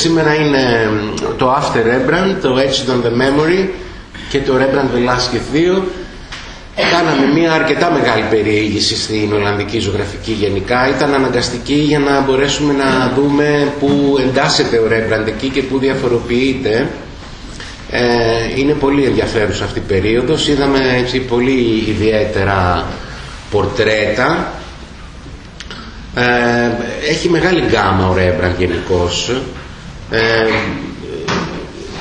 σήμερα είναι το After Rembrandt, το Etched on the Memory και το Rembrandt Velasquez 2. Κάναμε μια αρκετά μεγάλη περιήγηση στην Ολλανδική ζωγραφική γενικά. Ήταν αναγκαστική για να μπορέσουμε να δούμε πού εντάσσεται ο Rembrandt εκεί και πού διαφοροποιείται. Ε, είναι πολύ ενδιαφέρουσα αυτή η περίοδος. Είδαμε έτσι πολύ ιδιαίτερα πορτρέτα ε, έχει μεγάλη γκάμα ο Ρέμπραντ γενικώς. Ε,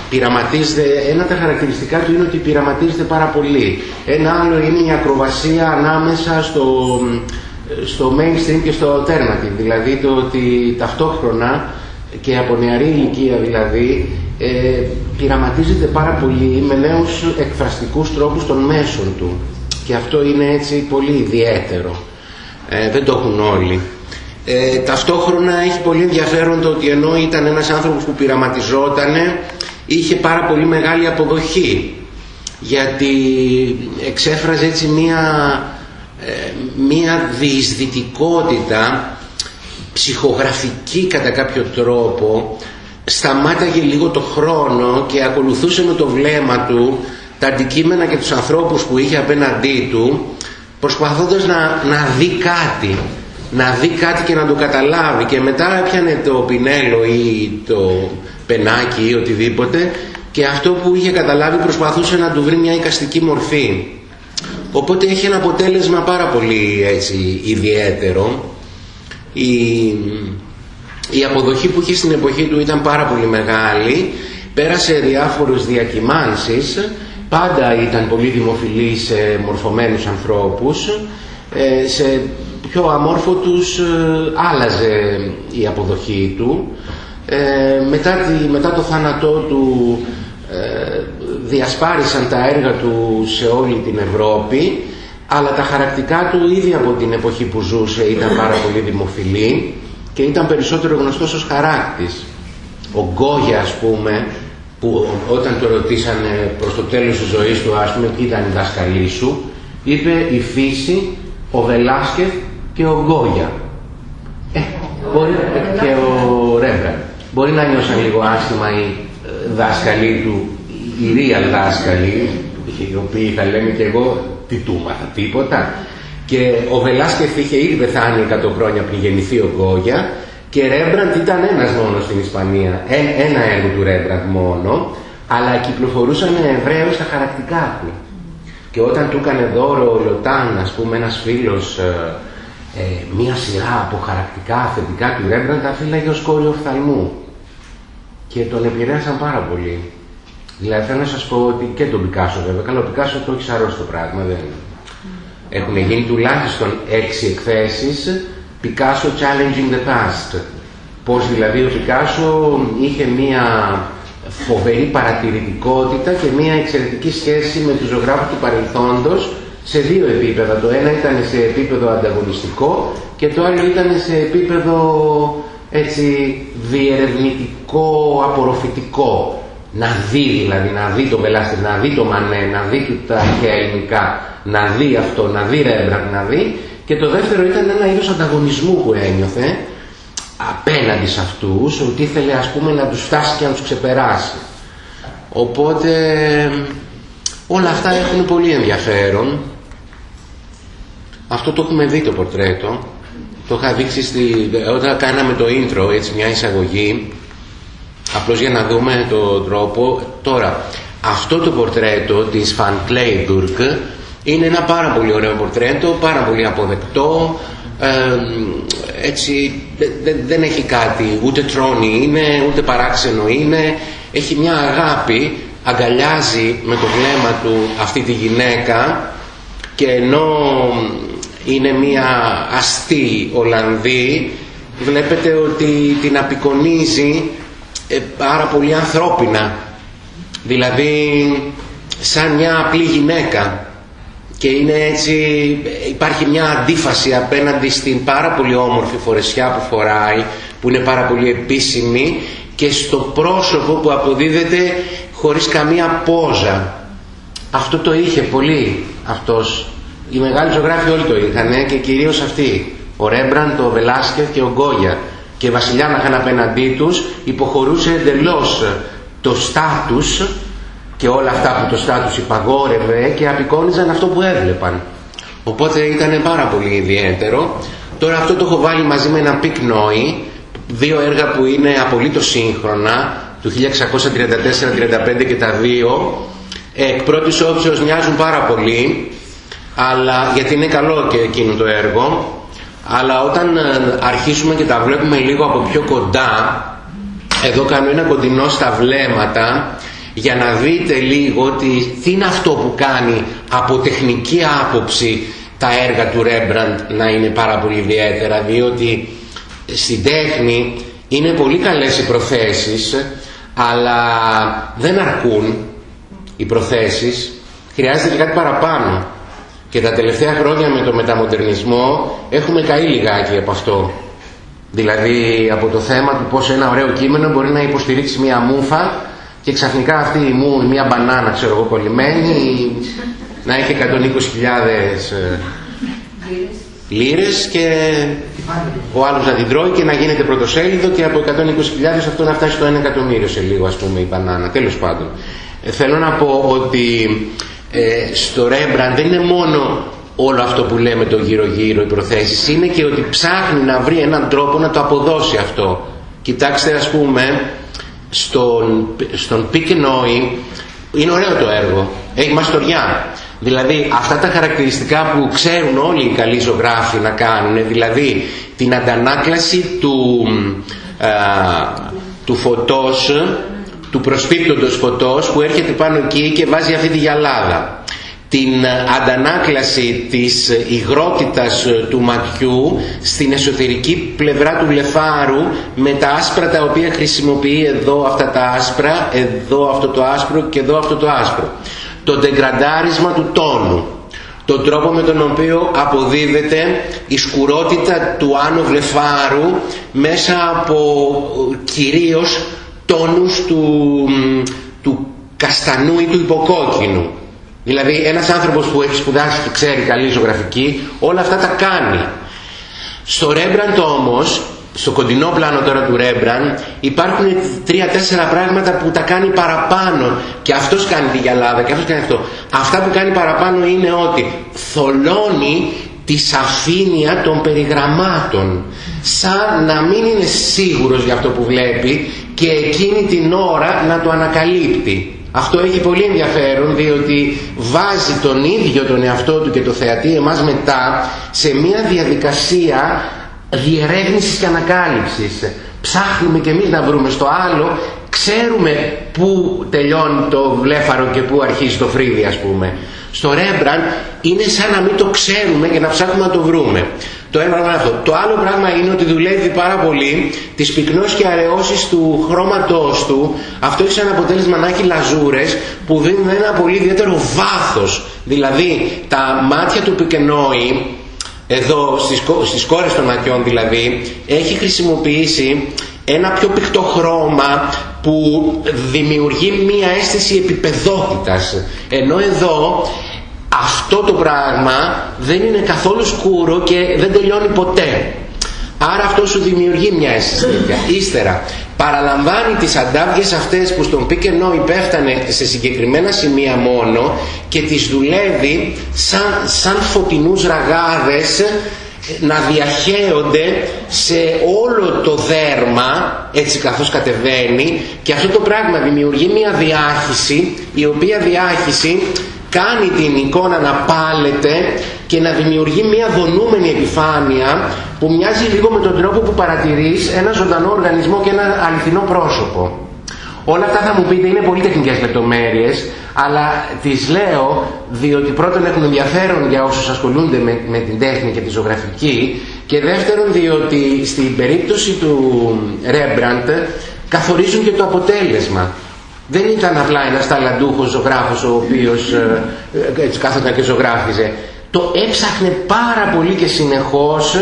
πειραματίζεται, ένα από τα χαρακτηριστικά του είναι ότι πειραματίζεται πάρα πολύ. Ένα άλλο είναι η ακροβασία ανάμεσα στο, στο mainstream και στο alternative. Δηλαδή το ότι ταυτόχρονα και από νεαρή ηλικία δηλαδή ε, πειραματίζεται πάρα πολύ με νέους εκφραστικούς τρόπους των μέσων του. Και αυτό είναι έτσι πολύ ιδιαίτερο. Ε, δεν το έχουν όλοι. Ε, ταυτόχρονα έχει πολύ ενδιαφέρον το ότι ενώ ήταν ένας άνθρωπος που πειραματιζότανε είχε πάρα πολύ μεγάλη αποδοχή. Γιατί εξέφραζε έτσι μία, ε, μία διεισδυτικότητα ψυχογραφική κατά κάποιο τρόπο. Σταμάταγε λίγο το χρόνο και ακολουθούσε με το βλέμμα του τα αντικείμενα και τους ανθρώπους που είχε απέναντί του προσπαθώντας να, να δει κάτι να δει κάτι και να το καταλάβει και μετά έπιανε το πινέλο ή το πενάκι ή οτιδήποτε και αυτό που είχε καταλάβει προσπαθούσε να του βρει μια εικαστική μορφή. Οπότε έχει ένα αποτέλεσμα πάρα πολύ έτσι ιδιαίτερο. Η, η αποδοχή που είχε στην εποχή του ήταν πάρα πολύ μεγάλη. Πέρασε διάφορους διακυμάνσεις. Πάντα ήταν πολύ δημοφιλή σε μορφωμένους ανθρώπους. Ε, σε πιο αμόρφωτους ε, άλλαζε η αποδοχή του. Ε, μετά, τη, μετά το θάνατό του ε, διασπάρισαν τα έργα του σε όλη την Ευρώπη αλλά τα χαρακτικά του ήδη από την εποχή που ζούσε ήταν πάρα πολύ δημοφιλή και ήταν περισσότερο γνωστός ως χαράκτης. Ο Γκόγια ας πούμε που όταν το ρωτήσανε προς το τέλος της ζωής του ας πούμε ποιοι ήταν οι δάσκαλοι σου είπε η φύση, ο Βελάσκεφ και ο Γκόγια. Ε, μπορεί, και ο Ρέμπραν. Μπορεί να νιώσαν λίγο άσχημα οι ε, δάσκαλοι του, οι real δάσκαλοι, οι οποίοι θα λέμε και εγώ τι του μάθα, τίποτα. Και ο Βελάσκεφ είχε ήδη πεθάνει 100 χρόνια πριν γεννηθεί ο Γκόγια και Ρέμπραντ ήταν ένας μόνος στην Ισπανία, ένα έργο του Ρέμπραντ μόνο, αλλά κυκλοφορούσαν ευρέως τα χαρακτικά του. Και όταν του έκανε δώρο ο Λοτάν, ας πούμε, ένας φίλος ε, ε, μία σειρά από χαρακτικά θετικά του Ρέμπραντ τα φύλαγε ως κόριο οφθαλμού και τον επηρέασαν πάρα πολύ. Δηλαδή θέλω να σας πω ότι και τον Πικάσο βέβαια, καλά ο Πικάσο το έχεις σαρώσει το πράγμα, δεν Έχουν γίνει τουλάχιστον έξι εκθέσεις Πικάσο Challenging the Past. Πώς δηλαδή ο Πικάσο είχε μία φοβερή παρατηρητικότητα και μία εξαιρετική σχέση με τους ζωγράφους του παρελθόντος σε δύο επίπεδα. Το ένα ήταν σε επίπεδο ανταγωνιστικό και το άλλο ήταν σε επίπεδο έτσι διερευνητικό, απορροφητικό. Να δει δηλαδή, να δει το Βελάστη, να δει το Μανέ, να δει τα αρχαία ελληνικά, να δει αυτό, να δει Ρέμπραντ, να δει. Και το δεύτερο ήταν ένα είδος ανταγωνισμού που ένιωθε απέναντι σε αυτούς, ότι ήθελε ας πούμε να τους φτάσει και να τους ξεπεράσει. Οπότε όλα αυτά έχουν πολύ ενδιαφέρον αυτό το έχουμε δει το πορτρέτο. Το είχα δείξει στη... όταν κάναμε το intro, έτσι μια εισαγωγή, απλώς για να δούμε τον τρόπο. Τώρα, αυτό το πορτρέτο της Van Κλέιμπουργκ είναι ένα πάρα πολύ ωραίο πορτρέτο, πάρα πολύ αποδεκτό, έτσι δεν έχει κάτι, ούτε τρώνει είναι, ούτε παράξενο είναι, έχει μια αγάπη, αγκαλιάζει με το βλέμμα του αυτή τη γυναίκα και ενώ είναι μία αστή Ολλανδή. Βλέπετε ότι την απεικονίζει ε, πάρα πολύ ανθρώπινα. Δηλαδή σαν μια απλή γυναίκα. Και είναι έτσι υπάρχει μια αντίφαση απέναντι στην πάρα πολύ όμορφη φορεσιά που φοράει που είναι πάρα πολύ επίσημη και στο πρόσωπο που αποδίδεται χωρίς καμία πόζα. Αυτό το είχε πολύ αυτός οι μεγάλοι ζωγράφοι όλοι το είχαν και κυρίως αυτοί. Ο Ρέμπραντ, ο Βελάσκεφ και ο Γκόγια. και βασιλιάναχαν απέναντί τους υποχωρούσε εντελώς το στάτους και όλα αυτά που το στάτους υπαγόρευε και απεικόνιζαν αυτό που έβλεπαν. Οπότε ήταν πάρα πολύ ιδιαίτερο. Τώρα αυτό το έχω βάλει μαζί με ένα Πικ δύο έργα που είναι απολύτως σύγχρονα, του 1634-35 και τα δύο, εκ πρώτης όψεως μοιάζουν πάρα πολύ, αλλά, γιατί είναι καλό και εκείνο το έργο, αλλά όταν ε, αρχίσουμε και τα βλέπουμε λίγο από πιο κοντά, εδώ κάνω ένα κοντινό στα βλέμματα, για να δείτε λίγο ότι τι είναι αυτό που κάνει από τεχνική άποψη τα έργα του Ρέμπραντ να είναι πάρα πολύ ιδιαίτερα διότι στην τέχνη είναι πολύ καλές οι προθέσεις αλλά δεν αρκούν οι προθέσεις. Χρειάζεται και κάτι παραπάνω και τα τελευταία χρόνια με το μεταμοντερνισμό έχουμε καεί λιγάκι από αυτό. Δηλαδή από το θέμα του πως ένα ωραίο κείμενο μπορεί να υποστηρίξει μια μούφα και ξαφνικά αυτή η μου, μια μπανάνα ξέρω εγώ κολλημένη να έχει 120.000 ε, λίρες και ο άλλος να την τρώει και να γίνεται πρωτοσέλιδο και από 120.000 αυτό να φτάσει στο 1 εκατομμύριο σε λίγο ας πούμε η μπανάνα. Τέλος πάντων ε, θέλω να πω ότι ε, στο Ρέμπραντ δεν είναι μόνο όλο αυτό που λέμε το γύρω γύρω οι προθέσεις. Είναι και ότι ψάχνει να βρει έναν τρόπο να το αποδώσει αυτό. Κοιτάξτε ας πούμε στον, στον Νόη είναι ωραίο το έργο. Έχει μαστοριά. Δηλαδή αυτά τα χαρακτηριστικά που ξέρουν όλοι οι καλοί ζωγράφοι να κάνουν δηλαδή την αντανάκλαση του, του φωτός του προσπίπτοντος φωτός που έρχεται πάνω εκεί και βάζει αυτή τη γυαλάδα την αντανάκλαση της υγρότητας του ματιού στην εσωτερική πλευρά του βλεφάρου με τα άσπρα τα οποία χρησιμοποιεί εδώ αυτά τα άσπρα, εδώ αυτό το άσπρο και εδώ αυτό το άσπρο. Το ντεγκραντάρισμα του τόνου, τον τρόπο με τον οποίο αποδίδεται η σκουρότητα του άνω βλεφάρου μέσα από κυρίως τόνους του, του καστανού ή του υποκόκκινου Δηλαδή ένας άνθρωπος που έχει σπουδάσει και ξέρει καλή ζωγραφική όλα αυτά τα κάνει. Στο Ρέμπραντ όμως, στο κοντινό πλάνο τώρα του Ρέμπραντ υπάρχουν τρία-τέσσερα πράγματα που τα κάνει παραπάνω και αυτός κάνει τη γυαλάδα και αυτός κάνει αυτό. Αυτά που κάνει παραπάνω είναι ότι θολώνει τη σαφήνεια των περιγραμμάτων σαν να μην είναι σίγουρος για αυτό που βλέπει και εκείνη την ώρα να το ανακαλύπτει. Αυτό έχει πολύ ενδιαφέρον διότι βάζει τον ίδιο τον εαυτό του και το θεατή εμάς μετά σε μια διαδικασία διερεύνησης και ανακάλυψης. Ψάχνουμε και εμείς να βρούμε στο άλλο, ξέρουμε πού τελειώνει το βλέφαρο και πού αρχίζει το φρύδι ας πούμε. Στο Ρέμπραντ είναι σαν να μην το ξέρουμε και να ψάχνουμε να το βρούμε. Το ένα πράγμα αυτό. Το άλλο πράγμα είναι ότι δουλεύει πάρα πολύ τις πυκνώσεις και αραιώσεις του χρώματός του. Αυτό έχει σαν αποτέλεσμα να έχει λαζούρες που δίνουν ένα πολύ ιδιαίτερο βάθος. Δηλαδή τα μάτια του πικενόη, εδώ στις, στις κόρες των ματιών δηλαδή, έχει χρησιμοποιήσει ένα πιο πυκτό χρώμα που δημιουργεί μία αίσθηση επιπεδότητας. Ενώ εδώ αυτό το πράγμα δεν είναι καθόλου σκούρο και δεν τελειώνει ποτέ. Άρα αυτό σου δημιουργεί μια αίσθηση Ύστερα παραλαμβάνει τις αντάβιες αυτές που στον πικενό υπέφτανε σε συγκεκριμένα σημεία μόνο και τις δουλεύει σαν, σαν φωτεινούς ραγάδες να διαχέονται σε όλο το δέρμα έτσι καθώς κατεβαίνει και αυτό το πράγμα δημιουργεί μια διάχυση η οποία διάχυση κάνει την εικόνα να πάλεται και να δημιουργεί μια δονούμενη επιφάνεια που μοιάζει λίγο με τον τρόπο που παρατηρείς ένα ζωντανό οργανισμό και ένα αληθινό πρόσωπο. Όλα αυτά θα μου πείτε είναι πολύ τεχνικές λεπτομέρειες, αλλά τις λέω διότι πρώτον έχουν ενδιαφέρον για όσους ασχολούνται με, με την τέχνη και τη ζωγραφική και δεύτερον διότι στην περίπτωση του Ρέμπραντ καθορίζουν και το αποτέλεσμα. Δεν ήταν απλά ένας ταλαντούχος ζωγράφος ο οποίος ε, ε, έτσι κάθονταν και ζωγράφιζε. Το έψαχνε πάρα πολύ και συνεχώς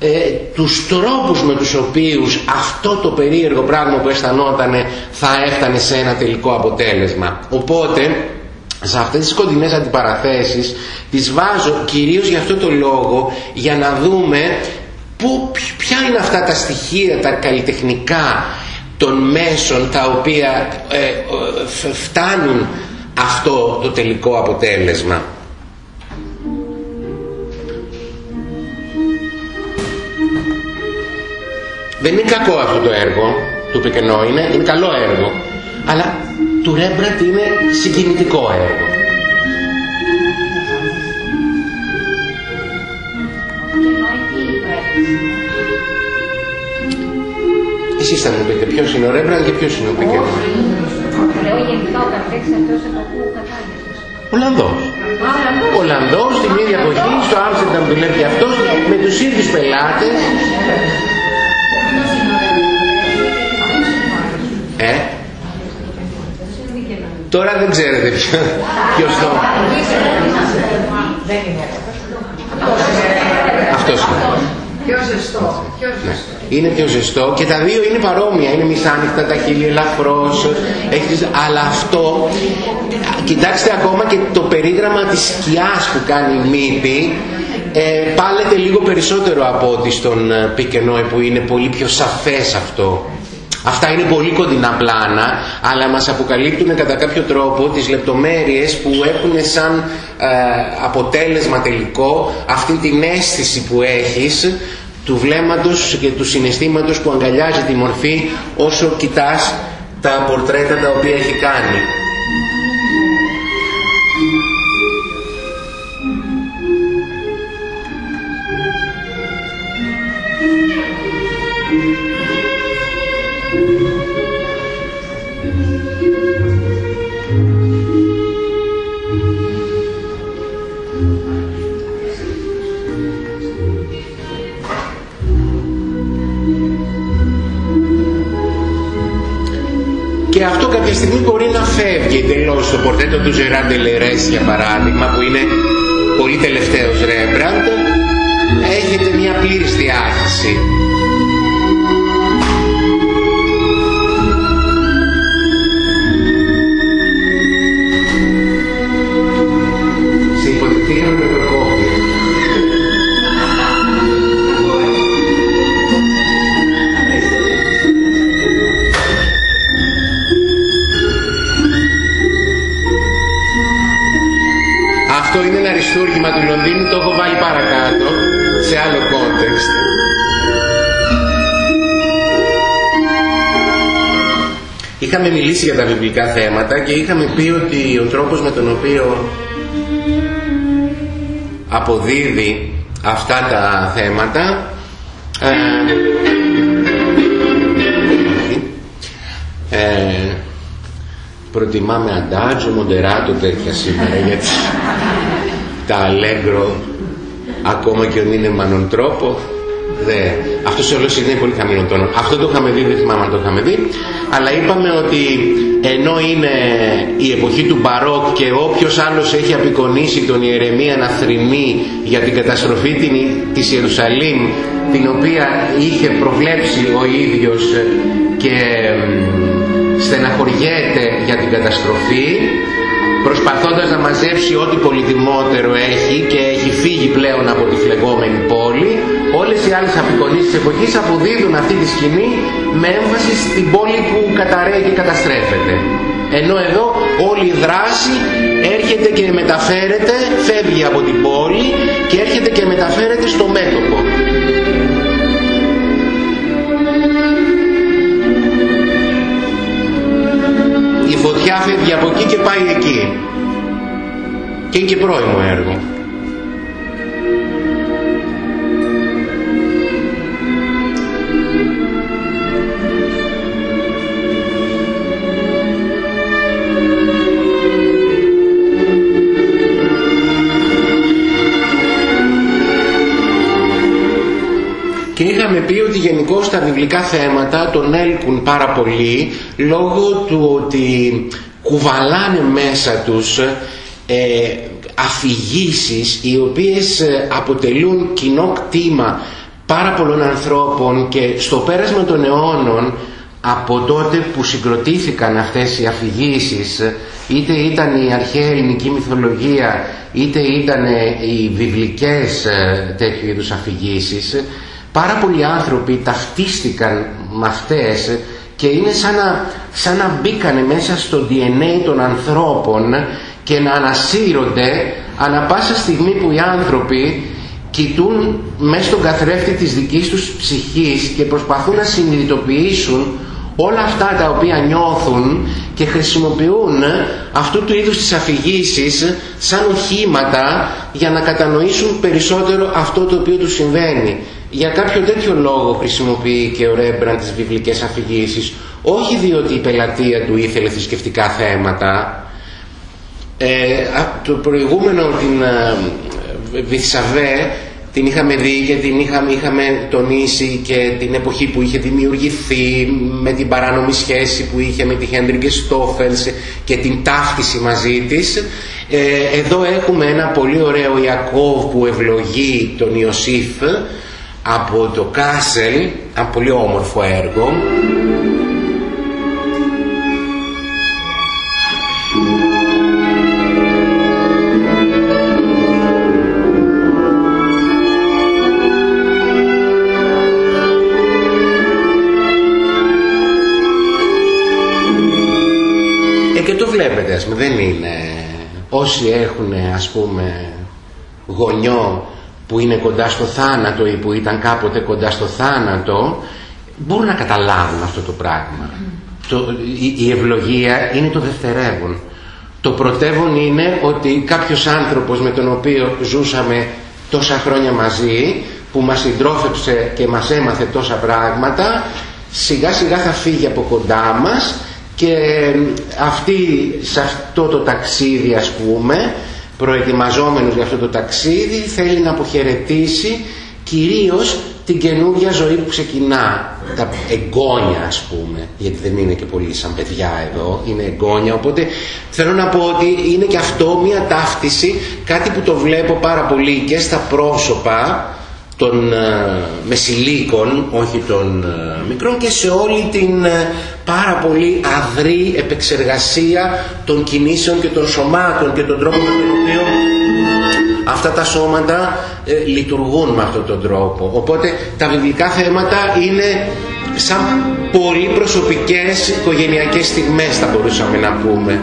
ε, τους τρόπους με τους οποίους αυτό το περίεργο πράγμα που αισθανόταν θα έφτανε σε ένα τελικό αποτέλεσμα. Οπότε σε αυτές τις κοντινές αντιπαραθέσεις τις βάζω κυρίως για αυτό το λόγο για να δούμε πού ποια είναι αυτά τα στοιχεία, τα καλλιτεχνικά των μέσων τα οποία ε, φτάνουν αυτό το τελικό αποτέλεσμα. Δεν είναι κακό αυτό το έργο του Πικενό, είναι, είναι καλό έργο, αλλά του Ρέμπραντ είναι συγκινητικό έργο. Εσείς θα μου πείτε ποιος είναι ο Ρέμπραντ και ποιος είναι ο Πικενό. Λέω γενικά ο καθρέφτης αυτός από πού κατάγεσαι. Ολλανδός. Ολλανδός στην ίδια εποχή, στο Άμστερνταμ δουλεύει αυτός, με τους ίδιους πελάτες. Ε, τώρα δεν ξέρετε ποιο, ποιος το... Αυτός είναι. Πιο ζεστό. Πιο Ναι. ζεστό. Είναι πιο ζεστό και τα δύο είναι παρόμοια. Είναι μισάνοιχτα τα χείλη, ελαφρώς. έχεις- Αλλά αυτό, κοιτάξτε ακόμα και το περίγραμμα της σκιάς που κάνει η μύτη, ε, πάλεται λίγο περισσότερο από ότι στον ε, Πικενόη που είναι πολύ πιο σαφές αυτό. Αυτά είναι πολύ κοντινά πλάνα, αλλά μας αποκαλύπτουν κατά κάποιο τρόπο τις λεπτομέρειες που έχουν σαν ε, αποτέλεσμα τελικό αυτή την αίσθηση που έχεις του βλέμματος και του συναισθήματος που αγκαλιάζει τη μορφή όσο κοιτάς τα πορτρέτα τα οποία έχει κάνει. Και αυτό κάποια στιγμή μπορεί να φεύγει εντελώς το πορτρέτο του Ζεράντε Λερές για παράδειγμα που είναι πολύ τελευταίος Ρέμπραντ έχετε μια πλήρης διάθεση. Είναι ένα αριστούργημα του Λονδίνου, το έχω βάλει παρακάτω, σε άλλο context. Είχαμε μιλήσει για τα βιβλικά θέματα και είχαμε πει ότι ο τρόπος με τον οποίο αποδίδει αυτά τα θέματα ε, ε, προτιμάμε αντάτζο, μοντεράτο τέτοια σήμερα γιατί τα αλέγκρο ακόμα και αν είναι μανον τρόπο δε. αυτός όλος είναι πολύ χαμηλό τόνο αυτό το είχαμε δει, δεν θυμάμαι αν το είχαμε δει αλλά είπαμε ότι ενώ είναι η εποχή του Μπαρόκ και όποιος άλλος έχει απεικονίσει τον Ιερεμία να θρυμεί για την καταστροφή την- της Ιερουσαλήμ την οποία είχε προβλέψει ο ίδιος και μ, στεναχωριέται για την καταστροφή προσπαθώντας να μαζέψει ό,τι πολυτιμότερο έχει και έχει φύγει πλέον από τη φλεγόμενη πόλη όλες οι άλλες απεικονίσεις της εποχής αποδίδουν αυτή τη σκηνή με έμφαση στην πόλη που καταραίει και καταστρέφεται. Ενώ εδώ όλη η δράση έρχεται και μεταφέρεται φεύγει από την πόλη και έρχεται και μεταφέρεται στο μέτωπο φωτιά φεύγει από εκεί και πάει εκεί. Και είναι και πρώιμο έργο. Γενικώ τα βιβλικά θέματα τον έλκουν πάρα πολύ λόγω του ότι κουβαλάνε μέσα τους ε, αφηγήσεις οι οποίες ε, αποτελούν κοινό κτήμα πάρα πολλών ανθρώπων και στο πέρασμα των αιώνων από τότε που συγκροτήθηκαν αυτές οι αφηγήσεις είτε ήταν η αρχαία ελληνική μυθολογία είτε ήταν οι βιβλικές ε, τέτοιου είδους αφηγήσεις πάρα πολλοί άνθρωποι ταυτίστηκαν με αυτές και είναι σαν να, σαν να μπήκανε μέσα στο DNA των ανθρώπων και να ανασύρονται ανα πάσα στιγμή που οι άνθρωποι κοιτούν μέσα στον καθρέφτη της δικής τους ψυχής και προσπαθούν να συνειδητοποιήσουν όλα αυτά τα οποία νιώθουν και χρησιμοποιούν αυτού του είδους τις αφηγήσεις σαν οχήματα για να κατανοήσουν περισσότερο αυτό το οποίο τους συμβαίνει. Για κάποιο τέτοιο λόγο χρησιμοποιεί και ο Ρέμπραν τις βιβλικές αφηγήσεις, όχι διότι η πελατεία του ήθελε θρησκευτικά θέματα. Ε, το προηγούμενο την ε, Βυθσαβέ την είχαμε δει και την είχαμε, είχαμε τονίσει και την εποχή που είχε δημιουργηθεί με την παράνομη σχέση που είχε με τη Χέντριγκε Στόφελς και την ταύτιση μαζί της. Ε, εδώ έχουμε ένα πολύ ωραίο Ιακώβ που ευλογεί τον Ιωσήφ από το Κάσελ, ένα πολύ όμορφο έργο. βλέπετε ας πούμε, δεν είναι όσοι έχουν ας πούμε γονιό που είναι κοντά στο θάνατο ή που ήταν κάποτε κοντά στο θάνατο μπορούν να καταλάβουν αυτό το πράγμα. Το, η, η ευλογία είναι το δευτερεύον. Το πρωτεύον είναι ότι κάποιος άνθρωπος με τον οποίο ζούσαμε τόσα χρόνια μαζί που μας συντρόφεψε και μας έμαθε τόσα πράγματα σιγά σιγά θα φύγει από κοντά μας και αυτή σε αυτό το ταξίδι ας πούμε προετοιμαζόμενος για αυτό το ταξίδι θέλει να αποχαιρετήσει κυρίως την καινούργια ζωή που ξεκινά. Τα εγγόνια ας πούμε γιατί δεν είναι και πολύ σαν παιδιά εδώ είναι εγγόνια οπότε θέλω να πω ότι είναι και αυτό μια ταύτιση κάτι που το βλέπω πάρα πολύ και στα πρόσωπα των ε, μεσηλίκων, όχι των ε, μικρών και σε όλη την ε, πάρα πολύ αδρή επεξεργασία των κινήσεων και των σωμάτων και τον τρόπο με τον οποίο αυτά τα σώματα λειτουργούν με αυτόν τον τρόπο. Οπότε τα βιβλικά θέματα είναι σαν πολύ προσωπικές οικογενειακές στιγμές θα μπορούσαμε να πούμε.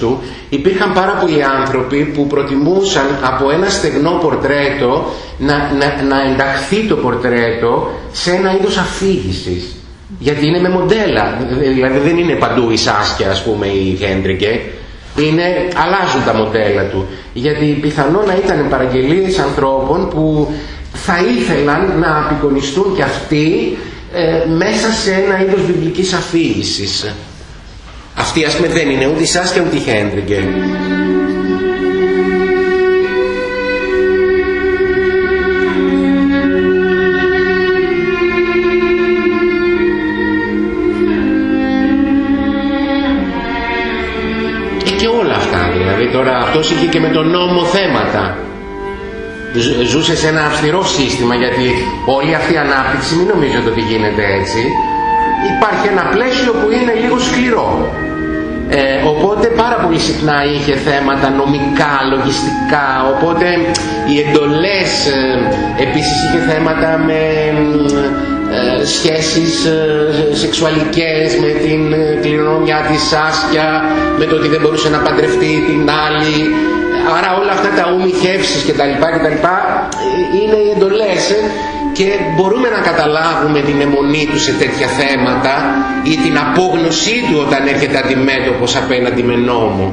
Του. Υπήρχαν πάρα πολλοί άνθρωποι που προτιμούσαν από ένα στεγνό πορτρέτο να, να, να ενταχθεί το πορτρέτο σε ένα είδος αφήγησης. Γιατί είναι με μοντέλα. Δηλαδή δεν είναι παντού η Σάσκια ας πούμε η Χέντρικε. Είναι, αλλάζουν τα μοντέλα του. Γιατί πιθανό να ήταν παραγγελίες ανθρώπων που θα ήθελαν να απεικονιστούν και αυτοί ε, μέσα σε ένα είδος βιβλικής αφήγησης αυτή ας πούμε δεν είναι ούτε η Σάσκια ούτε η Χέντριγκε. Ε, και όλα αυτά δηλαδή τώρα αυτός είχε και με τον νόμο θέματα ζούσε σε ένα αυστηρό σύστημα γιατί όλη αυτή η ανάπτυξη μην νομίζετε ότι γίνεται έτσι υπάρχει ένα πλαίσιο που είναι λίγο σκληρό ε, οπότε πάρα πολύ συχνά είχε θέματα νομικά, λογιστικά, οπότε οι εντολές ε, επίσης είχε θέματα με ε, σχέσεις ε, σεξουαλικές με την κληρονομιά της Άσκια, με το ότι δεν μπορούσε να παντρευτεί την άλλη. Άρα όλα αυτά τα ομιχεύσεις και τα λοιπά και τα λοιπά είναι οι εντολές και μπορούμε να καταλάβουμε την αιμονή του σε τέτοια θέματα ή την απόγνωσή του όταν έρχεται αντιμέτωπος απέναντι με νόμο.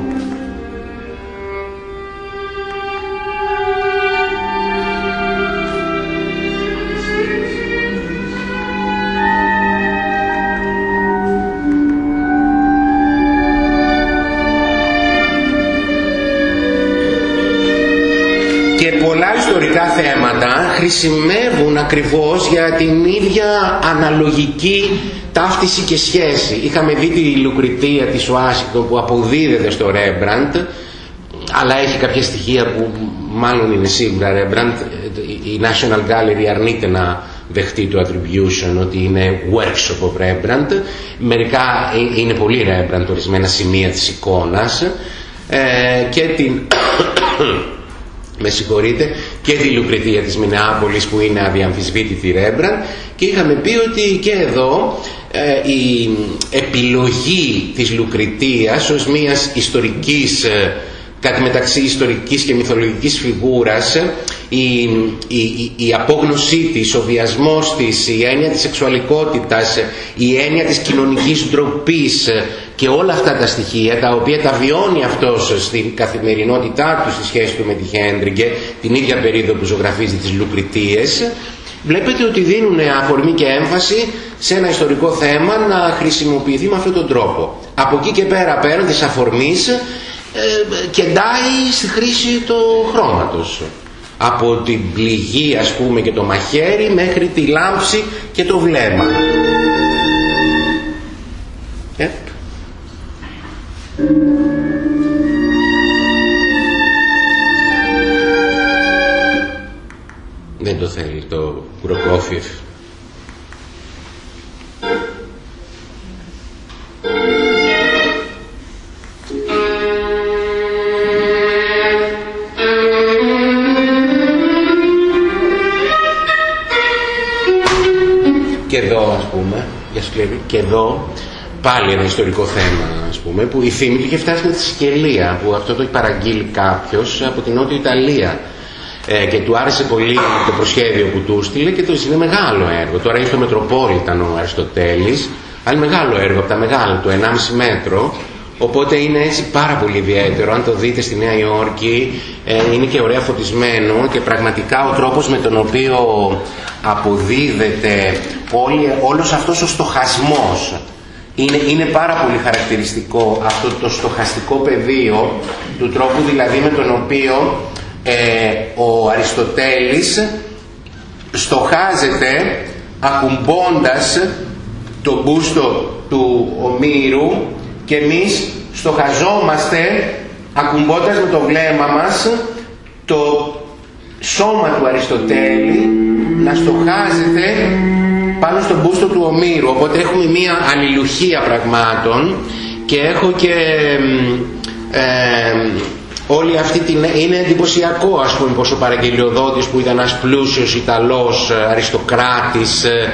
Χρησιμεύουν ακριβώς για την ίδια αναλογική ταύτιση και σχέση. Είχαμε δει τη Λουκριτία της Ουάσιγκτον που αποδίδεται στο Ρέμπραντ αλλά έχει κάποια στοιχεία που μάλλον είναι σίγουρα Ρέμπραντ. Η National Gallery αρνείται να δεχτεί το attribution ότι είναι workshop of Rembrandt. Μερικά είναι πολύ Rembrandt ορισμένα σημεία της εικόνας ε, και την με συγχωρείτε, και τη Λουκριτία της Μινεάπολης που είναι αδιαμφισβήτητη Ρέμπραντ και είχαμε πει ότι και εδώ ε, η επιλογή της Λουκριτίας ως μιας ιστορικής ε, κάτι μεταξύ ιστορικής και μυθολογικής φιγούρας η, η, η, απόγνωσή της, ο βιασμός της, η έννοια της σεξουαλικότητας, η έννοια της κοινωνικής ντροπής και όλα αυτά τα στοιχεία τα οποία τα βιώνει αυτός στην καθημερινότητά του στη σχέση του με τη Χέντριγκε την ίδια περίοδο που ζωγραφίζει τις Λουκριτίες βλέπετε ότι δίνουν αφορμή και έμφαση σε ένα ιστορικό θέμα να χρησιμοποιηθεί με αυτόν τον τρόπο. Από εκεί και πέρα πέραν της αφορμής ε, κεντάει στη χρήση του χρώματος. Από την πληγή ας πούμε και το μαχαίρι μέχρι τη λάμψη και το βλέμμα. Ε. δεν το θέλει το Προκόφιεφ πάλι ένα ιστορικό θέμα ας πούμε που η φήμη του είχε φτάσει με τη Σικελία που αυτό το έχει παραγγείλει κάποιος από την Νότια Ιταλία. Ε, και του άρεσε πολύ το προσχέδιο που του στείλε και το είναι μεγάλο έργο. Τώρα είναι στο Μετροπόλιταν ο Αριστοτέλης. Αλλά μεγάλο έργο από τα μεγάλα του 1,5 μέτρο. Οπότε είναι έτσι πάρα πολύ ιδιαίτερο. Αν το δείτε στη Νέα Υόρκη ε, είναι και ωραία φωτισμένο και πραγματικά ο τρόπος με τον οποίο αποδίδεται όλη, όλος αυτός ο στοχασμός είναι, είναι πάρα πολύ χαρακτηριστικό αυτό το στοχαστικό πεδίο του τρόπου δηλαδή με τον οποίο ε, ο Αριστοτέλης στοχάζεται ακουμπώντας το μπούστο του Ομήρου και εμείς στοχαζόμαστε ακουμπώντας με το βλέμμα μας το σώμα του Αριστοτέλη να στοχάζεται πάνω στον μπούστο του Ομήρου. Οπότε έχουμε μία αλληλουχία πραγμάτων και έχω και ε, όλη αυτή την... είναι εντυπωσιακό ας πούμε πως ο Παραγγελιοδότης που ήταν ένας πλούσιος Ιταλός ε, αριστοκράτης ε,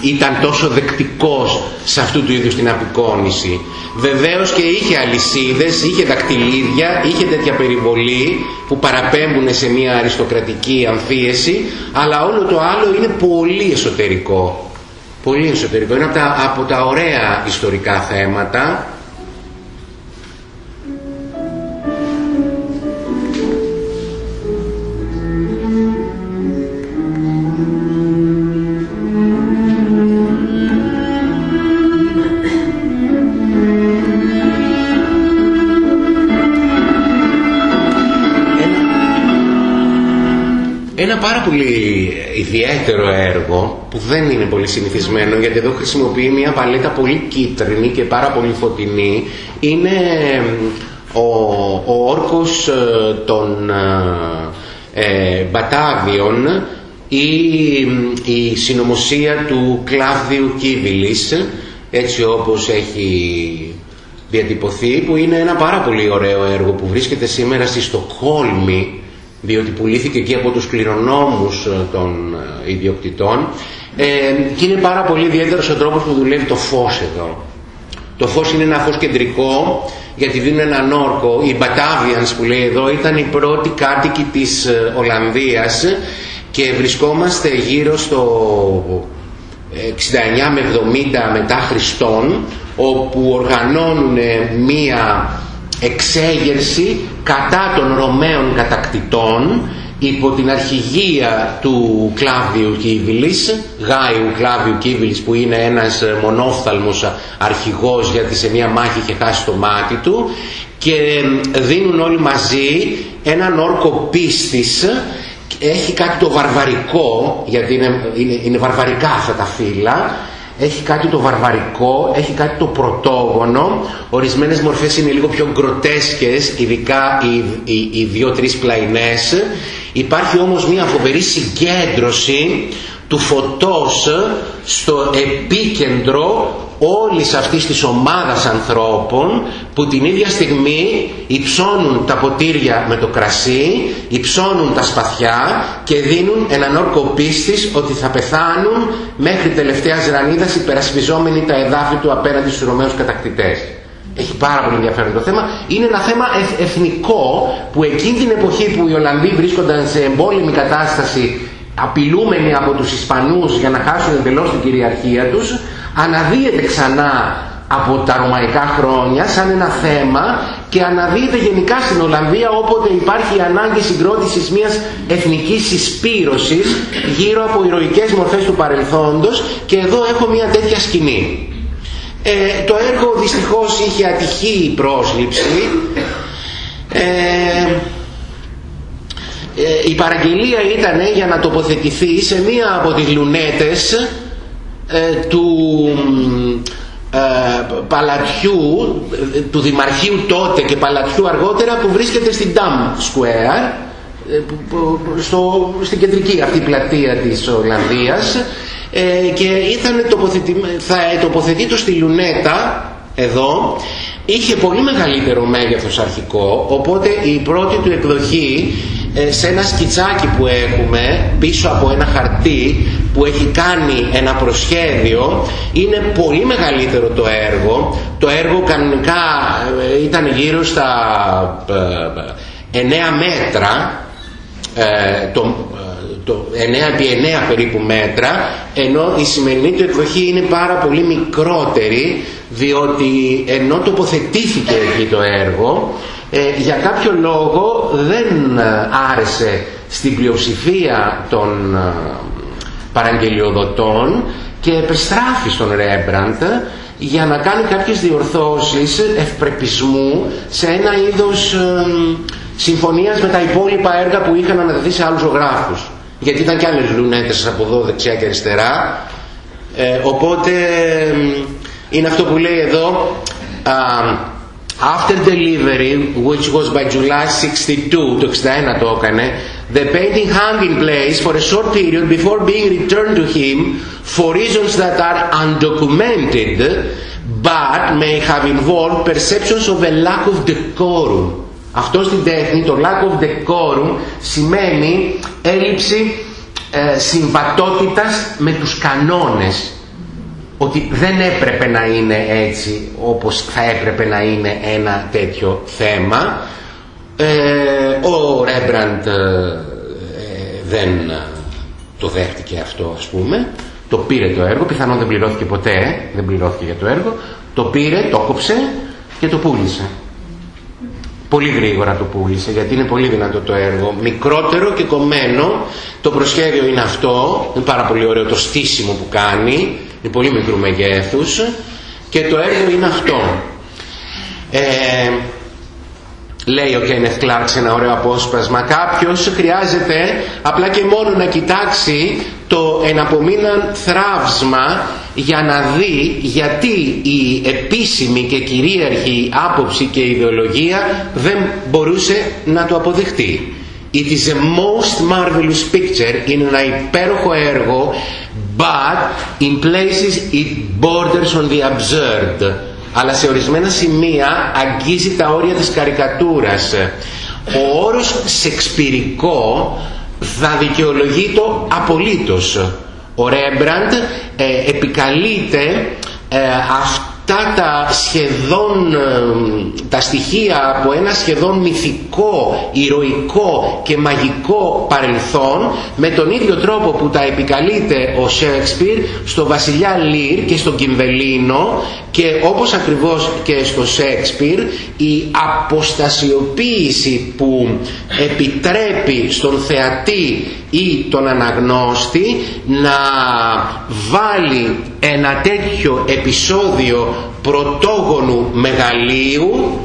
ήταν τόσο δεκτικός σε αυτού του είδους την απεικόνηση. Βεβαίως και είχε αλυσίδες, είχε δακτυλίδια είχε τέτοια περιβολή που παραπέμπουν σε μια αριστοκρατική αμφίεση αλλά όλο το άλλο είναι πολύ εσωτερικό. Πολύ εσωτερικό. Είναι από τα, από τα ωραία ιστορικά θέματα πάρα πολύ ιδιαίτερο έργο που δεν είναι πολύ συνηθισμένο γιατί εδώ χρησιμοποιεί μια παλέτα πολύ κίτρινη και πάρα πολύ φωτεινή. Είναι ο, ο όρκος ε, των ε, ε, Μπατάβιων ή η συνωμοσία του Κλάβδιου Κίβιλης έτσι όπως έχει διατυπωθεί που είναι ένα πάρα πολύ ωραίο έργο που βρίσκεται σήμερα στη Στοκχόλμη διότι πουλήθηκε εκεί από τους κληρονόμους ε, των ε, ιδιοκτητών ε, και είναι πάρα πολύ ιδιαίτερος ο τρόπος που δουλεύει το φως εδώ. Το φως είναι ένα φως κεντρικό γιατί δίνουν έναν όρκο. Οι Batavians που λέει εδώ ήταν οι πρώτοι κάτοικοι της ε, Ολλανδίας και βρισκόμαστε γύρω στο 69 με 70 μετά Χριστόν όπου οργανώνουν μία εξέγερση κατά των Ρωμαίων κατακτητών υπό την αρχηγία του Κλάβδιου Κίβιλης, Γάιου Κλάβιου Κίβιλης που είναι ένας μονόφθαλμος αρχηγός γιατί σε μια μάχη είχε χάσει το μάτι του και δίνουν όλοι μαζί έναν όρκο πίστης. Έχει κάτι το βαρβαρικό, γιατί είναι, είναι, είναι βαρβαρικά αυτά τα φύλλα, έχει κάτι το βαρβαρικό, έχει κάτι το πρωτόγονο, ορισμένες μορφές είναι λίγο πιο γκροτέσκες, ειδικά οι, οι, οι δύο-τρεις πλαϊνές. Υπάρχει όμως μια φοβερή συγκέντρωση του φωτός στο επίκεντρο όλης αυτής της ομάδας ανθρώπων που την ίδια στιγμή υψώνουν τα ποτήρια με το κρασί, υψώνουν τα σπαθιά και δίνουν έναν όρκο πίστης ότι θα πεθάνουν μέχρι τελευταία ρανίδας υπερασπιζόμενοι τα εδάφη του απέναντι στους Ρωμαίους κατακτητές. Έχει πάρα πολύ ενδιαφέρον το θέμα. Είναι ένα θέμα εθνικό που εκείνη την εποχή που οι Ολλανδοί βρίσκονταν σε εμπόλεμη κατάσταση απειλούμενοι από τους Ισπανούς για να χάσουν εντελώς την κυριαρχία τους αναδύεται ξανά από τα ρωμαϊκά χρόνια σαν ένα θέμα και αναδύεται γενικά στην Ολλανδία όποτε υπάρχει η ανάγκη συγκρότησης μιας εθνικής συσπήρωσης γύρω από ηρωικές μορφές του παρελθόντος και εδώ έχω μια τέτοια σκηνή. Ε, το έργο δυστυχώς είχε ατυχή πρόσληψη. Ε, ε, η παραγγελία ήταν για να τοποθετηθεί σε μία από τις λουνέτες ε, του ε, παλατιού, του δημαρχείου τότε και παλατιού αργότερα που βρίσκεται στην Dam Square στο, στην κεντρική αυτή πλατεία της Ολλανδίας και ήταν θα τοποθετεί το στη Λουνέτα εδώ. Είχε πολύ μεγαλύτερο μέγεθος αρχικό οπότε η πρώτη του εκδοχή ε, σε ένα σκιτσάκι που έχουμε πίσω από ένα χαρτί που έχει κάνει ένα προσχέδιο είναι πολύ μεγαλύτερο το έργο. Το έργο κανονικά ε, ήταν γύρω στα 9 ε, μέτρα το, το 9 επί 9 περίπου μέτρα ενώ η σημερινή του εκδοχή είναι πάρα πολύ μικρότερη διότι ενώ τοποθετήθηκε εκεί το έργο ε, για κάποιο λόγο δεν ε, άρεσε στην πλειοψηφία των ε, παραγγελιοδοτών και επιστράφει στον Ρέμπραντ για να κάνει κάποιες διορθώσεις ευπρεπισμού σε ένα είδος συμφωνίας με τα υπόλοιπα έργα που είχαν αναδεθεί σε άλλους ζωγράφους. Γιατί ήταν και άλλες λουνέτες από εδώ δεξιά και αριστερά. Οπότε είναι αυτό που λέει εδώ After delivery, which was by July 62, το 61 το έκανε, the painting hung in place for a short period before being returned to him for reasons that are undocumented but may have involved perceptions of a lack of decorum. Αυτό στην τέχνη, το lack of decorum, σημαίνει έλλειψη ε, συμβατότητας με τους κανόνες ότι δεν έπρεπε να είναι έτσι όπως θα έπρεπε να είναι ένα τέτοιο θέμα. Ε, ο Ρέμπραντ ε, δεν το δέχτηκε αυτό ας πούμε. Το πήρε το έργο, πιθανόν δεν πληρώθηκε ποτέ, δεν πληρώθηκε για το έργο. Το πήρε, το κόψε και το πούλησε. Πολύ γρήγορα το πούλησε γιατί είναι πολύ δυνατό το έργο. Μικρότερο και κομμένο. Το προσχέδιο είναι αυτό. Είναι πάρα πολύ ωραίο το στήσιμο που κάνει είναι πολύ μικρού μεγέθους και το έργο είναι αυτό. Ε, λέει ο Κένεθ Κλάρκ σε ένα ωραίο απόσπασμα κάποιος χρειάζεται απλά και μόνο να κοιτάξει το εναπομείναν θράψμα για να δει γιατί η επίσημη και κυρίαρχη άποψη και ιδεολογία δεν μπορούσε να το αποδεχτεί. It is a most marvelous picture, είναι ένα υπέροχο έργο but in places it borders on the absurd. Αλλά σε ορισμένα σημεία αγγίζει τα όρια της καρικατούρας. Ο όρος σεξπυρικό θα δικαιολογεί το απολύτως. Ο Ρέμπραντ ε, επικαλείται ε, αυτός αυτά τα σχεδόν τα στοιχεία από ένα σχεδόν μυθικό, ηρωικό και μαγικό παρελθόν με τον ίδιο τρόπο που τα επικαλείται ο Σέξπιρ στο Βασιλιά Λίρ και στον Κιμβελίνο και όπως ακριβώς και στο Σέξπιρ η αποστασιοποίηση που επιτρέπει στον θεατή ή τον αναγνώστη να βάλει ένα τέτοιο επεισόδιο πρωτόγονου μεγαλείου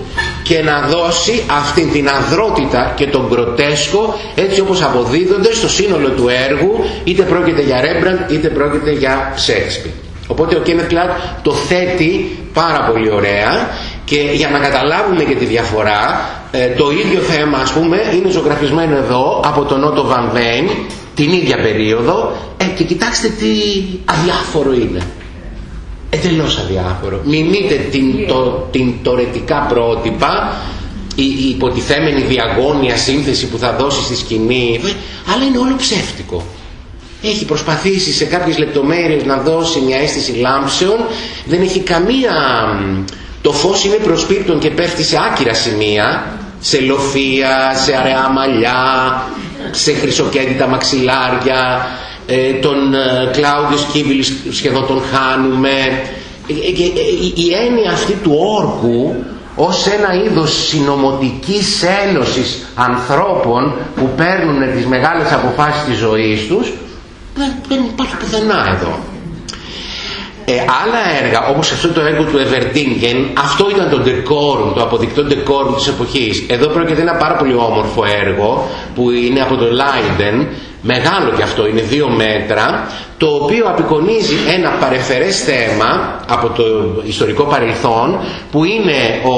και να δώσει αυτή την αδρότητα και τον γκροτέσκο έτσι όπως αποδίδονται στο σύνολο του έργου είτε πρόκειται για Ρέμπραντ είτε πρόκειται για Σέξπι. Οπότε ο Κένετ Κλάρκ το θέτει πάρα πολύ ωραία και για να καταλάβουμε και τη διαφορά ε, το ίδιο θέμα ας πούμε είναι ζωγραφισμένο εδώ από τον Νότο Βαν την ίδια περίοδο. Ε, και κοιτάξτε τι αδιάφορο είναι. Εντελώς αδιάφορο. Μιμείτε την, το, την τορετικά πρότυπα η, η υποτιθέμενη διαγώνια σύνθεση που θα δώσει στη σκηνή. Αλλά είναι όλο ψεύτικο. Έχει προσπαθήσει σε κάποιες λεπτομέρειες να δώσει μια αίσθηση λάμψεων. Δεν έχει καμία το φως είναι προσπίπτον και πέφτει σε άκυρα σημεία σε λοφία, σε αραιά μαλλιά σε χρυσοκέντητα μαξιλάρια ε, τον ε, Κλάουδιος Σκύβιλ σχεδόν τον χάνουμε. Ε, η έννοια αυτή του όρκου ως ένα είδος συνομωτικής ένωσης ανθρώπων που παίρνουν τις μεγάλες αποφάσεις της ζωής τους δεν υπάρχει πουθενά εδώ ε, άλλα έργα όπως αυτό το έργο του Ευερντίνγκεν αυτό ήταν το decorum, το αποδεικτό decorum της εποχής. Εδώ πρόκειται ένα πάρα πολύ όμορφο έργο που είναι από το Λάιντεν μεγάλο και αυτό είναι δύο μέτρα το οποίο απεικονίζει ένα παρεφερές θέμα από το ιστορικό παρελθόν που είναι ο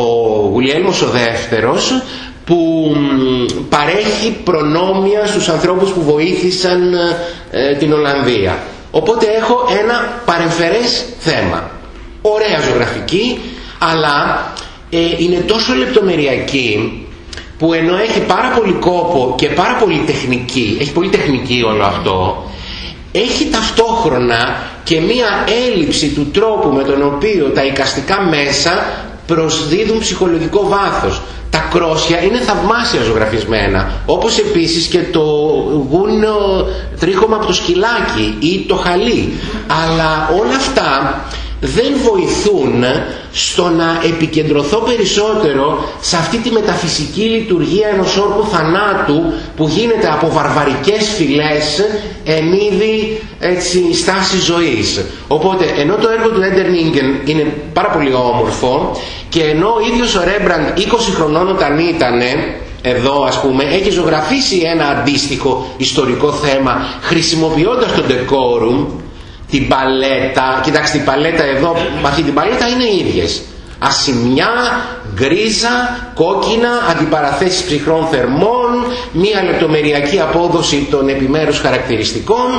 Γουλιέλμος ο δεύτερος που παρέχει προνόμια στους ανθρώπους που βοήθησαν ε, την Ολλανδία Οπότε έχω ένα παρεμφερές θέμα. Ωραία ζωγραφική, αλλά ε, είναι τόσο λεπτομεριακή που ενώ έχει πάρα πολύ κόπο και πάρα πολύ τεχνική, έχει πολύ τεχνική όλο αυτό, έχει ταυτόχρονα και μία έλλειψη του τρόπου με τον οποίο τα οικαστικά μέσα προσδίδουν ψυχολογικό βάθος. Τα κρόσια είναι θαυμάσια ζωγραφισμένα, όπως επίσης και το γούνιο τρίχωμα από το σκυλάκι ή το χαλί. Αλλά όλα αυτά δεν βοηθούν στο να επικεντρωθώ περισσότερο σε αυτή τη μεταφυσική λειτουργία ενός όρκου θανάτου που γίνεται από βαρβαρικές φυλές εν είδη έτσι, στάση ζωής. Οπότε ενώ το έργο του Έντερ είναι πάρα πολύ όμορφο και ενώ ο ίδιος ο Ρέμπραντ 20 χρονών όταν ήταν εδώ ας πούμε έχει ζωγραφίσει ένα αντίστοιχο ιστορικό θέμα χρησιμοποιώντας το decorum την παλέτα, κοιτάξτε την παλέτα εδώ, αυτή την παλέτα είναι ίδιες. Ασημιά, γκρίζα, κόκκινα, αντιπαραθέσεις ψυχρών θερμών, μία λεπτομεριακή απόδοση των επιμέρους χαρακτηριστικών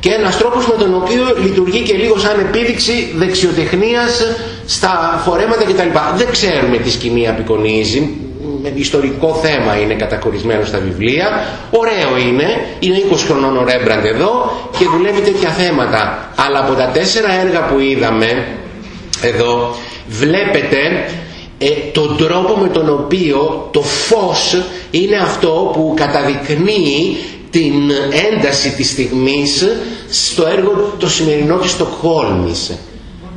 και ένας τρόπος με τον οποίο λειτουργεί και λίγο σαν επίδειξη δεξιοτεχνίας στα φορέματα κτλ. Δεν ξέρουμε τι σκηνή απεικονίζει, με ιστορικό θέμα είναι κατακορισμένο στα βιβλία. Ωραίο είναι, είναι 20 χρονών ο Ρέμπραντ εδώ και δουλεύει τέτοια θέματα. Αλλά από τα τέσσερα έργα που είδαμε εδώ βλέπετε ε, τον τρόπο με τον οποίο το φως είναι αυτό που καταδεικνύει την ένταση της στιγμής στο έργο το σημερινό της Στοκχόλμης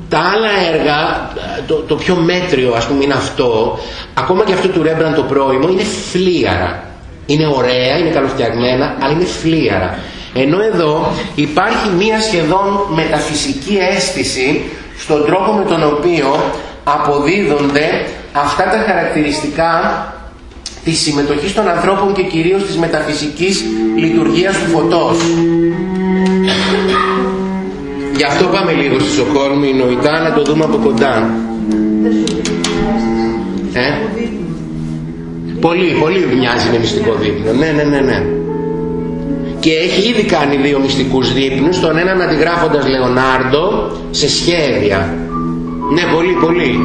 τα άλλα έργα, το, το πιο μέτριο ας πούμε είναι αυτό, ακόμα και αυτό του Ρέμπραν το πρώιμο, είναι φλίαρα. Είναι ωραία, είναι καλοφτιαγμένα, αλλά είναι φλίαρα. Ενώ εδώ υπάρχει μία σχεδόν μεταφυσική αίσθηση στον τρόπο με τον οποίο αποδίδονται αυτά τα χαρακτηριστικά της συμμετοχής των ανθρώπων και κυρίως της μεταφυσικής λειτουργίας του φωτός. Γι' αυτό πάμε λίγο στη Σοκόλμη νοητά να το δούμε από κοντά. Ε; Πολύ, πολύ μοιάζει με μυστικό δείπνο. Ναι, ναι, ναι, ναι. Και έχει ήδη κάνει δύο μυστικούς δείπνους, τον έναν αντιγράφοντας Λεωνάρντο σε σχέδια. Ναι, πολύ, πολύ.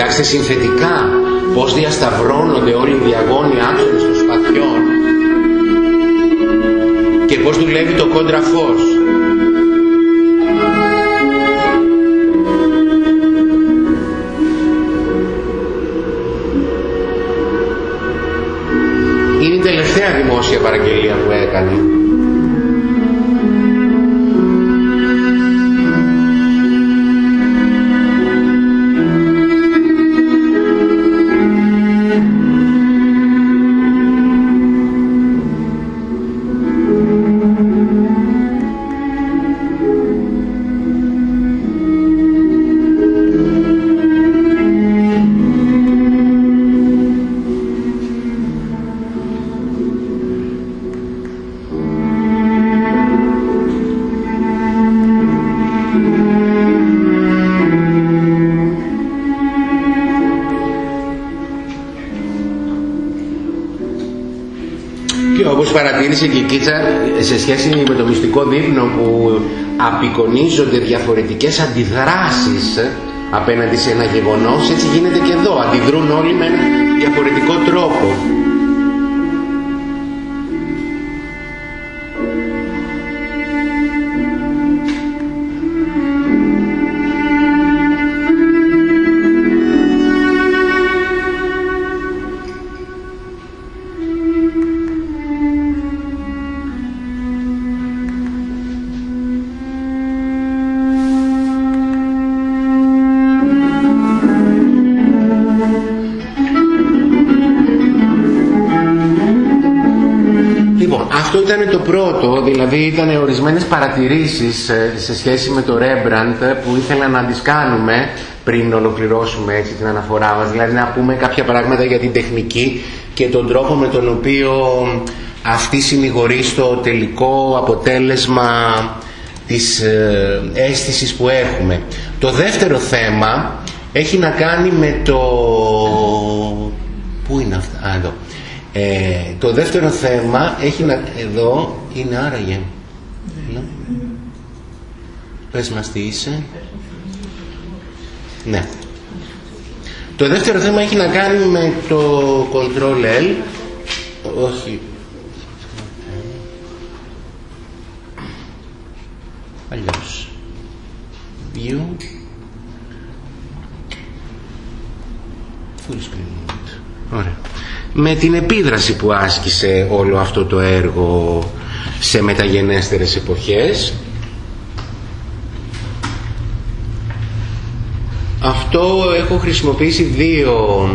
Κοιτάξτε συνθετικά πως διασταυρώνονται όλοι οι διαγώνοι άξονες των σπαθιών. πώς δουλεύει το κόντρα φως. Είναι η τελευταία δημόσια παραγγελία που έκανε. Παρατήρησε και η Κίτσα σε σχέση με το μυστικό δείπνο που απεικονίζονται διαφορετικές αντιδράσεις απέναντι σε ένα γεγονός έτσι γίνεται και εδώ. Αντιδρούν όλοι με ένα διαφορετικό τρόπο δηλαδή ήταν ορισμένες παρατηρήσεις ε, σε σχέση με το Rembrandt που ήθελα να τις κάνουμε πριν ολοκληρώσουμε έτσι την αναφορά μας, δηλαδή να πούμε κάποια πράγματα για την τεχνική και τον τρόπο με τον οποίο αυτή συνηγορεί στο τελικό αποτέλεσμα της ε, αίσθησης που έχουμε. Το δεύτερο θέμα έχει να κάνει με το... Πού είναι αυτά, Α, εδώ. Ε, το δεύτερο θέμα έχει να... Εδώ είναι άραγε. Ναι. Πες μας τι είσαι. Ναι. Το δεύτερο θέμα έχει να κάνει με το control L. Όχι. Αλλιώς. View. Full screen. Ωραία με την επίδραση που άσκησε όλο αυτό το έργο σε μεταγενέστερες εποχές. Αυτό έχω χρησιμοποιήσει δύο,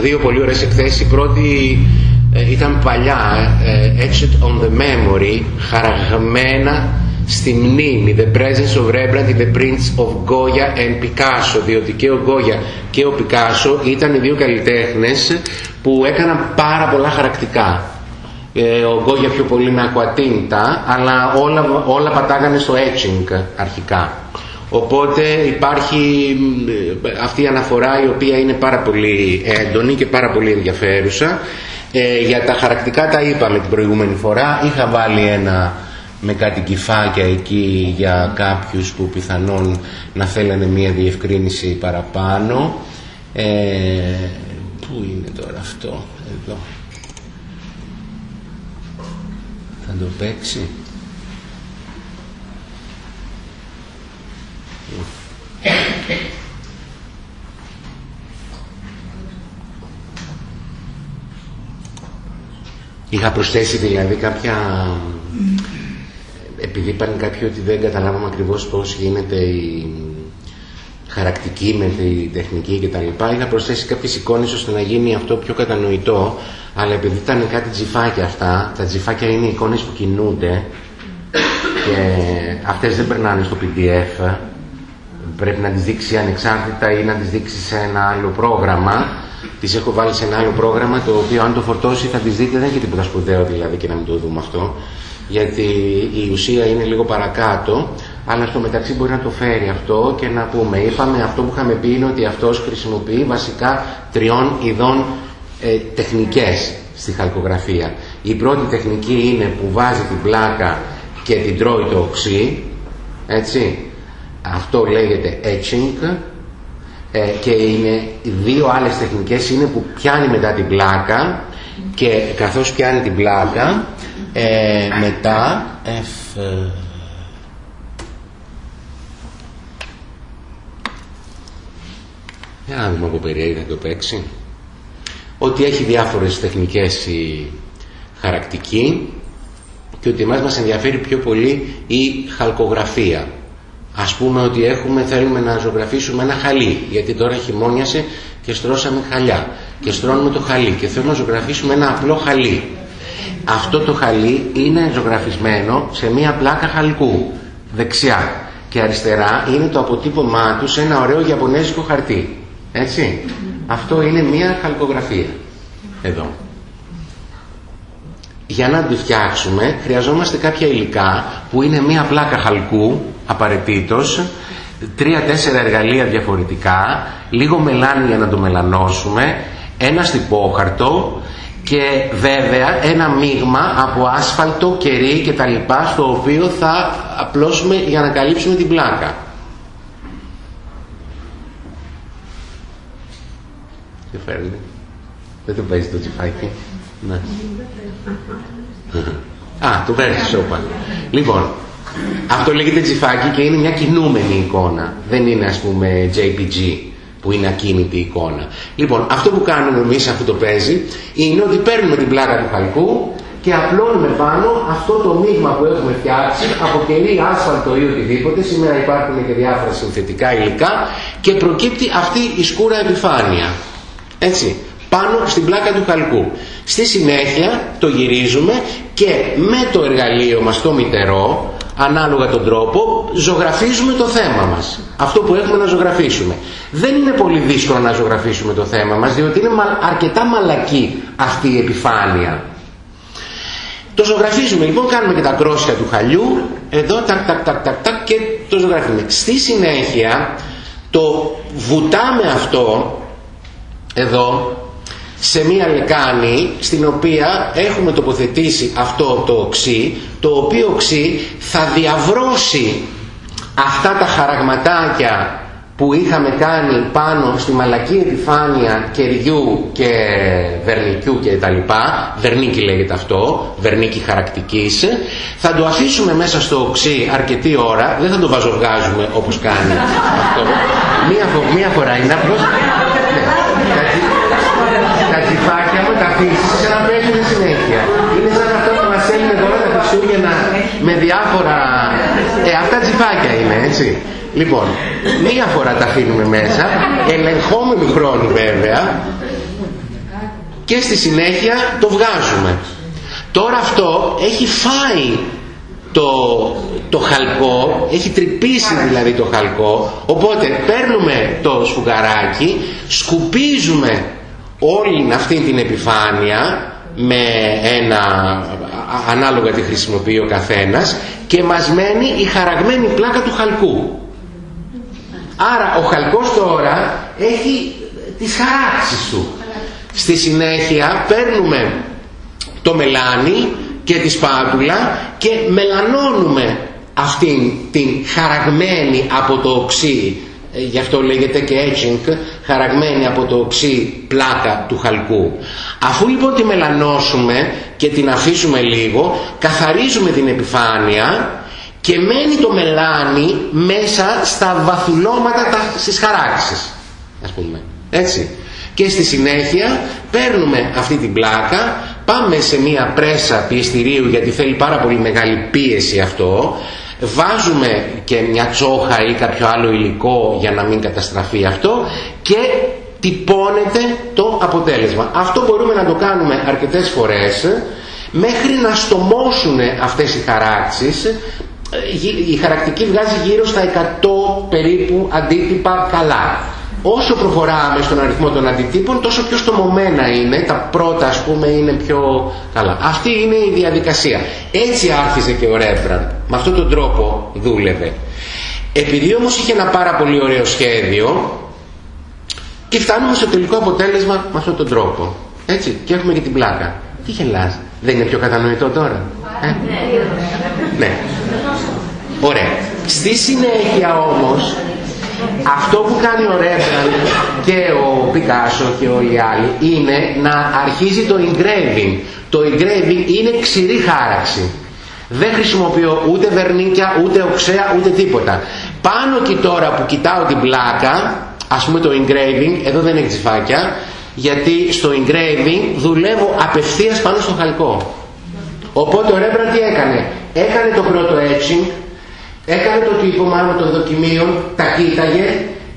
δύο πολύ ωραίες εκθέσεις. Η πρώτη ε, ήταν παλιά ε, Etched on the Memory χαραγμένα στη μνήμη. The Presence of Rembrandt in the Prints of Goya and Picasso διότι και ο Goya και ο Picasso ήταν οι δύο καλλιτέχνες που έκαναν πάρα πολλά χαρακτικά. Ε, ο Γκόγια πιο πολύ με ακουατίντα αλλά όλα, όλα πατάγανε στο etching αρχικά. Οπότε υπάρχει ε, αυτή η αναφορά η οποία είναι πάρα πολύ έντονη και πάρα πολύ ενδιαφέρουσα. Ε, για τα χαρακτικά τα είπαμε την προηγούμενη φορά. Είχα βάλει ένα με κάτι κυφάκια εκεί για κάποιους που πιθανόν να θέλανε μία διευκρίνηση παραπάνω. Ε, Πού είναι τώρα αυτό, εδώ; Θα το παίξει; Είχα προσθέσει δηλαδή κάποια... Επειδή είπαν κάποιοι ότι δεν καταλάβαμε ακριβώς πώς γίνεται η χαρακτική με τη τεχνική κτλ. Είχα προσθέσει κάποιες εικόνες ώστε να γίνει αυτό πιο κατανοητό, αλλά επειδή ήταν κάτι τζιφάκια αυτά, τα τζιφάκια είναι εικόνες που κινούνται και αυτές δεν περνάνε στο PDF, πρέπει να τις δείξει ανεξάρτητα ή να τις δείξει σε ένα άλλο πρόγραμμα. Τις έχω βάλει σε ένα άλλο πρόγραμμα το οποίο αν το φορτώσει θα τις δείτε, δεν έχει τίποτα σπουδαίο δηλαδή και να μην το δούμε αυτό, γιατί η ουσία είναι λίγο παρακάτω αλλά στο μεταξύ μπορεί να το φέρει αυτό και να πούμε, είπαμε αυτό που είχαμε πει είναι ότι αυτός χρησιμοποιεί βασικά τριών ειδών ε, τεχνικές στη χαλκογραφία. Η πρώτη τεχνική είναι που βάζει την πλάκα και την τρώει το οξύ, έτσι, αυτό λέγεται etching ε, και είναι δύο άλλες τεχνικές είναι που πιάνει μετά την πλάκα και καθώς πιάνει την πλάκα Ε, μετά, F... Για να δούμε από περίεργα θα το παίξει. Ότι έχει διάφορες τεχνικές η χαρακτική και ότι εμάς μας ενδιαφέρει πιο πολύ η χαλκογραφία. Ας πούμε ότι έχουμε, θέλουμε να ζωγραφίσουμε ένα χαλί, γιατί τώρα χειμώνιασε και στρώσαμε χαλιά και στρώνουμε το χαλί και θέλουμε να ζωγραφίσουμε ένα απλό χαλί. Αυτό το χαλί είναι ζωγραφισμένο σε μία πλάκα χαλκού, δεξιά. Και αριστερά είναι το αποτύπωμά του σε ένα ωραίο γιαπωνέζικο χαρτί. Έτσι. Αυτό είναι μία χαλκογραφία. Εδώ. Για να τη φτιάξουμε χρειαζόμαστε κάποια υλικά που είναι μία πλάκα χαλκού απαραίτητος, τρία-τέσσερα εργαλεία διαφορετικά, λίγο μελάνι για να το μελανώσουμε, ένα στυπόχαρτο και βέβαια ένα μείγμα από άσφαλτο, κερί και τα λοιπά στο οποίο θα απλώσουμε για να καλύψουμε την πλάκα. Τι φέρνει; Δεν το παίζει το τσιφάκι. Ναι. Α, το παίρνει σώπα. Λοιπόν, αυτό λέγεται τσιφάκι και είναι μια κινούμενη εικόνα. Δεν είναι ας πούμε JPG που είναι ακίνητη εικόνα. Λοιπόν, αυτό που κάνουμε εμείς αφού το παίζει είναι ότι παίρνουμε την πλάκα του χαλκού και απλώνουμε πάνω αυτό το μείγμα που έχουμε φτιάξει από κερί, άσφαλτο ή οτιδήποτε. Σήμερα υπάρχουν και διάφορα συνθετικά υλικά και προκύπτει αυτή η σκούρα επιφάνεια. Έτσι, πάνω στην πλάκα του χαλκού. Στη συνέχεια το γυρίζουμε και με το εργαλείο μας το μητερό ανάλογα τον τρόπο ζωγραφίζουμε το θέμα μας. Αυτό που έχουμε να ζωγραφίσουμε. Δεν είναι πολύ δύσκολο να ζωγραφίσουμε το θέμα μας διότι είναι αρκετά μαλακή αυτή η επιφάνεια. Το ζωγραφίζουμε λοιπόν, κάνουμε και τα κρόσια του χαλιού, εδώ τακ τακ τακ τακ, τακ και το ζωγραφίζουμε. Στη συνέχεια το βουτάμε αυτό εδώ σε μία λεκάνη στην οποία έχουμε τοποθετήσει αυτό το οξύ το οποίο οξύ θα διαβρώσει αυτά τα χαραγματάκια που είχαμε κάνει πάνω στη μαλακή επιφάνεια κεριού και βερνικιού και τα λοιπά, βερνίκι λέγεται αυτό, βερνίκι χαρακτικής, θα το αφήσουμε μέσα στο οξύ αρκετή ώρα, δεν θα το βαζοβγάζουμε όπως κάνει αυτό, μία, μία φορά είναι απλώς, τα τσιφάκια μου τα αφήσεις και να πέσουν συνέχεια. Είναι σαν αυτό που μας έλυνε τώρα τα Χριστούγεννα με διάφορα... Ε, αυτά τσιφάκια είναι, έτσι. Λοιπόν, μία φορά τα αφήνουμε μέσα, ελεγχόμενου χρόνου βέβαια, και στη συνέχεια το βγάζουμε. Τώρα αυτό έχει φάει το, το χαλκό, έχει τρυπήσει δηλαδή το χαλκό, οπότε παίρνουμε το σφουγγαράκι, σκουπίζουμε όλη αυτή την επιφάνεια με ένα ανάλογα τη χρησιμοποιεί ο καθένας και μας μένει η χαραγμένη πλάκα του χαλκού. Άρα ο χαλκός τώρα έχει τις χαράξεις του. Στη συνέχεια παίρνουμε το μελάνι και τη σπάτουλα και μελανώνουμε αυτήν την χαραγμένη από το οξύ ε, γι' αυτό λέγεται και etching χαραγμένη από το οξύ πλάκα του χαλκού. Αφού λοιπόν τη μελανώσουμε και την αφήσουμε λίγο καθαρίζουμε την επιφάνεια και μένει το μελάνι μέσα στα βαθουλώματα τα, στις χαράξεις. Ας πούμε έτσι. Και στη συνέχεια παίρνουμε αυτή την πλάκα πάμε σε μία πρέσα πιεστηρίου γιατί θέλει πάρα πολύ μεγάλη πίεση αυτό βάζουμε και μια τσόχα ή κάποιο άλλο υλικό για να μην καταστραφεί αυτό και τυπώνεται το αποτέλεσμα. Αυτό μπορούμε να το κάνουμε αρκετές φορές μέχρι να στομώσουν αυτές οι χαράξεις η χαρακτική βγάζει γύρω στα 100 περίπου αντίτυπα καλά όσο προχωράμε στον αριθμό των αντιτύπων τόσο πιο στομωμένα είναι. Τα πρώτα ας πούμε είναι πιο καλά. Αυτή είναι η διαδικασία. Έτσι άρχιζε και ο Ρέμπραντ. Με αυτόν τον τρόπο δούλευε. Επειδή όμως είχε ένα πάρα πολύ ωραίο σχέδιο και φτάνουμε στο τελικό αποτέλεσμα με αυτόν τον τρόπο. Έτσι και έχουμε και την πλάκα. Τι γελάς; Δεν είναι πιο κατανοητό τώρα; Ε; ναι. Ωραία. Στη συνέχεια όμως αυτό που κάνει ο Ρέμπραντ και ο ο Πικάσο και όλοι οι άλλοι είναι να αρχίζει το engraving. Το engraving είναι ξηρή χάραξη. Δεν χρησιμοποιώ ούτε βερνίκια, ούτε οξέα, ούτε τίποτα. Πάνω και τώρα που κοιτάω την πλάκα, ας πούμε το engraving, εδώ δεν έχει τσιφάκια, γιατί στο engraving δουλεύω απευθείας πάνω στο χαλκό. Οπότε ο Ρέμπραντ τι έκανε; Έκανε το πρώτο etching, έκανε το τύπωμα των δοκιμίων, τα κοίταγε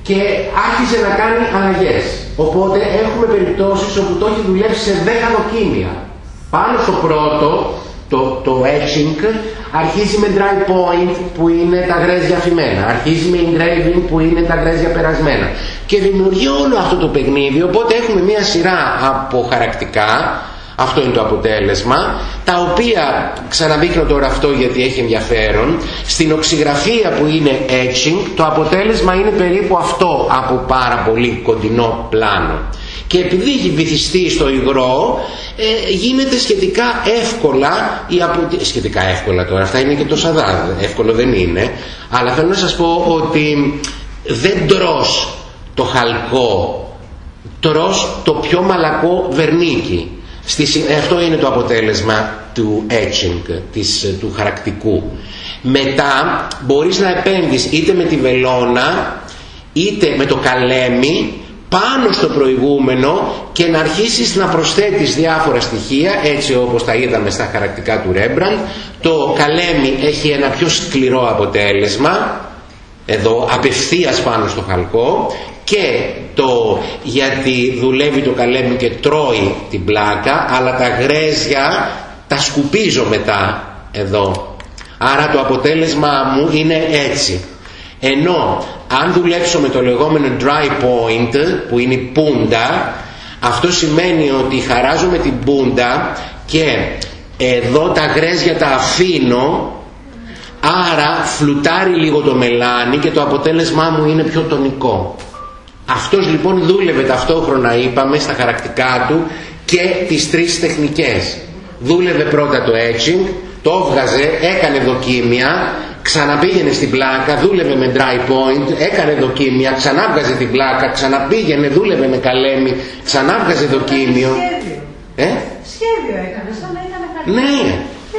και άρχισε να κάνει αλλαγές. Οπότε έχουμε περιπτώσεις όπου το έχει δουλέψει σε 10 δοκίμια. Πάνω στο πρώτο, το, το etching, αρχίζει με dry point που είναι τα γρέζια αφημένα, αρχίζει με engraving που είναι τα γρέζια περασμένα και δημιουργεί όλο αυτό το παιχνίδι, οπότε έχουμε μια σειρά από χαρακτικά αυτό είναι το αποτέλεσμα, τα οποία, ξαναδείχνω τώρα αυτό γιατί έχει ενδιαφέρον, στην οξυγραφία που είναι etching, το αποτέλεσμα είναι περίπου αυτό από πάρα πολύ κοντινό πλάνο. Και επειδή έχει βυθιστεί στο υγρό, ε, γίνεται σχετικά εύκολα, η απο... σχετικά εύκολα τώρα, αυτά είναι και το σαδά, εύκολο δεν είναι, αλλά θέλω να σας πω ότι δεν τρως το χαλκό, τρως το πιο μαλακό βερνίκι. Αυτό είναι το αποτέλεσμα του etching, της, του χαρακτικού. Μετά μπορείς να επέμβεις είτε με τη βελόνα είτε με το καλέμι πάνω στο προηγούμενο και να αρχίσεις να προσθέτεις διάφορα στοιχεία έτσι όπως τα είδαμε στα χαρακτικά του Ρέμπραντ. Το καλέμι έχει ένα πιο σκληρό αποτέλεσμα εδώ απευθείας πάνω στο χαλκό και το γιατί δουλεύει το καλέμι και τρώει την πλάκα αλλά τα γρέζια τα σκουπίζω μετά εδώ άρα το αποτέλεσμα μου είναι έτσι. Ενώ αν δουλέψω με το λεγόμενο dry point που είναι η πούντα αυτό σημαίνει ότι χαράζω με την πούντα και εδώ τα γρέζια τα αφήνω άρα φλουτάρει λίγο το μελάνι και το αποτέλεσμά μου είναι πιο τονικό αυτός λοιπόν δούλευε ταυτόχρονα είπαμε στα χαρακτικά του και τις τρεις τεχνικές. Δούλευε πρώτα το etching, το έβγαζε, έκανε δοκίμια, ξαναπήγαινε στην πλάκα, δούλευε με dry point, έκανε δοκίμια, ξανάβγαζε την πλάκα, ξαναπήγαινε, δούλευε με καλέμι, ξανάβγαζε δοκίμιο. Σχέδιο. Ε; Σχέδιο έκανε, σαν να ήταν Ναι,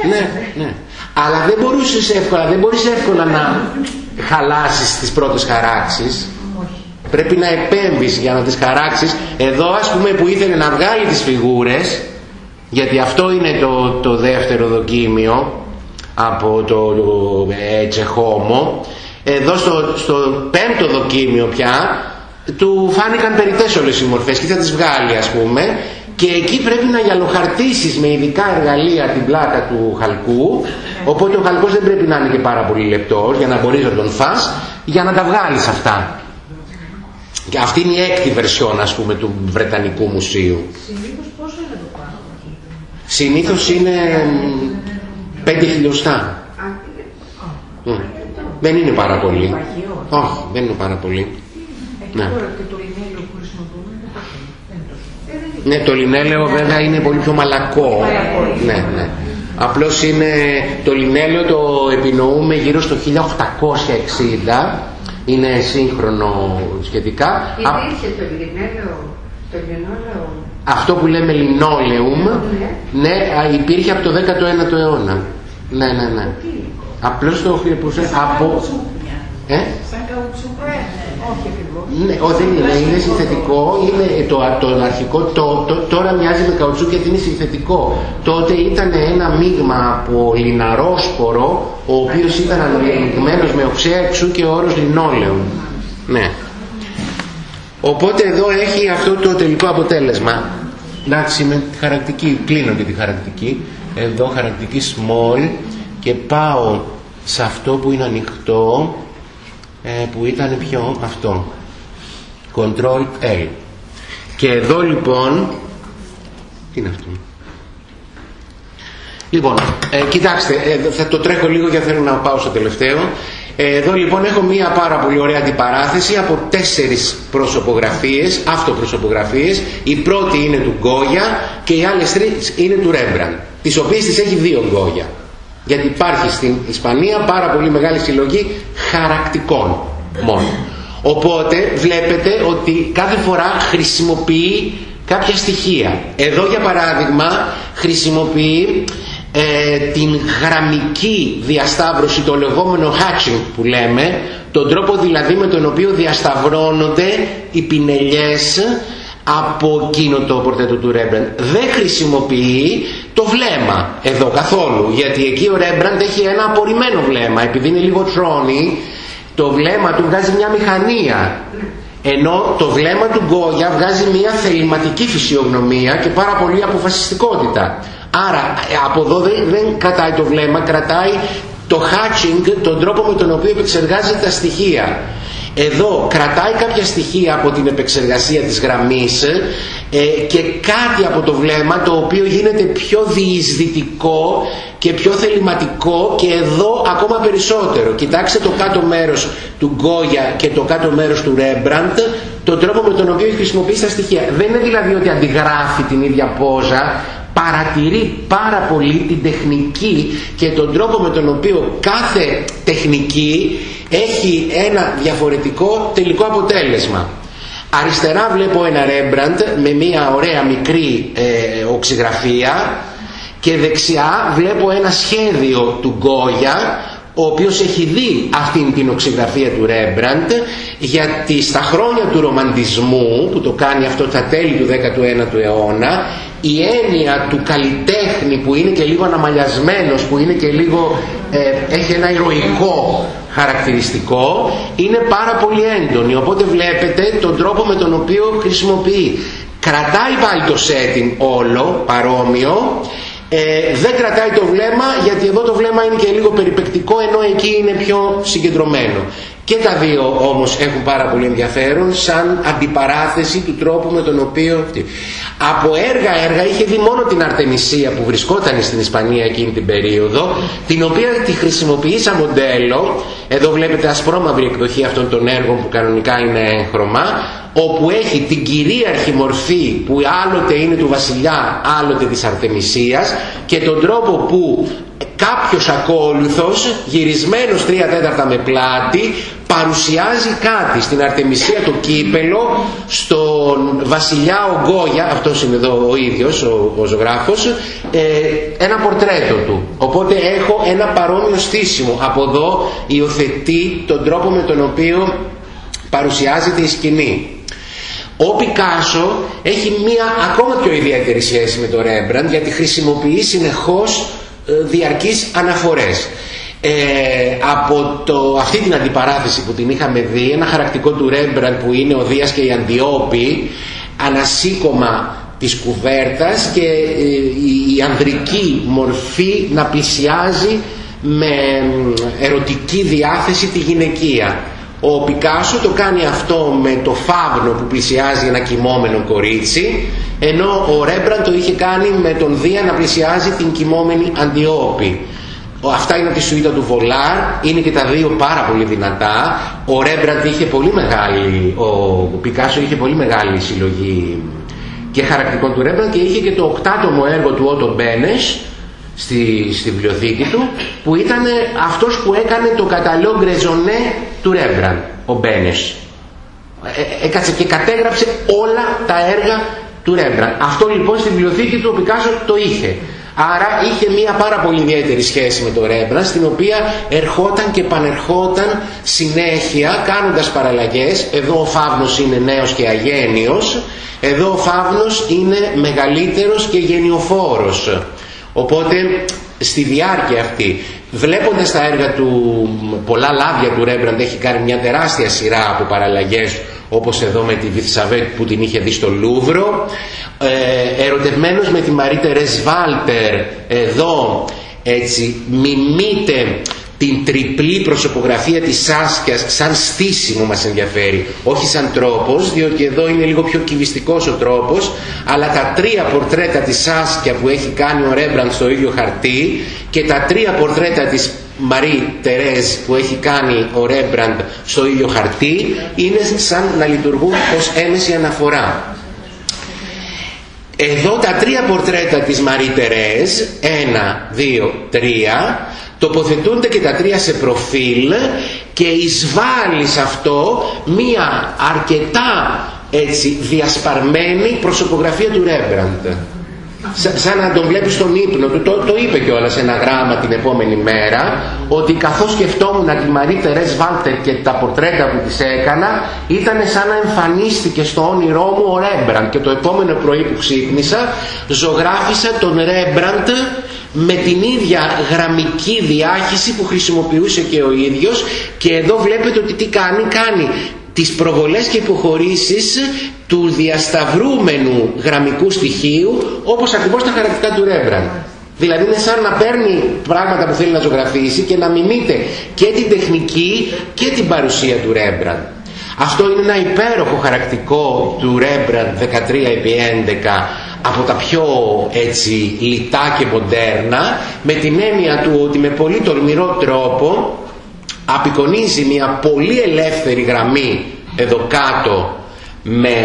ναι, ναι. Αλλά δεν μπορούσες εύκολα, δεν μπορείς εύκολα να χαλάσεις τις πρώτες χαράξεις. Πρέπει να επέμβεις για να τις χαράξεις. Εδώ ας πούμε που ήθελε να βγάλει τις φιγούρες, γιατί αυτό είναι το, το δεύτερο δοκίμιο από το, το Τσεχόμο, εδώ στο, στο πέμπτο δοκίμιο πια, του φάνηκαν περιττές όλες οι μορφές και θα τις βγάλει ας πούμε και εκεί πρέπει να γυαλοχαρτίσεις με ειδικά εργαλεία την πλάκα του χαλκού οπότε ο χαλκός δεν πρέπει να είναι και πάρα πολύ λεπτός για να μπορείς να τον φας για να τα βγάλεις αυτά. Και αυτή είναι η έκτη βερσιόν ας πούμε του Βρετανικού Μουσείου. Συνήθως πόσο είναι το πάνω; Συνήθως είναι πέντε χιλιοστά. Mm. Δεν είναι πάρα πολύ. Όχι, δεν είναι πάρα πολύ. Εκεί Ναι. τώρα και το λινέλιο που χρησιμοποιούμε είναι πόσο. Δεν είναι τόσο. Ναι, το λινέλαιο βέβαια είναι πολύ πιο μαλακό. Ναι, ναι. Απλώς είναι το λινέλαιο το επινοούμε γύρω στο 1860. Είναι σύγχρονο σχετικά. Α, Υπήρχε το λινέλαιο, το λινόλεο. Αυτό που λέμε linoleum, ναι, α, υπήρχε από το 19ο αιώνα. Ναι, ναι, ναι. Απλώς το χρησιμοποιούσε από... Ε; Σαν καουτσούκο. Όχι ακριβώς. Ναι, όχι δεν είναι, είναι συνθετικό, είναι το, το αρχικό, το, το, τώρα μοιάζει με καουτσούκ γιατί είναι συνθετικό. Τότε ήταν ένα μείγμα από λιναρόσπορο, ο οποίος ήταν αναμειγμένος με οξέα εξού και ο όρος λινόλεο. Ναι. Οπότε εδώ έχει αυτό το τελικό αποτέλεσμα. Εντάξει, με τη χαρακτική, κλείνω και τη χαρακτική. Εδώ χαρακτική small και πάω σε αυτό που είναι ανοιχτό, ε, που ήταν πιο αυτό. Control L. Και εδώ λοιπόν, τι είναι αυτό; Λοιπόν, ε, κοιτάξτε, ε, θα το τρέχω λίγο γιατί θέλω να πάω στο τελευταίο. Ε, εδώ λοιπόν έχω μία πάρα πολύ ωραία αντιπαράθεση από τέσσερις προσωπογραφίες, αυτοπροσωπογραφίες. Η πρώτη είναι του Γκόγια και οι άλλες τρεις είναι του Ρέμπραν, τις οποίες τις έχει δύο Γκόγια. Γιατί υπάρχει στην Ισπανία πάρα πολύ μεγάλη συλλογή χαρακτικών μόνο. Οπότε βλέπετε ότι κάθε φορά χρησιμοποιεί κάποια στοιχεία. Εδώ για παράδειγμα χρησιμοποιεί ε, την γραμμική διασταύρωση, το λεγόμενο hatching που λέμε, τον τρόπο δηλαδή με τον οποίο διασταυρώνονται οι πινελιές από εκείνο το πορτέτο του Ρέμπραντ. Δεν χρησιμοποιεί το βλέμμα εδώ καθόλου, γιατί εκεί ο Ρέμπραντ έχει ένα απορριμμένο βλέμμα, επειδή είναι λίγο τρόνι, το βλέμμα του βγάζει μια μηχανία ενώ το βλέμμα του Γκόγια βγάζει μια θεληματική φυσιογνωμία και πάρα πολύ αποφασιστικότητα. Άρα από εδώ δεν, δεν κρατάει το βλέμμα, κρατάει το hatching, τον τρόπο με τον οποίο επεξεργάζεται τα στοιχεία. Εδώ κρατάει κάποια στοιχεία από την επεξεργασία της γραμμής ε, και κάτι από το βλέμμα το οποίο γίνεται πιο διεισδυτικό και πιο θεληματικό και εδώ ακόμα περισσότερο. Κοιτάξτε το κάτω μέρος του Γκόγια και το κάτω μέρος του Ρέμπραντ, τον τρόπο με τον οποίο χρησιμοποιεί τα στοιχεία. Δεν είναι δηλαδή ότι αντιγράφει την ίδια πόζα, παρατηρεί πάρα πολύ την τεχνική και τον τρόπο με τον οποίο κάθε τεχνική έχει ένα διαφορετικό τελικό αποτέλεσμα. Αριστερά βλέπω ένα Ρέμπραντ με μια ωραία μικρή ε, οξυγραφία και δεξιά βλέπω ένα σχέδιο του Γκόγια ο οποίος έχει δει αυτήν την οξυγραφία του Ρέμπραντ γιατί στα χρόνια του ρομαντισμού που το κάνει αυτό τα τέλη του 19ου αιώνα η έννοια του καλλιτέχνη που είναι και λίγο αναμαλιασμένος που είναι και λίγο ε, έχει ένα ηρωικό χαρακτηριστικό είναι πάρα πολύ έντονη. Οπότε βλέπετε τον τρόπο με τον οποίο χρησιμοποιεί. Κρατάει πάλι το setting όλο παρόμοιο. Ε, δεν κρατάει το βλέμμα γιατί εδώ το βλέμμα είναι και λίγο περιπεκτικό ενώ εκεί είναι πιο συγκεντρωμένο και τα δύο όμως έχουν πάρα πολύ ενδιαφέρον σαν αντιπαράθεση του τρόπου με τον οποίο... Από έργα έργα είχε δει μόνο την Αρτεμισία που βρισκόταν στην Ισπανία εκείνη την περίοδο την οποία τη χρησιμοποιεί σαν μοντέλο. Εδώ βλέπετε ασπρόμαυρη εκδοχή αυτών των έργων που κανονικά είναι έγχρωμα όπου έχει την κυρίαρχη μορφή που άλλοτε είναι του βασιλιά άλλοτε της Αρτεμισίας και τον τρόπο που κάποιος ακόλουθος γυρισμένος τρία τέταρτα με πλάτη παρουσιάζει κάτι στην Αρτεμισία το κύπελο στον βασιλιά Ογκόγια αυτός είναι εδώ ο ίδιος ο, ο ζωγράφος ε, ένα πορτρέτο του. Οπότε έχω ένα παρόμοιο στήσιμο. Από εδώ υιοθετεί τον τρόπο με τον οποίο παρουσιάζεται η σκηνή. Ο Πικάσο έχει μία ακόμα πιο ιδιαίτερη σχέση με το Ρέμπραντ γιατί χρησιμοποιεί συνεχώς ε, διαρκείς αναφορές. Ε, από το, αυτή την αντιπαράθεση που την είχαμε δει, ένα χαρακτικό του Ρέμπραντ που είναι ο Δίας και η Αντιόπη, ανασύκωμα της κουβέρτας και ε, η ανδρική μορφή να πλησιάζει με ερωτική διάθεση τη γυναικεία. Ο Πικάσο το κάνει αυτό με το φάβνο που πλησιάζει ένα κοιμόμενο κορίτσι ενώ ο Ρέμπραν το είχε κάνει με τον Δία να πλησιάζει την κοιμόμενη Αντιόπη. Αυτά είναι από τη σουίτα του Βολάρ, είναι και τα δύο πάρα πολύ δυνατά. Ο Ρέμπραντ είχε πολύ μεγάλη, ο Πικάσο είχε πολύ μεγάλη συλλογή και χαρακτικών του Ρέμπραντ και είχε και το οκτάτομο έργο του Ότο Μπένες στη, στη βιβλιοθήκη του που ήταν αυτός που έκανε το catalogue raisonné του Ρέμπραντ, ο Μπένες. Ε, έκατσε και κατέγραψε όλα τα έργα του Ρέμπραντ. Αυτό λοιπόν στη βιβλιοθήκη του ο Πικάσο το είχε. Άρα είχε μια πάρα πολύ ιδιαίτερη σχέση με το Ρέμπραντ στην οποία ερχόταν και επανερχόταν συνέχεια κάνοντας παραλλαγές. Εδώ ο Φαύνος είναι νέος και αγένειος, εδώ ο Φαύνος είναι μεγαλύτερος και γενιοφόρος. Οπότε στη διάρκεια αυτή, βλέποντας τα έργα του, πολλά λάδια του Ρέμπραντ έχει κάνει μια τεράστια σειρά από παραλλαγές όπως εδώ με τη Βιθσαβέτ που την είχε δει στο Λούβρο ε, ερωτευμένος με τη Μαρή Τερές Βάλτερ εδώ έτσι μιμείται την τριπλή προσωπογραφία της Σάσκιας σαν στήσιμο μας ενδιαφέρει. Όχι σαν τρόπος διότι εδώ είναι λίγο πιο κυβιστικός ο τρόπος αλλά τα τρία πορτρέτα της Σάσκια που έχει κάνει ο Ρέμπραντ στο ίδιο χαρτί και τα τρία πορτρέτα της Μαρή Τερέζ που έχει κάνει ο Ρέμπραντ στο ίδιο χαρτί είναι σαν να λειτουργούν ως έμεση αναφορά. Εδώ τα τρία πορτρέτα της Μαρή Τερέζ, ένα, δύο, τρία, τοποθετούνται και τα τρία σε προφίλ και εισβάλλει σε αυτό μία αρκετά έτσι διασπαρμένη προσωπογραφία του Ρέμπραντ σαν να τον βλέπεις στον ύπνο του. Το, το είπε κιόλας σε ένα γράμμα την επόμενη μέρα ότι καθώς σκεφτόμουν τη Μαρή Τερές Βάλτερ και τα πορτρέτα που της έκανα ήταν σαν να εμφανίστηκε στο όνειρό μου ο Ρέμπραντ. Και το επόμενο πρωί που ξύπνησα ζωγράφισα τον Ρέμπραντ με την ίδια γραμμική διάχυση που χρησιμοποιούσε και ο ίδιος. Και εδώ βλέπετε ότι τι κάνει, κάνει τις προβολές και υποχωρήσεις του διασταυρούμενου γραμμικού στοιχείου όπως ακριβώς τα χαρακτηριστικά του Ρέμπραντ. Δηλαδή είναι σαν να παίρνει πράγματα που θέλει να ζωγραφίσει και να μιμείται και την τεχνική και την παρουσία του Ρέμπραντ. Αυτό είναι ένα υπέροχο χαρακτικό του Ρέμπραντ 13x11 από τα πιο έτσι λιτά και μοντέρνα με την έννοια του ότι με πολύ τολμηρό τρόπο απεικονίζει μια πολύ ελεύθερη γραμμή εδώ κάτω με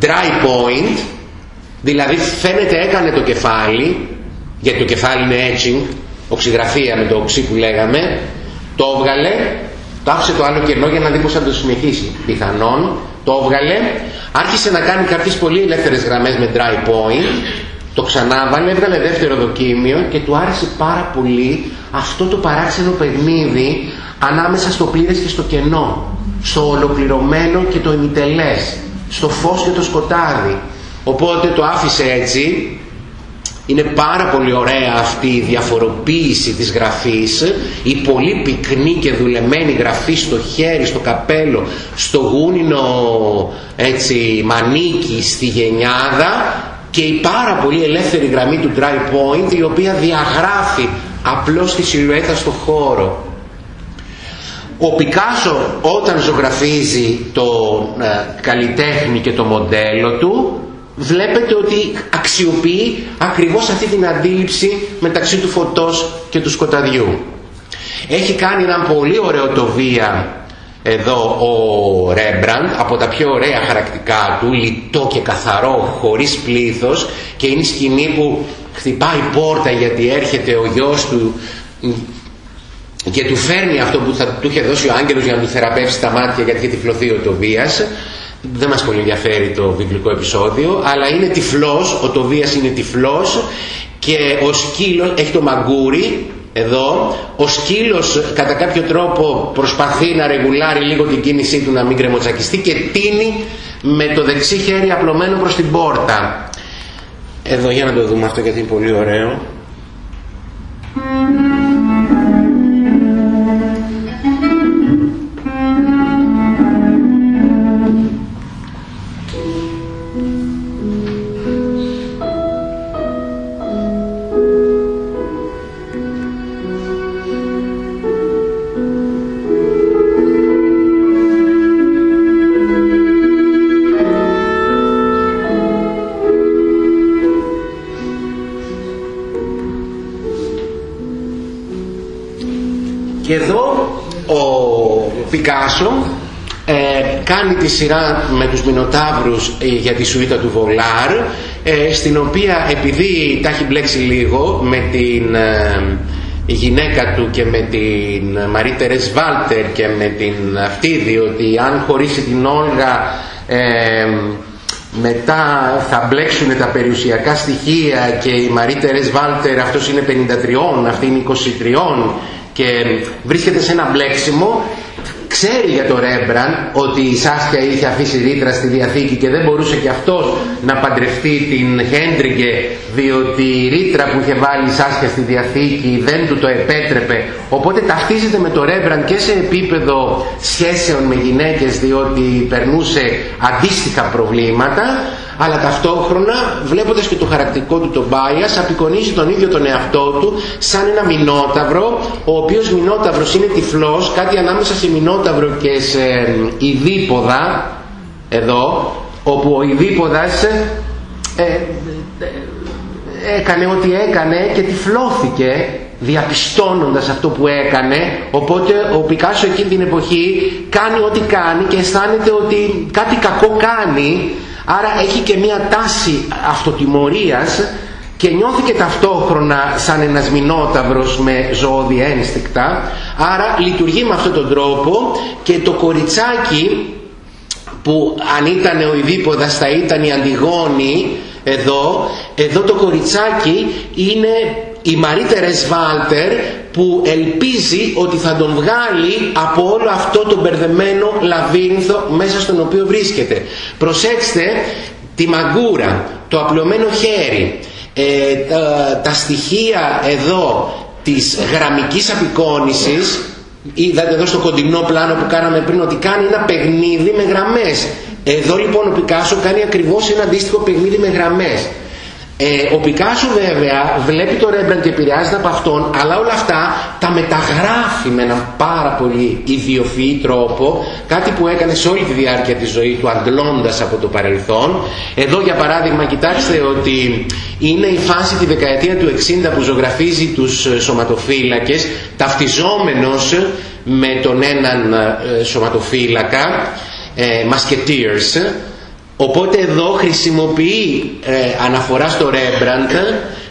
dry point δηλαδή φαίνεται έκανε το κεφάλι γιατί το κεφάλι είναι etching οξυγραφία με το οξύ που λέγαμε το έβγαλε το άφησε το άλλο κενό για να δει πως θα το συνεχίσει. Πιθανόν το έβγαλε άρχισε να κάνει κάποιες πολύ ελεύθερες γραμμές με dry point το ξανάβαλε, έβγαλε δεύτερο δοκίμιο και του άρεσε πάρα πολύ αυτό το παράξενο παιχνίδι ανάμεσα στο πλήρες και στο κενό, στο ολοκληρωμένο και το ημιτελές, στο φως και το σκοτάδι. Οπότε το άφησε έτσι. Είναι πάρα πολύ ωραία αυτή η διαφοροποίηση της γραφής, η πολύ πυκνή και δουλεμένη γραφή στο χέρι, στο καπέλο, στο γούνινο έτσι, μανίκι, στη γενιάδα και η πάρα πολύ ελεύθερη γραμμή του dry point η οποία διαγράφει απλώς τη σιλουέτα στο χώρο. Ο Πικάσο όταν ζωγραφίζει το ε, καλλιτέχνη και το μοντέλο του βλέπετε ότι αξιοποιεί ακριβώς αυτή την αντίληψη μεταξύ του φωτός και του σκοταδιού. Έχει κάνει έναν πολύ ωραίο τοβία εδώ ο Ρέμπραντ από τα πιο ωραία χαρακτικά του, λιτό και καθαρό, χωρίς πλήθος και είναι η σκηνή που χτυπάει πόρτα γιατί έρχεται ο γιος του και του φέρνει αυτό που θα του είχε δώσει ο άγγελος για να του θεραπεύσει τα μάτια γιατί είχε τυφλωθεί ο Τοβίας δεν μας πολύ ενδιαφέρει το βιβλικό επεισόδιο αλλά είναι τυφλός, ο Τοβίας είναι τυφλός και ο σκύλος έχει το μαγκούρι εδώ ο σκύλος κατά κάποιο τρόπο προσπαθεί να ρεγουλάρει λίγο την κίνησή του να μην κρεμοτσακιστεί και τίνει με το δεξί χέρι απλωμένο προς την πόρτα. Εδώ για να το δούμε αυτό γιατί είναι πολύ ωραίο. Κάνει τη σειρά με τους Μινοτάβρους ε, για τη σουίτα του Βολάρ ε, στην οποία επειδή τα έχει μπλέξει λίγο με την ε, γυναίκα του και με την Μαρή Τερές Βάλτερ και με την αυτή διότι αν χωρίσει την Όλγα μετά θα μπλέξουν τα περιουσιακά στοιχεία και η Μαρή Τερές Βάλτερ αυτός είναι 53, αυτή είναι 23 και βρίσκεται σε ένα μπλέξιμο ξέρει για το Ρέμπραν ότι η Σάσκια είχε αφήσει ρήτρα στη Διαθήκη και δεν μπορούσε και αυτός να παντρευτεί την Χέντριγκε διότι η ρήτρα που είχε βάλει η Σάσκια στη Διαθήκη δεν του το επέτρεπε. Οπότε ταυτίζεται με το Ρέμπραν και σε επίπεδο σχέσεων με γυναίκες διότι περνούσε αντίστοιχα προβλήματα αλλά ταυτόχρονα βλέποντας και το χαρακτικό του τον Μπάιας απεικονίζει τον ίδιο τον εαυτό του σαν ένα μηνόταυρο ο οποίος μηνόταυρος είναι τυφλός κάτι ανάμεσα σε μηνόταυρο και σε ειδίποδα εδώ όπου ο ειδίποδας ε, ε, έκανε ό,τι έκανε και τυφλώθηκε διαπιστώνοντας αυτό που έκανε. Οπότε ο Πικάσο εκείνη την εποχή κάνει ό,τι κάνει και αισθάνεται ότι κάτι κακό κάνει Άρα έχει και μία τάση αυτοτιμωρίας και νιώθηκε ταυτόχρονα σαν ένας μηνόταυρος με ζώδια ένστικτα. Άρα λειτουργεί με αυτόν τον τρόπο και το κοριτσάκι που αν ήταν ο Ιδίποδας θα ήταν η Αντιγόνη εδώ, εδώ το κοριτσάκι είναι η Μαρίτερες Βάλτερ που ελπίζει ότι θα τον βγάλει από όλο αυτό το μπερδεμένο λαβύρινθο μέσα στον οποίο βρίσκεται. Προσέξτε τη μαγκούρα, το απλωμένο χέρι, ε, τα, στοιχεία εδώ της γραμμικής απεικόνησης είδατε εδώ στο κοντινό πλάνο που κάναμε πριν ότι κάνει ένα παιχνίδι με γραμμές εδώ λοιπόν ο Πικάσο κάνει ακριβώς ένα αντίστοιχο παιχνίδι με γραμμές ε, ο Πικάσο βέβαια βλέπει το Ρέμπραντ και επηρεάζεται από αυτόν αλλά όλα αυτά τα μεταγράφει με έναν πάρα πολύ ιδιοφυή τρόπο. Κάτι που έκανε σε όλη τη διάρκεια της ζωής του αντλώντας από το παρελθόν. Εδώ για παράδειγμα κοιτάξτε ότι είναι η φάση τη δεκαετία του 60 που ζωγραφίζει τους σωματοφύλακες ταυτιζόμενος με τον έναν ε, σωματοφύλακα ε, Musketeers Οπότε εδώ χρησιμοποιεί ε, αναφορά στο Ρέμπραντ,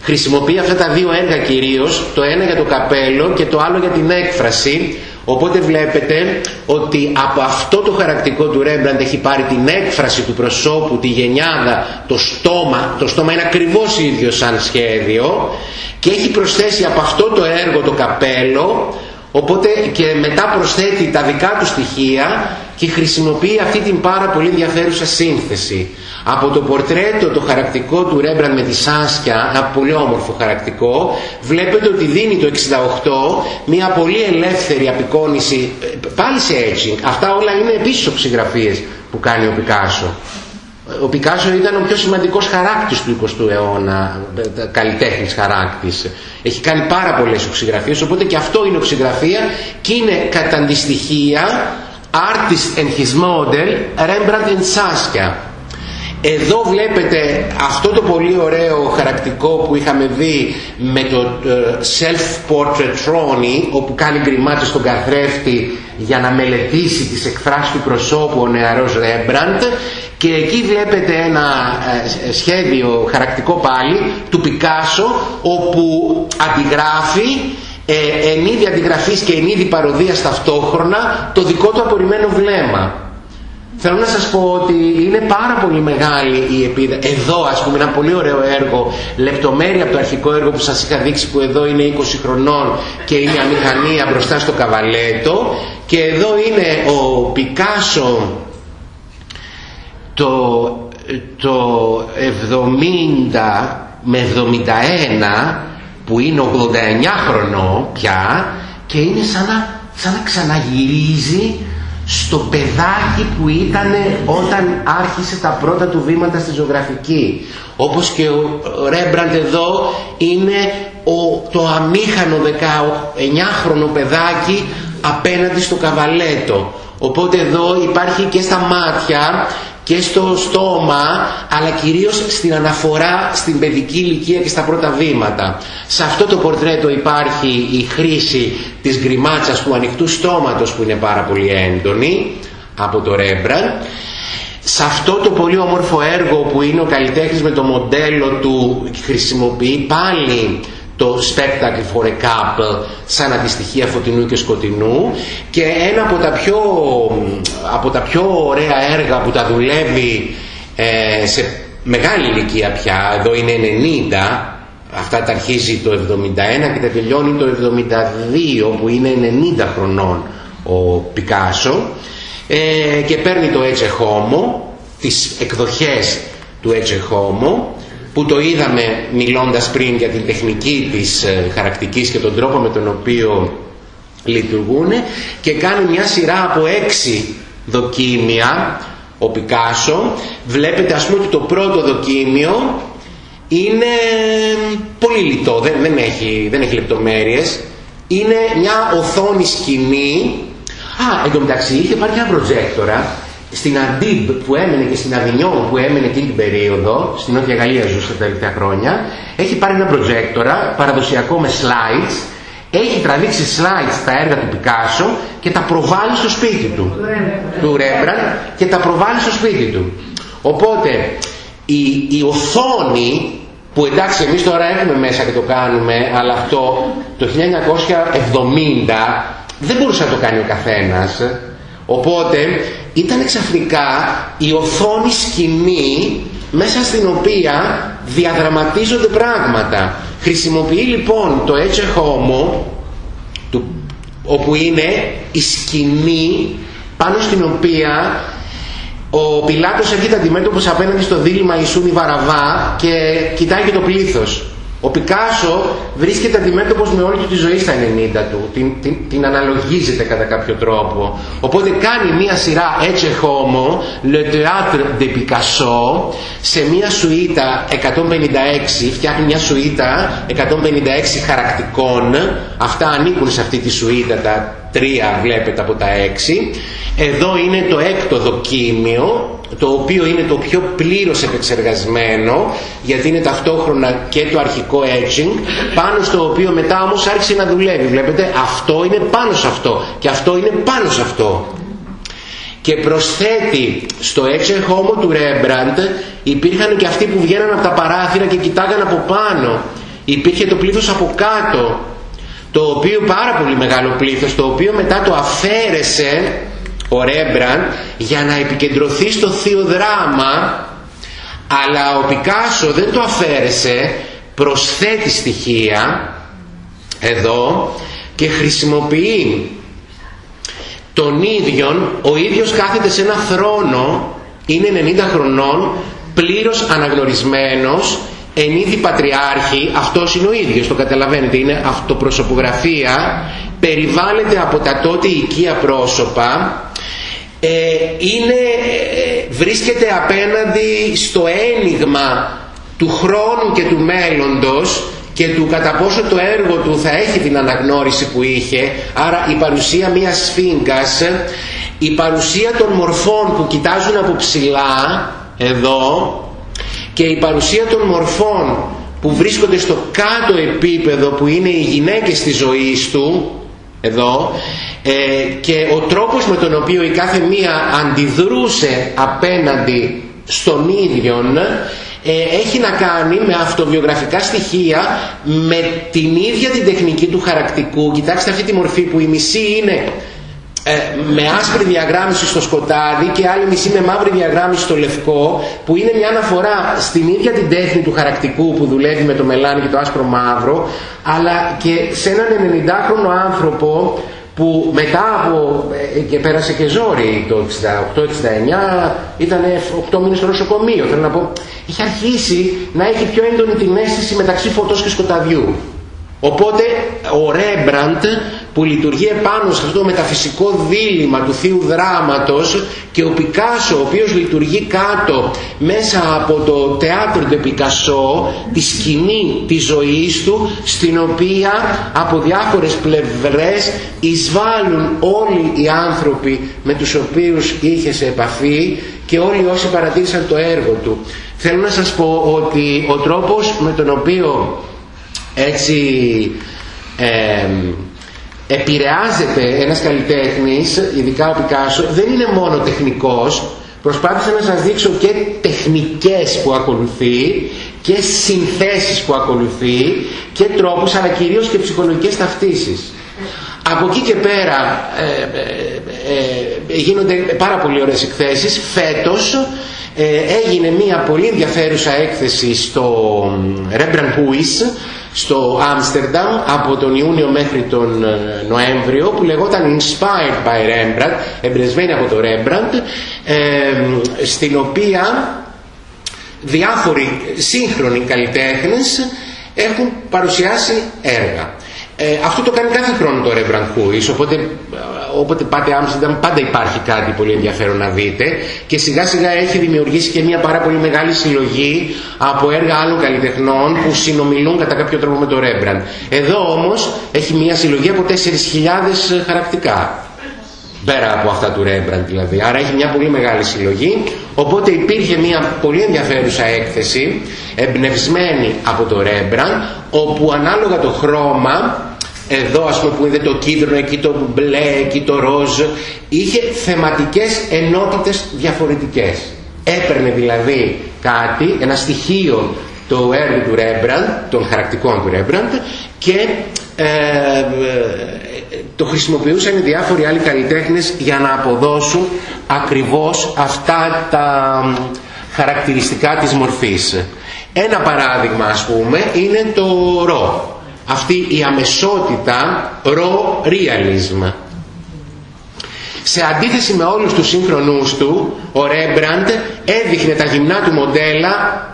χρησιμοποιεί αυτά τα δύο έργα κυρίως, το ένα για το καπέλο και το άλλο για την έκφραση. Οπότε βλέπετε ότι από αυτό το χαρακτικό του Ρέμπραντ έχει πάρει την έκφραση του προσώπου, τη γενιάδα, το στόμα, το στόμα είναι ακριβώς ίδιο σαν σχέδιο και έχει προσθέσει από αυτό το έργο το καπέλο Οπότε και μετά προσθέτει τα δικά του στοιχεία και χρησιμοποιεί αυτή την πάρα πολύ ενδιαφέρουσα σύνθεση. Από το πορτρέτο το χαρακτικό του Ρέμπραν με τη Σάσκια, ένα πολύ όμορφο χαρακτικό, βλέπετε ότι δίνει το 68 μια πολύ ελεύθερη απεικόνηση, πάλι σε etching. Αυτά όλα είναι επίσης οξυγραφίες που κάνει ο Πικάσο. Ο Πικάσο ήταν ο πιο σημαντικός χαράκτης του 20ου αιώνα, καλλιτέχνης χαράκτης. Έχει κάνει πάρα πολλές οξυγραφίες, οπότε και αυτό είναι οξυγραφία και είναι κατά αντιστοιχεία artist and his model Rembrandt and Saskia. Εδώ βλέπετε αυτό το πολύ ωραίο χαρακτικό που είχαμε δει με το ε, self-portrait Ronnie όπου κάνει γκριμάτες στον καθρέφτη για να μελετήσει τις εκφράσεις του προσώπου ο νεαρός Ρέμπραντ και εκεί βλέπετε ένα ε, σχέδιο χαρακτικό πάλι του Πικάσο όπου αντιγράφει ε, εν είδη αντιγραφής και εν είδη παροδίας ταυτόχρονα το δικό του απορριμμένο βλέμμα. Θέλω να σας πω ότι είναι πάρα πολύ μεγάλη η επίδραση. Εδώ ας πούμε ένα πολύ ωραίο έργο, λεπτομέρεια από το αρχικό έργο που σας είχα δείξει που εδώ είναι 20 χρονών και είναι αμηχανία μπροστά στο καβαλέτο και εδώ είναι ο Πικάσο το, το 70 με 71 που είναι 89 χρονών πια και είναι σαν να, σαν να ξαναγυρίζει στο παιδάκι που ήταν όταν άρχισε τα πρώτα του βήματα στη ζωγραφική. Όπως και ο Ρέμπραντ εδώ είναι ο, το αμήχανο 19χρονο παιδάκι απέναντι στο καβαλέτο. Οπότε εδώ υπάρχει και στα μάτια και στο στόμα αλλά κυρίως στην αναφορά στην παιδική ηλικία και στα πρώτα βήματα. Σε αυτό το πορτρέτο υπάρχει η χρήση της γκριμάτσας του ανοιχτού στόματος που είναι πάρα πολύ έντονη από το Ρέμπραν. Σε αυτό το πολύ όμορφο έργο που είναι ο καλλιτέχνης με το μοντέλο του χρησιμοποιεί πάλι το spectacle for a couple σαν αντιστοιχεία φωτεινού και σκοτεινού. Και ένα από τα πιο, από τα πιο ωραία έργα που τα δουλεύει ε, σε μεγάλη ηλικία πια, εδώ είναι 90 αυτά τα αρχίζει το 71 και τα τελειώνει το 72 που είναι 90 χρονών ο Πικάσο ε, και παίρνει το Έτσι Homo τις εκδοχές του Έτσι Homo που το είδαμε μιλώντας πριν για την τεχνική της ε, χαρακτικής και τον τρόπο με τον οποίο λειτουργούν και κάνει μια σειρά από έξι δοκίμια ο Πικάσο. Βλέπετε ας πούμε ότι το πρώτο δοκίμιο είναι πολύ λιτό δεν, δεν, έχει, δεν έχει λεπτομέρειες. Είναι μια οθόνη σκηνή. Α, εν τω μεταξύ είχε πάρει μια προτζέκτορα στην Αντίμπ που έμενε και στην Αβινιόν που έμενε εκείνη την περίοδο, στην Νότια Γαλλία ζούσε τα τελευταία χρόνια, έχει πάρει ένα προτζέκτορα παραδοσιακό με slides, έχει τραβήξει slides στα έργα του Πικάσο και τα προβάλλει στο σπίτι του, του Ρέμπραν και τα προβάλλει στο σπίτι του. Οπότε η, η οθόνη που εντάξει εμείς τώρα έχουμε μέσα και το κάνουμε, αλλά αυτό το 1970 δεν μπορούσε να το κάνει ο καθένας. Οπότε ήταν ξαφνικά η οθόνη σκηνή μέσα στην οποία διαδραματίζονται πράγματα. Χρησιμοποιεί λοιπόν το έτσι Homo, όπου είναι η σκηνή πάνω στην οποία ο Πιλάτος έρχεται αντιμέτωπος απέναντι στο δίλημα Ιησούνη Βαραβά και κοιτάει και το πλήθος. Ο Πικάσο βρίσκεται αντιμέτωπος με όλη του τη ζωή στα 90 του, την, την, την αναλογίζεται κατά κάποιο τρόπο. Οπότε κάνει μία σειρά έτσι homo, Le Théâtre de Picasso, σε μία σουίτα 156, φτιάχνει μια σουίτα 156 χαρακτικών, αυτά ανήκουν σε αυτή τη σουίτα τα τρία βλέπετε από τα έξι. Εδώ είναι το έκτο δοκίμιο, το οποίο είναι το πιο πλήρως επεξεργασμένο, γιατί είναι ταυτόχρονα και το αρχικό etching, πάνω στο οποίο μετά όμως άρχισε να δουλεύει. Βλέπετε, αυτό είναι πάνω σε αυτό και αυτό είναι πάνω σε αυτό. Και προσθέτει στο Etching Homo του Rembrandt υπήρχαν και αυτοί που βγαίναν από τα παράθυρα και κοιτάγαν από πάνω. Υπήρχε το πλήθος από κάτω το οποίο πάρα πολύ μεγάλο πλήθος, το οποίο μετά το αφαίρεσε ο Ρέμπραν για να επικεντρωθεί στο θείο δράμα, αλλά ο Πικάσο δεν το αφαίρεσε, προσθέτει στοιχεία εδώ και χρησιμοποιεί τον ίδιον, ο ίδιος κάθεται σε ένα θρόνο, είναι 90 χρονών, πλήρως αναγνωρισμένος εν είδη πατριάρχη, αυτός είναι ο ίδιος, το καταλαβαίνετε, είναι αυτοπροσωπογραφία, περιβάλλεται από τα τότε οικία πρόσωπα, ε, είναι, ε, βρίσκεται απέναντι στο ένιγμα του χρόνου και του μέλλοντος και του κατά πόσο το έργο του θα έχει την αναγνώριση που είχε, άρα η παρουσία μιας σφίγγας, η παρουσία των μορφών που κοιτάζουν από ψηλά, εδώ, και η παρουσία των μορφών που βρίσκονται στο κάτω επίπεδο που είναι οι γυναίκες της ζωής του εδώ ε, και ο τρόπος με τον οποίο η κάθε μία αντιδρούσε απέναντι στον ίδιον ε, έχει να κάνει με αυτοβιογραφικά στοιχεία με την ίδια την τεχνική του χαρακτικού. Κοιτάξτε αυτή τη μορφή που η μισή είναι ε, με άσπρη διαγράμμιση στο σκοτάδι και άλλη μισή με μαύρη διαγράμμιση στο λευκό που είναι μια αναφορά στην ίδια την τέχνη του χαρακτικού που δουλεύει με το μελάνι και το άσπρο μαύρο αλλά και σε έναν 90χρονο άνθρωπο που μετά από ε, και πέρασε και ζόρι το 68-69 ήταν 8 μήνες στο νοσοκομείο. Θέλω να πω είχε αρχίσει να έχει πιο έντονη την αίσθηση μεταξύ φωτός και σκοταδιού. Οπότε ο Ρέμπραντ που λειτουργεί επάνω σε αυτό το μεταφυσικό δίλημα του θείου δράματος και ο Πικάσο ο οποίος λειτουργεί κάτω μέσα από το θέατρο του Πικασό τη σκηνή της ζωής του στην οποία από διάφορες πλευρές εισβάλλουν όλοι οι άνθρωποι με τους οποίους είχε σε επαφή και όλοι όσοι παρατήρησαν το έργο του. Θέλω να σας πω ότι ο τρόπος με τον οποίο έτσι ε, επηρεάζεται ένας καλλιτέχνης, ειδικά ο Πικάσο, δεν είναι μόνο τεχνικός, προσπάθησα να σας δείξω και τεχνικές που ακολουθεί και συνθέσεις που ακολουθεί και τρόπους αλλά κυρίως και ψυχολογικές ταυτίσεις. Από εκεί και πέρα ε, ε, ε γίνονται πάρα πολύ ωραίες εκθέσεις. Φέτος ε, έγινε μια πολύ ενδιαφέρουσα έκθεση στο Rembrandt Huis στο Άμστερνταμ από τον Ιούνιο μέχρι τον ε, Νοέμβριο που λεγόταν Inspired by Rembrandt, εμπνευσμένη από το Rembrandt, ε, στην οποία διάφοροι σύγχρονοι καλλιτέχνες έχουν παρουσιάσει έργα. Ε, αυτό το κάνει κάθε χρόνο το Rembrandt Huis, οπότε όποτε πάτε Άμστερνταμ πάντα υπάρχει κάτι πολύ ενδιαφέρον να δείτε και σιγά σιγά έχει δημιουργήσει και μια πάρα πολύ μεγάλη συλλογή από έργα άλλων καλλιτεχνών που συνομιλούν κατά κάποιο τρόπο με το Rembrandt. Εδώ όμως έχει μια συλλογή από 4.000 χαρακτικά. Πέρα από αυτά του Rembrandt δηλαδή. Άρα έχει μια πολύ μεγάλη συλλογή. Οπότε υπήρχε μια πολύ ενδιαφέρουσα έκθεση εμπνευσμένη από το Rembrandt όπου ανάλογα το χρώμα εδώ ας πούμε που είδε το κίτρινο, εκεί το μπλε, εκεί το ροζ, είχε θεματικές ενότητες διαφορετικές. Έπαιρνε δηλαδή κάτι, ένα στοιχείο το έργο του Ρέμπραντ, των χαρακτικών του Ρέμπραντ και ε, το χρησιμοποιούσαν οι διάφοροι άλλοι καλλιτέχνες για να αποδώσουν ακριβώς αυτά τα χαρακτηριστικά της μορφής. Ένα παράδειγμα ας πούμε είναι το ρο. Αυτή η αμεσότητα ρο realism. Σε αντίθεση με όλους τους σύγχρονούς του, ο Ρέμπραντ έδειχνε τα γυμνά του μοντέλα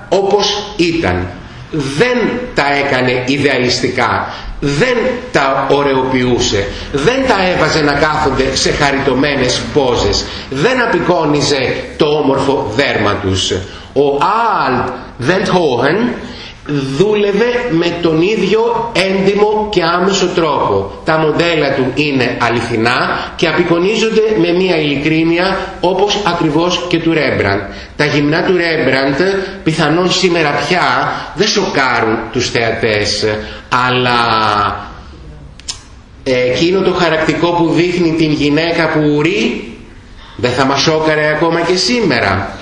όπως ήταν. Δεν τα έκανε ιδεαλιστικά, δεν τα ωρεοποιούσε, δεν τα έβαζε να κάθονται σε χαριτωμένες πόζες, δεν απεικόνιζε το όμορφο δέρμα τους. Ο Αλτ Βεντχόχεν δούλευε με τον ίδιο έντιμο και άμεσο τρόπο. Τα μοντέλα του είναι αληθινά και απεικονίζονται με μία ειλικρίνεια όπως ακριβώς και του Ρέμπραντ. Τα γυμνά του Ρέμπραντ πιθανόν σήμερα πια δεν σοκάρουν τους θεατές αλλά εκείνο το χαρακτικό που δείχνει την γυναίκα που ουρεί δεν θα μας σόκαρε ακόμα και σήμερα.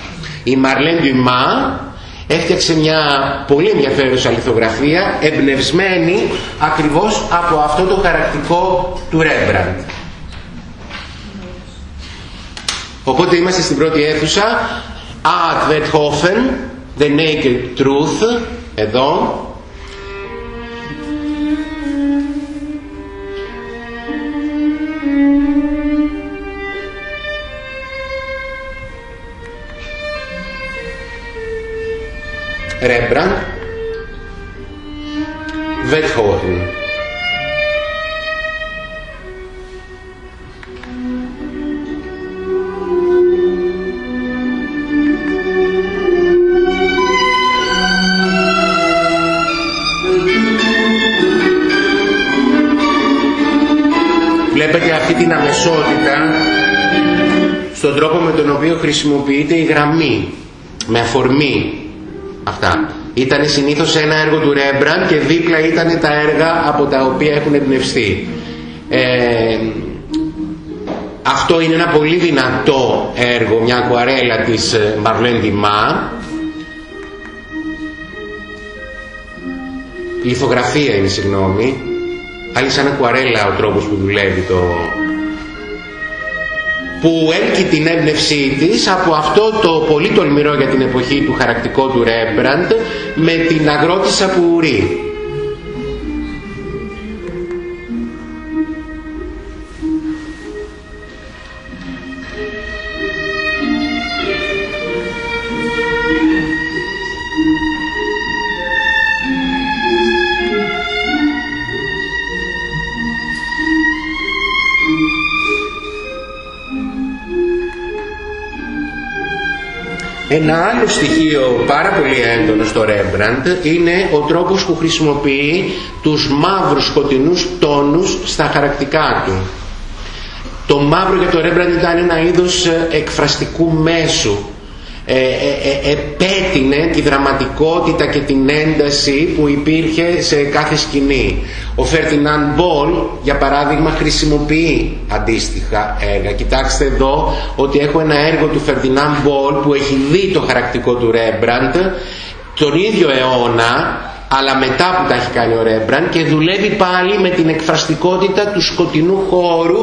Η Μαρλέν Ντουιμά έφτιαξε μια πολύ ενδιαφέρουσα λιθογραφία εμπνευσμένη ακριβώς από αυτό το χαρακτικό του Ρέμπραντ. Οπότε είμαστε στην πρώτη αίθουσα Art Werthofen, The Naked Truth εδώ Rembrandt, Beethoven. Βλέπετε αυτή την αμεσότητα στον τρόπο με τον οποίο χρησιμοποιείται η γραμμή με αφορμή Αυτά. Ήταν συνήθως ένα έργο του Ρέμπραντ και δίπλα ήταν τα έργα από τα οποία έχουν εμπνευστεί. Ε, αυτό είναι ένα πολύ δυνατό έργο, μια ακουαρέλα της Μαρλέν Δημά. Λιθογραφία είναι, συγγνώμη. Άλλη σαν ακουαρέλα ο τρόπος που δουλεύει το, που έλκει την έμπνευσή της από αυτό το πολύ τολμηρό για την εποχή του χαρακτικό του Ρέμπραντ με την αγρότησα που ουρεί. Ένα άλλο στοιχείο πάρα πολύ έντονο στο Ρέμπραντ είναι ο τρόπος που χρησιμοποιεί τους μαύρους σκοτεινούς τόνους στα χαρακτικά του. Το μαύρο για το Ρέμπραντ ήταν ένα είδος εκφραστικού μέσου ε, ε, ε, επέτεινε τη δραματικότητα και την ένταση που υπήρχε σε κάθε σκηνή. Ο Φερτινάν Μπολ, για παράδειγμα, χρησιμοποιεί αντίστοιχα έργα. Κοιτάξτε εδώ ότι έχω ένα έργο του Φερτινάν Μπολ που έχει δει το χαρακτικό του Ρέμπραντ τον ίδιο αιώνα αλλά μετά που τα έχει κάνει ο Ρέμπραντ και δουλεύει πάλι με την εκφραστικότητα του σκοτεινού χώρου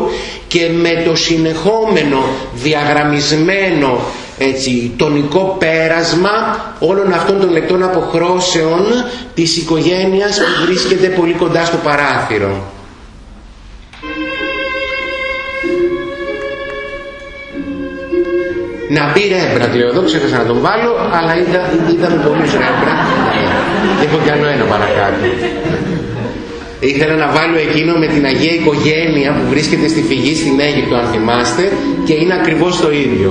και με το συνεχόμενο διαγραμμισμένο έτσι, τονικό πέρασμα όλων αυτών των λεπτών αποχρώσεων της οικογένειας που βρίσκεται πολύ κοντά στο παράθυρο. Να μπει Ρέμπραντ, λέω εδώ, ξέχασα να τον βάλω, αλλά είδα, είδαμε πολλούς Ρέμπραντ. Έχω κι άλλο ένα παρακάτω. Ήθελα να βάλω εκείνο με την Αγία Οικογένεια που βρίσκεται στη φυγή στην Αίγυπτο, αν θυμάστε, και είναι ακριβώς το ίδιο.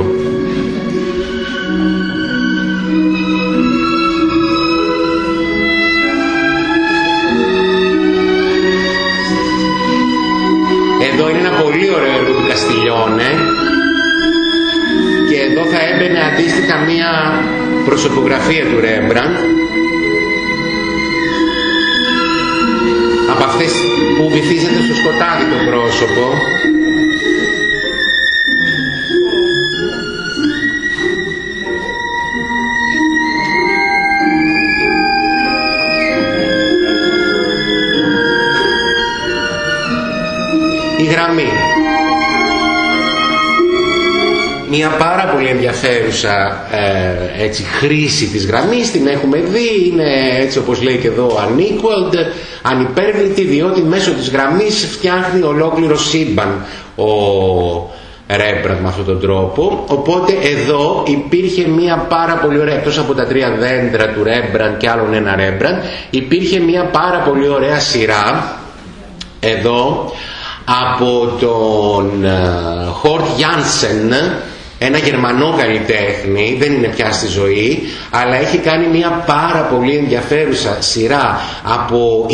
Προσωπογραφία του Ρέμπραντ. Από αυτές που βυθίζεται στο σκοτάδι το πρόσωπο ενδιαφέρουσα ε, έτσι, χρήση της γραμμής, την έχουμε δει, είναι έτσι όπως λέει και εδώ unequaled, ανυπέρβλητη, διότι μέσω της γραμμής φτιάχνει ολόκληρο σύμπαν ο Ρέμπραντ με αυτόν τον τρόπο. Οπότε εδώ υπήρχε μια πάρα πολύ ωραία, εκτός από τα τρία δέντρα του Ρέμπραντ και άλλον ένα Ρέμπραντ, υπήρχε μια πάρα πολύ ωραία σειρά εδώ από τον Χόρτ Γιάνσεν ένα Γερμανό καλλιτέχνη, δεν είναι πια στη ζωή, αλλά έχει κάνει μια πάρα πολύ ενδιαφέρουσα σειρά από 24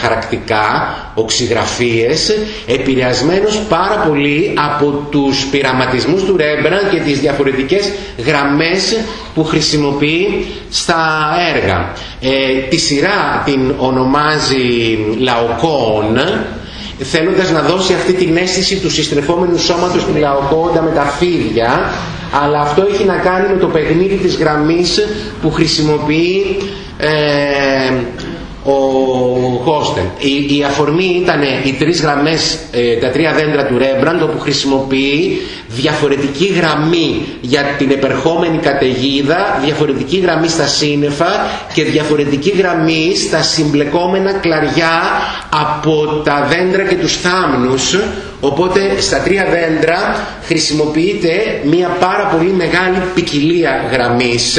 χαρακτικά οξυγραφίες, επηρεασμένος πάρα πολύ από τους πειραματισμούς του Ρέμπραν και τις διαφορετικές γραμμές που χρησιμοποιεί στα έργα. Ε, τη σειρά την ονομάζει Λαοκόν, θέλοντας να δώσει αυτή την αίσθηση του συστρεφόμενου σώματος του λαοκόντα με τα φίδια αλλά αυτό έχει να κάνει με το παιχνίδι της γραμμής που χρησιμοποιεί ε, ο Χόστεν. Η, η αφορμή ήταν οι τρεις γραμμές, ε, τα τρία δέντρα του Ρέμπραντ όπου χρησιμοποιεί διαφορετική γραμμή για την επερχόμενη καταιγίδα, διαφορετική γραμμή στα σύννεφα και διαφορετική γραμμή στα συμπλεκόμενα κλαριά από τα δέντρα και τους θάμνους οπότε στα τρία δέντρα χρησιμοποιείται μια πάρα πολύ μεγάλη ποικιλία γραμμής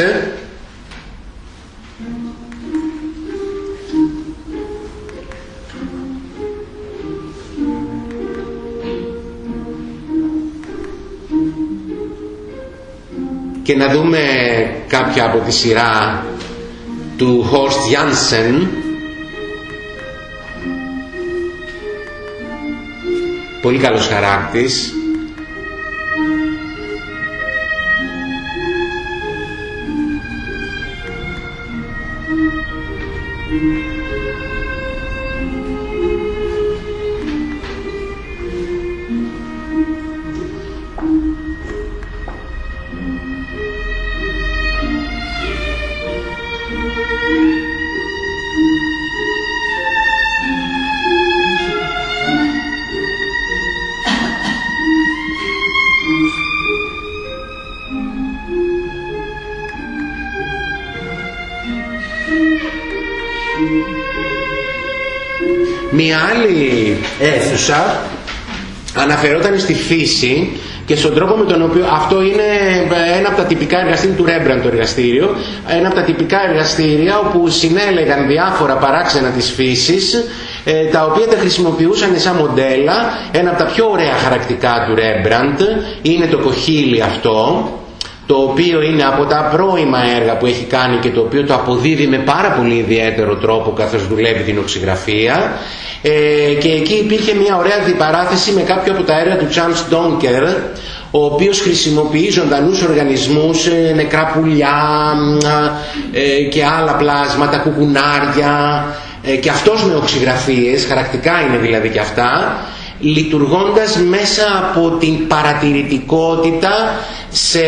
και να δούμε κάποια από τη σειρά του Horst Janssen. Πολύ καλός χαράκτης αίθουσα αναφερόταν στη φύση και στον τρόπο με τον οποίο αυτό είναι ένα από τα τυπικά εργαστήρια του Ρέμπραντ το εργαστήριο ένα από τα τυπικά εργαστήρια όπου συνέλεγαν διάφορα παράξενα της φύσης ε, τα οποία τα χρησιμοποιούσαν σαν μοντέλα ένα από τα πιο ωραία χαρακτικά του Ρέμπραντ είναι το κοχύλι αυτό το οποίο είναι από τα πρώιμα έργα που έχει κάνει και το οποίο το αποδίδει με πάρα πολύ ιδιαίτερο τρόπο καθώς δουλεύει την οξυγραφία ε, και εκεί υπήρχε μια ωραία αντιπαράθεση με κάποιο από τα έργα του Charles Donker ο οποίος χρησιμοποιεί ζωντανούς οργανισμούς, ε, νεκρά πουλιά ε, και άλλα πλάσματα, κουκουνάρια ε, και αυτός με οξυγραφίες, χαρακτικά είναι δηλαδή και αυτά λειτουργώντας μέσα από την παρατηρητικότητα σε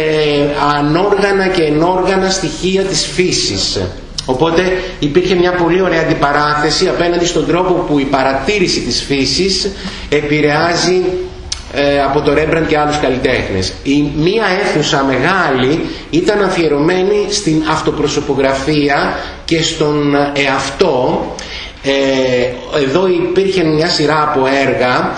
ανόργανα και ενόργανα στοιχεία της φύσης. Οπότε υπήρχε μια πολύ ωραία αντιπαράθεση απέναντι στον τρόπο που η παρατήρηση της φύσης επηρεάζει ε, από το Ρέμπραντ και άλλους καλλιτέχνες. Η μία αίθουσα μεγάλη ήταν αφιερωμένη στην αυτοπροσωπογραφία και στον εαυτό. Ε, εδώ υπήρχε μια σειρά από έργα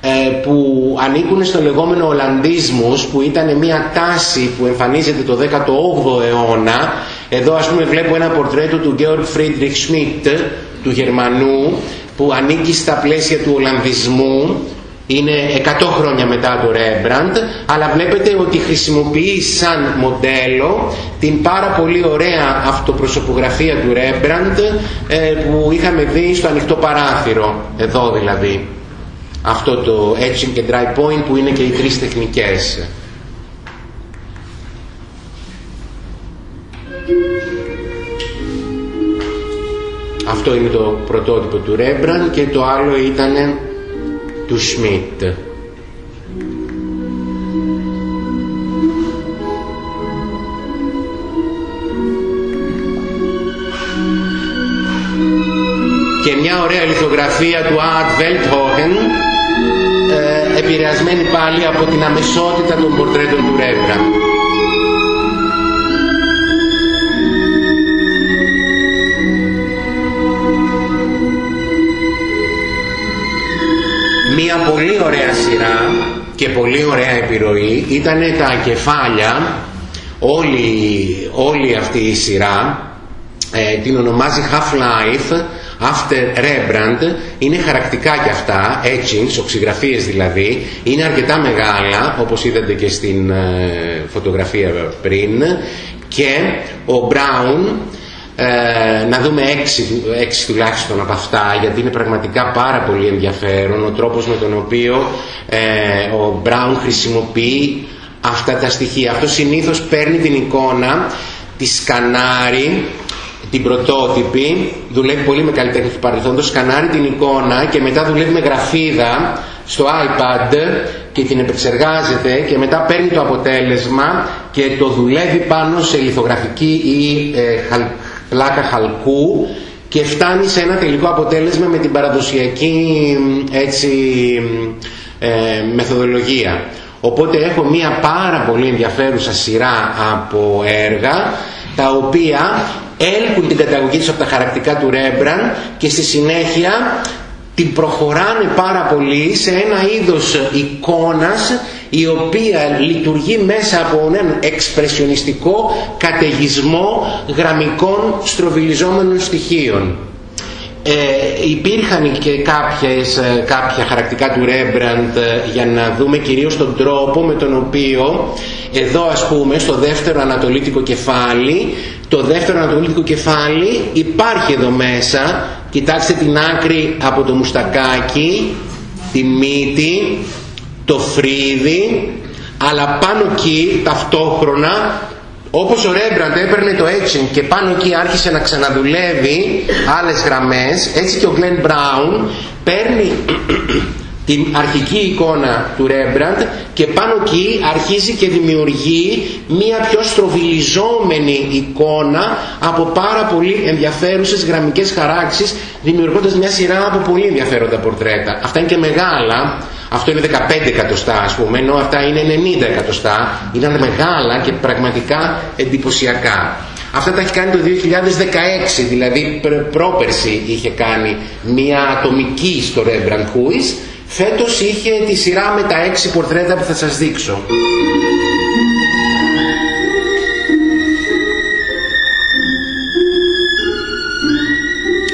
ε, που ανήκουν στο λεγόμενο Ολλανδίσμους που ήταν μια τάση που εμφανίζεται το 18ο αιώνα εδώ ας πούμε βλέπω ένα πορτρέτο του Georg Friedrich Schmidt του Γερμανού που ανήκει στα πλαίσια του Ολλανδισμού. Είναι 100 χρόνια μετά το Rembrandt. Αλλά βλέπετε ότι χρησιμοποιεί σαν μοντέλο την πάρα πολύ ωραία αυτοπροσωπογραφία του Rembrandt ε, που είχαμε δει στο ανοιχτό παράθυρο. Εδώ δηλαδή. Αυτό το etching και dry point που είναι και οι τρεις τεχνικές αυτό είναι το πρωτότυπο του Rembrandt και το άλλο ήταν του Σμιτ. Και μια ωραία λιθογραφία του Art Welthofen επηρεασμένη πάλι από την αμεσότητα των πορτρέτων του Ρέμπρα. Μία πολύ ωραία σειρά και πολύ ωραία επιρροή ήταν τα κεφάλια, όλη, όλη αυτή η σειρά, ε, την ονομάζει Half-Life, After Rembrandt, είναι χαρακτικά κι αυτά, etchings, οξυγραφίες δηλαδή, είναι αρκετά μεγάλα, όπως είδατε και στην ε, φωτογραφία πριν, και ο Brown, ε, να δούμε έξι, έξι τουλάχιστον από αυτά γιατί είναι πραγματικά πάρα πολύ ενδιαφέρον ο τρόπος με τον οποίο ε, ο Μπράουν χρησιμοποιεί αυτά τα στοιχεία. Αυτό συνήθως παίρνει την εικόνα, τη σκανάρει, την πρωτότυπη, δουλεύει πολύ με καλλιτέχνη του παρελθόντος, σκανάρει την εικόνα και μετά δουλεύει με γραφίδα στο iPad και την επεξεργάζεται και μετά παίρνει το αποτέλεσμα και το δουλεύει πάνω σε λιθογραφική ή ε, πλάκα χαλκού και φτάνει σε ένα τελικό αποτέλεσμα με την παραδοσιακή έτσι, ε, μεθοδολογία. Οπότε έχω μία πάρα πολύ ενδιαφέρουσα σειρά από έργα τα οποία έλκουν την καταγωγή τους από τα χαρακτικά του Ρέμπραν και στη συνέχεια την προχωράνε πάρα πολύ σε ένα είδος εικόνας η οποία λειτουργεί μέσα από έναν εξπρεσιονιστικό καταιγισμό γραμμικών στροβιλιζόμενων στοιχείων. Ε, υπήρχαν και κάποιες, ε, κάποια χαρακτικά του Ρέμπραντ ε, για να δούμε κυρίως τον τρόπο με τον οποίο εδώ ας πούμε στο δεύτερο ανατολίτικο κεφάλι το δεύτερο ανατολίτικο κεφάλι υπάρχει εδώ μέσα κοιτάξτε την άκρη από το μουστακάκι τη μύτη το φρύδι αλλά πάνω εκεί ταυτόχρονα όπως ο Ρέμπραντ έπαιρνε το etching και πάνω εκεί άρχισε να ξαναδουλεύει άλλες γραμμές έτσι και ο Γκλέν Μπράουν παίρνει την αρχική εικόνα του Ρέμπραντ και πάνω εκεί αρχίζει και δημιουργεί μία πιο στροβιλιζόμενη εικόνα από πάρα πολύ ενδιαφέρουσες γραμμικές χαράξεις δημιουργώντας μια σειρά από πολύ ενδιαφέροντα πορτρέτα. Αυτά είναι και μεγάλα, αυτό είναι 15 εκατοστά ας πούμε, ενώ αυτά είναι 90 εκατοστά, είναι μεγάλα και πραγματικά εντυπωσιακά. Αυτά τα έχει κάνει το 2016, δηλαδή πρόπερση είχε κάνει μια ατομική στο Rembrandt Huis Φέτος είχε τη σειρά με τα έξι πορτρέτα που θα σας δείξω.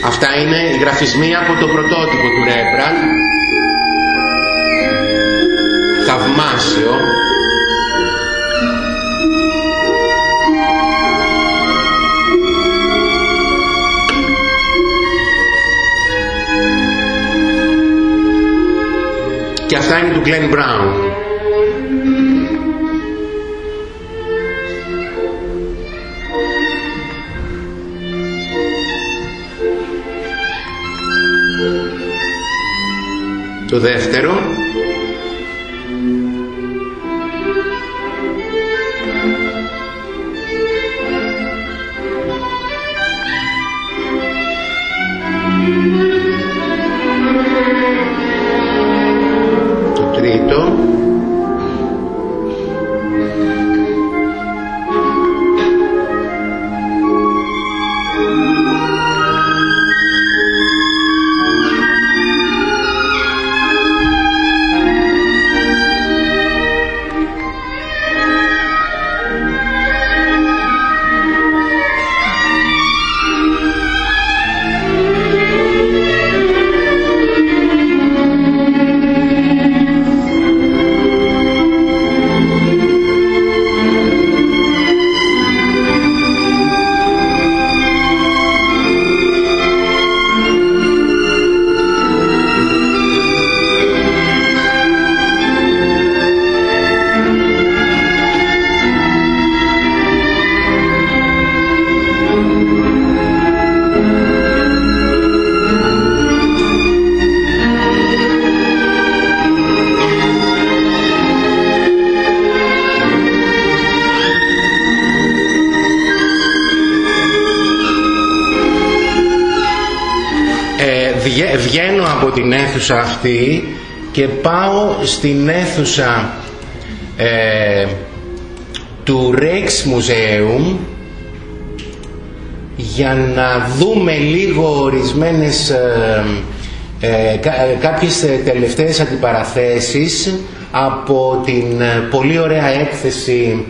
Αυτά είναι οι γραφισμοί από το πρωτότυπο του Ρέμπραντ. Θαυμάσιο. και αυτά είναι του Glenn Brown. Το δεύτερο αυτή και πάω στην αίθουσα ε, του Rijksmuseum για να δούμε λίγο ορισμένες ε, ε, κάποιες τελευταίες αντιπαραθέσεις από την πολύ ωραία έκθεση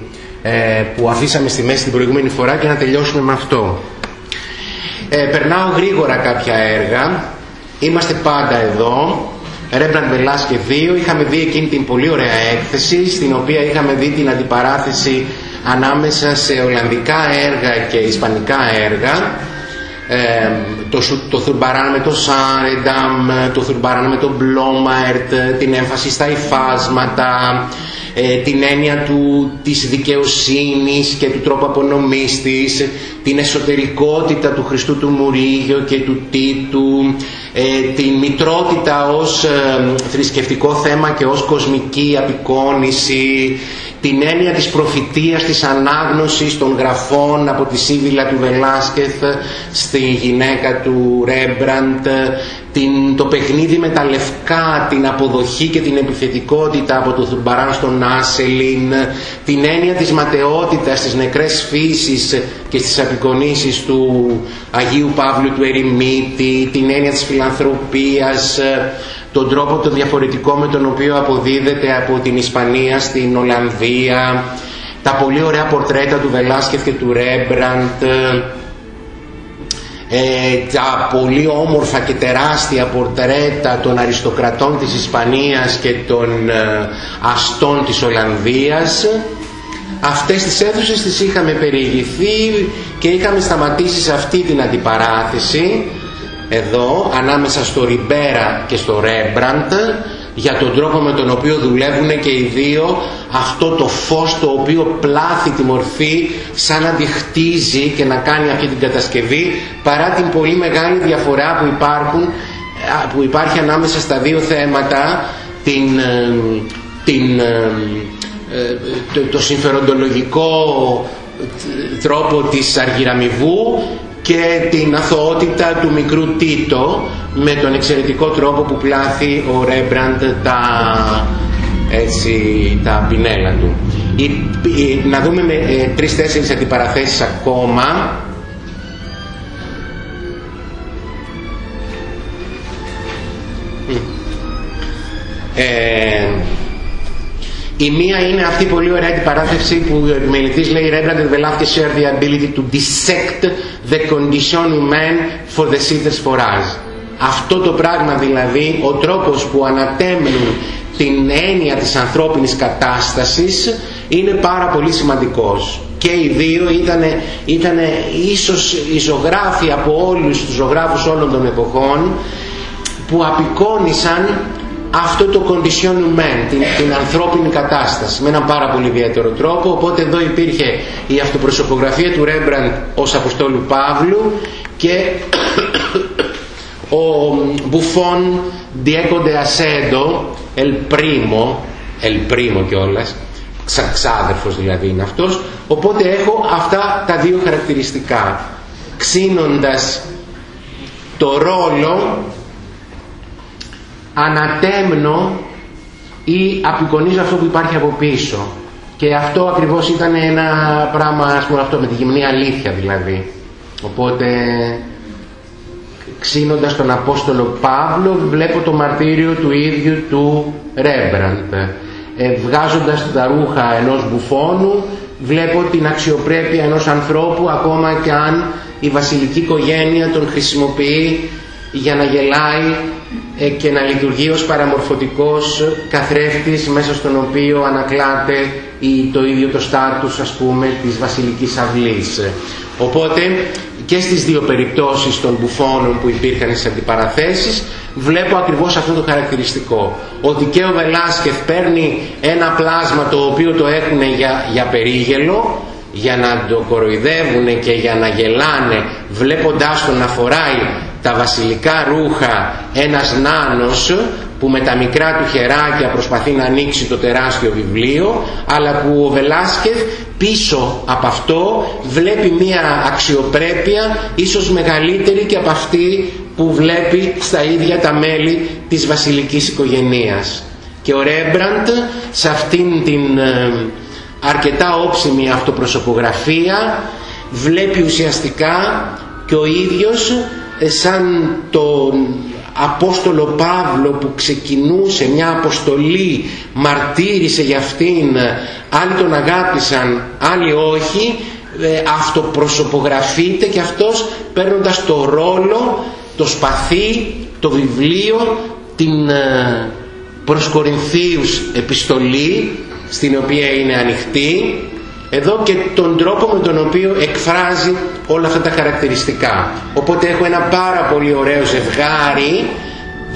που αφήσαμε στη μέση την προηγούμενη φορά και να τελειώσουμε με αυτό. περνάω γρήγορα κάποια έργα. Είμαστε πάντα εδώ. Rembrandt Velasquez 2 είχαμε δει εκείνη την πολύ ωραία έκθεση στην οποία είχαμε δει την αντιπαράθεση ανάμεσα σε Ολλανδικά έργα και Ισπανικά έργα ε, το, το Θουρμπαράν με το Σάρενταμ, το Θουρμπαράν με το Μπλόμαερτ, την έμφαση στα υφάσματα, ε, την έννοια του, της δικαιοσύνης και του τρόπου απονομής της, την εσωτερικότητα του Χριστού του Μουρίγιο και του Τίτου, ε, την μητρότητα ως ε, θρησκευτικό θέμα και ως κοσμική απεικόνηση, την έννοια της προφητείας, της ανάγνωσης των γραφών από τη Σίβιλα του Βελάσκεθ στη γυναίκα του Ρέμπραντ, την, το παιχνίδι με τα λευκά, την αποδοχή και την επιθετικότητα από το Θουρμπαράν στον Άσελιν, την έννοια της ματαιότητας, της νεκρές φύσης και στις απεικονίσεις του Αγίου Παύλου του Ερημίτη, την έννοια της φιλανθρωπίας, τον τρόπο το διαφορετικό με τον οποίο αποδίδεται από την Ισπανία στην Ολλανδία, τα πολύ ωραία πορτρέτα του Βελάσκεφ και του Ρέμπραντ, ε, τα πολύ όμορφα και τεράστια πορτρέτα των αριστοκρατών της Ισπανίας και των ε, αστών της Ολλανδίας. Αυτές τις αίθουσες τις είχαμε περιηγηθεί και είχαμε σταματήσει σε αυτή την αντιπαράθεση εδώ ανάμεσα στο Ριμπέρα και στο Ρέμπραντ για τον τρόπο με τον οποίο δουλεύουν και οι δύο αυτό το φως το οποίο πλάθει τη μορφή σαν να τη χτίζει και να κάνει αυτή την κατασκευή παρά την πολύ μεγάλη διαφορά που, υπάρχουν, που υπάρχει ανάμεσα στα δύο θέματα την, ε, την, ε, ε, το, το συμφεροντολογικό τρόπο της αργυραμιβού και την αθωότητα του μικρού Τίτο με τον εξαιρετικό τρόπο που πλάθει ο Ρέμπραντ τα, έτσι, τα πινέλα του. να δούμε με ε, τρεις-τέσσερις αντιπαραθέσεις ακόμα. Ε, η μία είναι αυτή η πολύ ωραία παράθεση που ο επιμελητής λέει Rembrandt and Velázquez share the ability to dissect the condition human for the sitters for us. Αυτό το πράγμα δηλαδή, ο τρόπος που ανατέμνουν την έννοια της ανθρώπινης κατάστασης είναι πάρα πολύ σημαντικός. Και οι δύο ήταν, ήταν ίσως οι ζωγράφοι από όλους τους ζωγράφους όλων των εποχών που απεικόνισαν αυτό το condition humain, την, την ανθρώπινη κατάσταση με έναν πάρα πολύ ιδιαίτερο τρόπο. Οπότε εδώ υπήρχε η αυτοπροσωπογραφία του Ρέμπραντ ως Αποστόλου Παύλου και ο Μπουφόν Diego de Asendo El Primo El Primo κιόλας ξαδερφος δηλαδή είναι αυτός. Οπότε έχω αυτά τα δύο χαρακτηριστικά. Ξύνοντας το ρόλο ανατέμνω ή απεικονίζω αυτό που υπάρχει από πίσω. Και αυτό ακριβώς ήταν ένα πράγμα, ας πούμε αυτό με τη γυμνή αλήθεια δηλαδή. Οπότε ξύνοντας τον Απόστολο Παύλο βλέπω το μαρτύριο του ίδιου του Ρέμπραντ. Ε, βγάζοντας τα ρούχα ενός μπουφόνου βλέπω την αξιοπρέπεια ενός ανθρώπου ακόμα και αν η βασιλική οικογένεια τον χρησιμοποιεί για να γελάει ε, και να λειτουργεί ως παραμορφωτικός καθρέφτης μέσα στον οποίο ανακλάται το ίδιο το στάτους ας πούμε της βασιλικής αυλής. Οπότε και στις δύο περιπτώσεις των μπουφώνων που υπήρχαν στις αντιπαραθέσεις βλέπω ακριβώς αυτό το χαρακτηριστικό. Ότι και ο Βελάσκεφ παίρνει ένα πλάσμα το οποίο το έχουν για, για περίγελο για να το κοροϊδεύουν και για να γελάνε βλέποντάς τον να φοράει τα βασιλικά ρούχα ένας νάνος που με τα μικρά του χεράκια προσπαθεί να ανοίξει το τεράστιο βιβλίο αλλά που ο Βελάσκεφ πίσω από αυτό βλέπει μια αξιοπρέπεια ίσως μεγαλύτερη και από αυτή που βλέπει στα ίδια τα μέλη της βασιλικής οικογενείας. Και ο Ρέμπραντ σε αυτήν την ε, αρκετά όψιμη αυτοπροσωπογραφία βλέπει ουσιαστικά και ο ίδιος ε, σαν τον Απόστολο Παύλο που ξεκινούσε μια αποστολή μαρτύρησε για αυτήν άλλοι τον αγάπησαν άλλοι όχι ε, αυτοπροσωπογραφείται και αυτός παίρνοντας το ρόλο το σπαθί, το βιβλίο την ε, προς Κορινθίους επιστολή στην οποία είναι ανοιχτή εδώ και τον τρόπο με τον οποίο εκφράζει όλα αυτά τα χαρακτηριστικά. Οπότε έχω ένα πάρα πολύ ωραίο ζευγάρι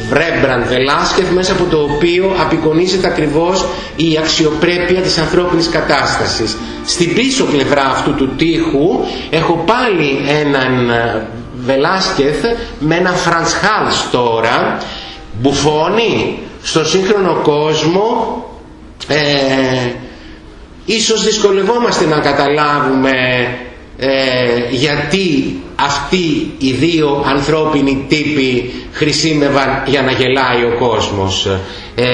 Βρέμπραντ Βελάσκεφ μέσα από το οποίο απεικονίζεται ακριβώς η αξιοπρέπεια της ανθρώπινης κατάστασης. Στην πίσω πλευρά αυτού του τείχου έχω πάλι έναν ε, Βελάσκεφ με ένα Φραντς Χάλς τώρα μπουφώνει στο σύγχρονο κόσμο ε, ίσως δυσκολευόμαστε να καταλάβουμε ε, γιατί αυτοί οι δύο ανθρώπινοι τύποι χρησιμεύαν για να γελάει ο κόσμος. Ε,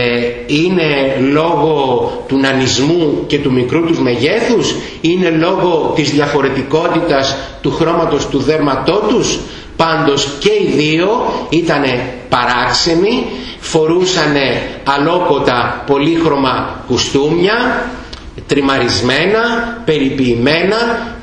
είναι λόγω του νανισμού και του μικρού τους μεγέθους, είναι λόγω της διαφορετικότητας του χρώματος του δέρματό τους. Πάντως και οι δύο ήταν παράξενοι, φορούσαν αλόκοτα πολύχρωμα κουστούμια, τριμαρισμένα, περιποιημένα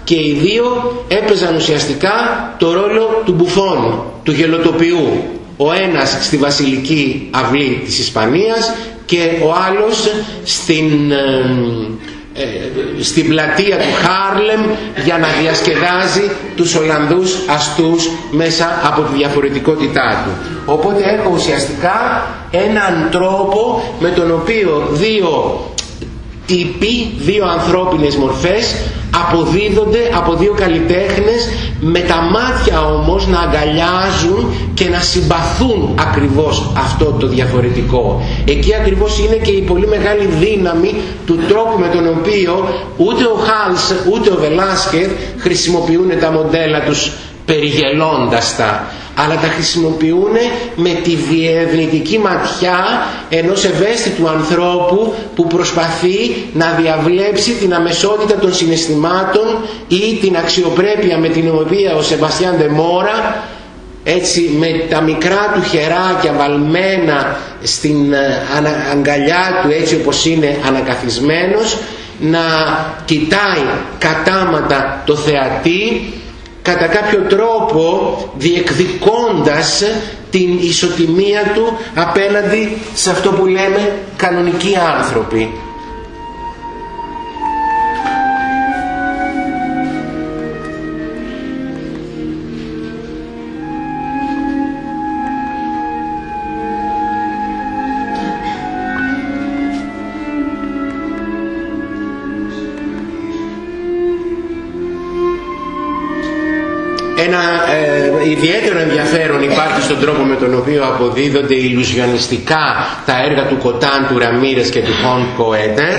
και οι δύο έπαιζαν ουσιαστικά το ρόλο του μπουφών, του γελοτοποιού. Ο ένας στη βασιλική αυλή της Ισπανίας και ο άλλος στην, ε, ε, στην πλατεία του Χάρλεμ για να διασκεδάζει τους Ολλανδούς αστούς μέσα από τη διαφορετικότητά του. Οπότε έχω ουσιαστικά έναν τρόπο με τον οποίο δύο τύποι, δύο ανθρώπινες μορφές αποδίδονται από δύο καλλιτέχνες με τα μάτια όμως να αγκαλιάζουν και να συμπαθούν ακριβώς αυτό το διαφορετικό. Εκεί ακριβώς είναι και η πολύ μεγάλη δύναμη του τρόπου με τον οποίο ούτε ο Χάλς ούτε ο Βελάσκετ χρησιμοποιούν τα μοντέλα τους περιγελώντας τα αλλά τα χρησιμοποιούν με τη διευνητική ματιά ενός ευαίσθητου ανθρώπου που προσπαθεί να διαβλέψει την αμεσότητα των συναισθημάτων ή την αξιοπρέπεια με την οποία ο Σεβαστιάν Μόρα έτσι με τα μικρά του χεράκια βαλμένα στην ε, αγκαλιά του έτσι όπως είναι ανακαθισμένος να κοιτάει κατάματα το θεατή κατά κάποιο τρόπο διεκδικώντας την ισοτιμία του απέναντι σε αυτό που λέμε κανονικοί άνθρωποι. Ιδιαίτερο ενδιαφέρον υπάρχει στον τρόπο με τον οποίο αποδίδονται ηλουζιονιστικά τα έργα του Κοτάν, του Ραμίρες και του Χον Κοέτερ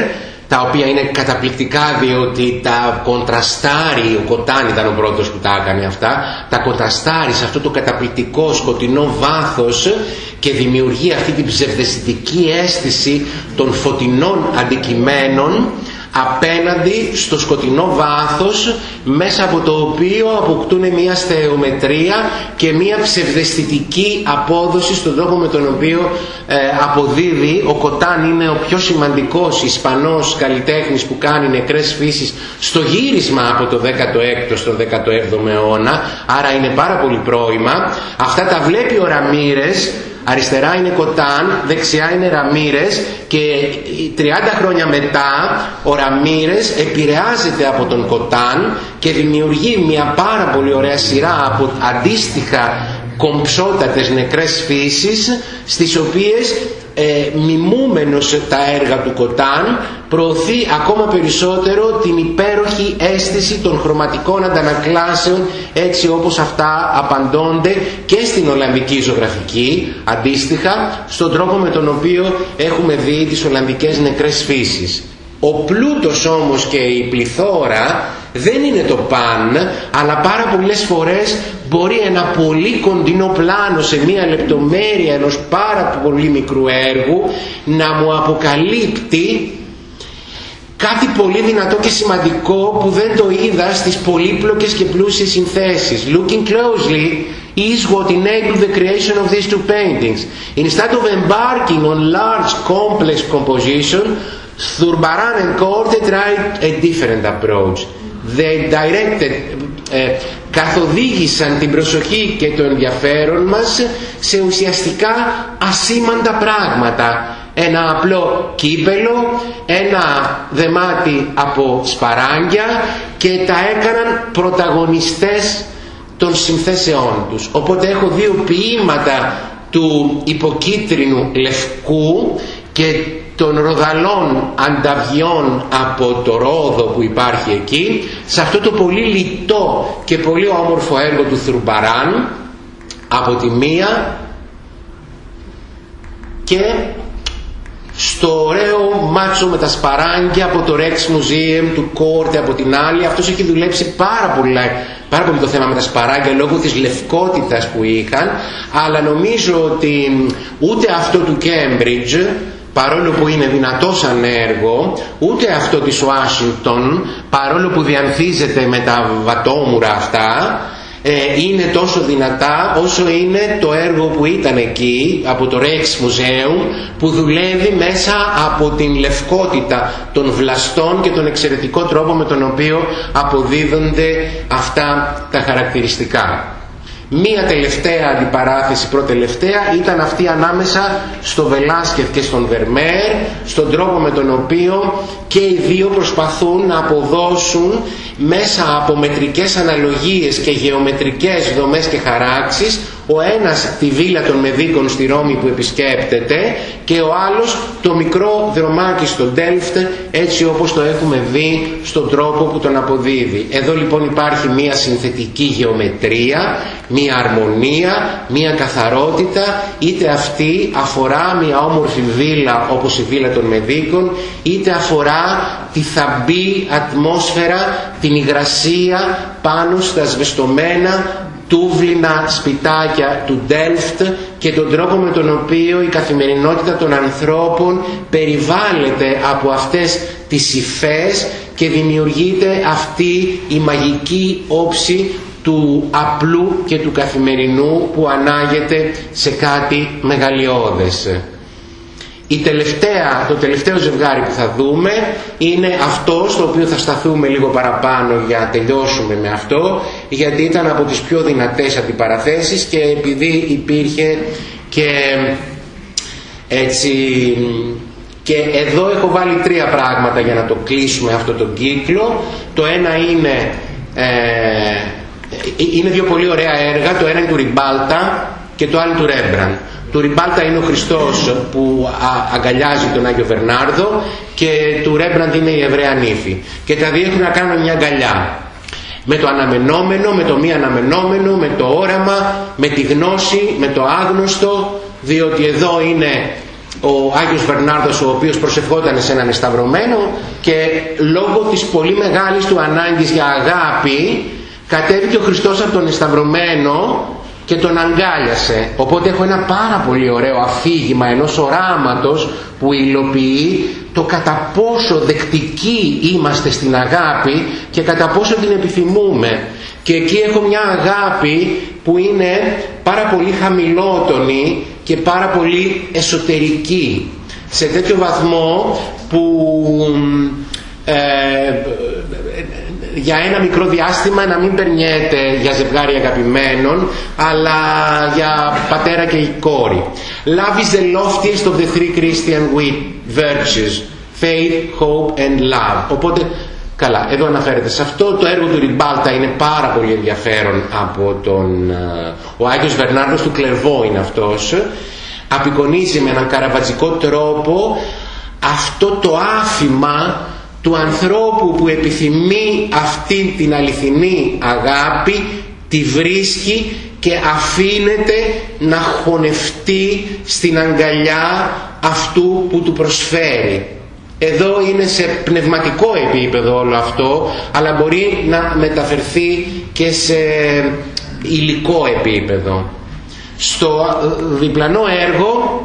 τα οποία είναι καταπληκτικά διότι τα κοντραστάρει, ο Κοτάν ήταν ο πρώτος που τα έκανε αυτά, τα κοντραστάρει σε αυτό το καταπληκτικό σκοτεινό βάθος και δημιουργεί αυτή την ψευδεστική αίσθηση των φωτεινών αντικειμένων απέναντι στο σκοτεινό βάθος μέσα από το οποίο αποκτούν μια στερεομετρία και μια ψευδεστητική απόδοση στον τρόπο με τον οποίο ε, αποδίδει. Ο Κοτάν είναι ο πιο σημαντικός Ισπανός καλλιτέχνης που κάνει νεκρές φύσεις στο γύρισμα από το 16ο στον 17ο αιώνα. Άρα είναι πάρα πολύ πρόημα. Αυτά τα βλέπει ο Ραμύρες Αριστερά είναι Κοτάν, δεξιά είναι Ραμύρες και 30 χρόνια μετά ο Ραμύρες επηρεάζεται από τον Κοτάν και δημιουργεί μια πάρα πολύ ωραία σειρά από αντίστοιχα κομψότατες νεκρές φύσεις στις οποίες ε, μιμούμενος τα έργα του Κοτάν προωθεί ακόμα περισσότερο την υπέροχη αίσθηση των χρωματικών αντανακλάσεων έτσι όπως αυτά απαντώνται και στην Ολλανδική ζωγραφική αντίστοιχα στον τρόπο με τον οποίο έχουμε δει τις Ολλανδικές νεκρές φύσεις. Ο πλούτος όμως και η πληθώρα δεν είναι το παν, αλλά πάρα πολλές φορές μπορεί ένα πολύ κοντινό πλάνο σε μία λεπτομέρεια ενός πάρα πολύ μικρού έργου να μου αποκαλύπτει κάτι πολύ δυνατό και σημαντικό που δεν το είδα στις πολύπλοκες και πλούσιες συνθέσεις. Looking closely is what enabled the creation of these two paintings. Instead of embarking on large complex composition, Thurbaran and Corte tried a different approach. They directed, ε, καθοδήγησαν την προσοχή και το ενδιαφέρον μας σε ουσιαστικά ασήμαντα πράγματα ένα απλό κύπελο, ένα δεμάτι από σπαράγγια και τα έκαναν πρωταγωνιστές των συνθέσεών τους. Οπότε έχω δύο ποίηματα του υποκίτρινου λευκού και των ροδαλών ανταβιών από το ρόδο που υπάρχει εκεί σε αυτό το πολύ λιτό και πολύ όμορφο έργο του Θρουμπαράν από τη μία και στο ωραίο μάτσο με τα σπαράγγια από το Rex Museum του Κόρτε από την άλλη αυτός έχει δουλέψει πάρα πολύ, πάρα πολύ το θέμα με τα σπαράγγια λόγω της λευκότητας που είχαν αλλά νομίζω ότι ούτε αυτό του Cambridge παρόλο που είναι δυνατό σαν έργο ούτε αυτό της Ουάσιγκτον παρόλο που διανθίζεται με τα βατόμουρα αυτά ε, είναι τόσο δυνατά όσο είναι το έργο που ήταν εκεί από το Rex Museum που δουλεύει μέσα από την λευκότητα των βλαστών και τον εξαιρετικό τρόπο με τον οποίο αποδίδονται αυτά τα χαρακτηριστικά. Μία τελευταία αντιπαράθεση, προτελευταία, ήταν αυτή ανάμεσα στο Βελάσκεφ και στον Βερμέρ, στον τρόπο με τον οποίο και οι δύο προσπαθούν να αποδώσουν μέσα από μετρικές αναλογίες και γεωμετρικές δομές και χαράξεις ο ένας τη βίλα των Μεδίκων στη Ρώμη που επισκέπτεται και ο άλλος το μικρό δρομάκι στο Ντέλφτ έτσι όπως το έχουμε δει στον τρόπο που τον αποδίδει. Εδώ λοιπόν υπάρχει μια συνθετική γεωμετρία, μια αρμονία, μια καθαρότητα είτε αυτή αφορά μια όμορφη βίλα όπως η βίλα των Μεδίκων είτε αφορά τη θαμπή ατμόσφαιρα, την υγρασία πάνω στα σβεστομένα τούβλινα σπιτάκια του Ντέλφτ και τον τρόπο με τον οποίο η καθημερινότητα των ανθρώπων περιβάλλεται από αυτές τις υφές και δημιουργείται αυτή η μαγική όψη του απλού και του καθημερινού που ανάγεται σε κάτι μεγαλειώδες. Η τελευταία, το τελευταίο ζευγάρι που θα δούμε είναι αυτό στο οποίο θα σταθούμε λίγο παραπάνω για να τελειώσουμε με αυτό γιατί ήταν από τις πιο δυνατές αντιπαραθέσεις και επειδή υπήρχε και έτσι και εδώ έχω βάλει τρία πράγματα για να το κλείσουμε αυτό το κύκλο. Το ένα είναι ε, είναι δύο πολύ ωραία έργα. Το ένα είναι του Ριμπάλτα και το άλλο του Ρέμπραν του Ριμπάλτα είναι ο Χριστός που αγκαλιάζει τον Άγιο Βερνάρδο και του Ρέμπραντ είναι η Εβραία νύφη. Και τα δύο έχουν να κάνουν μια αγκαλιά. Με το αναμενόμενο, με το μη αναμενόμενο, με το όραμα, με τη γνώση, με το άγνωστο, διότι εδώ είναι ο Άγιος Βερνάρδος ο οποίος προσευχόταν σε έναν εσταυρωμένο και λόγω της πολύ μεγάλης του ανάγκης για αγάπη κατέβηκε ο Χριστός από τον εσταυρωμένο και τον αγκάλιασε. Οπότε έχω ένα πάρα πολύ ωραίο αφήγημα ενός οράματος που υλοποιεί το κατά πόσο δεκτικοί είμαστε στην αγάπη και κατά πόσο την επιθυμούμε. Και εκεί έχω μια αγάπη που είναι πάρα πολύ χαμηλότονη και πάρα πολύ εσωτερική. Σε τέτοιο βαθμό που ε, για ένα μικρό διάστημα να μην περνιέται για ζευγάρι αγαπημένων αλλά για πατέρα και η κόρη. Love is the loftiest of the three Christian virtues. Faith, hope and love. Οπότε, καλά, εδώ αναφέρεται σε αυτό. Το έργο του Ριμπάλτα είναι πάρα πολύ ενδιαφέρον από τον... Ε, ο Άγιος Βερνάρδος του Κλερβό είναι αυτός. απεικονίζει με έναν καραβατζικό τρόπο αυτό το άφημα του ανθρώπου που επιθυμεί αυτή την αληθινή αγάπη, τη βρίσκει και αφήνεται να χωνευτεί στην αγκαλιά αυτού που του προσφέρει. Εδώ είναι σε πνευματικό επίπεδο όλο αυτό, αλλά μπορεί να μεταφερθεί και σε υλικό επίπεδο. Στο διπλανό έργο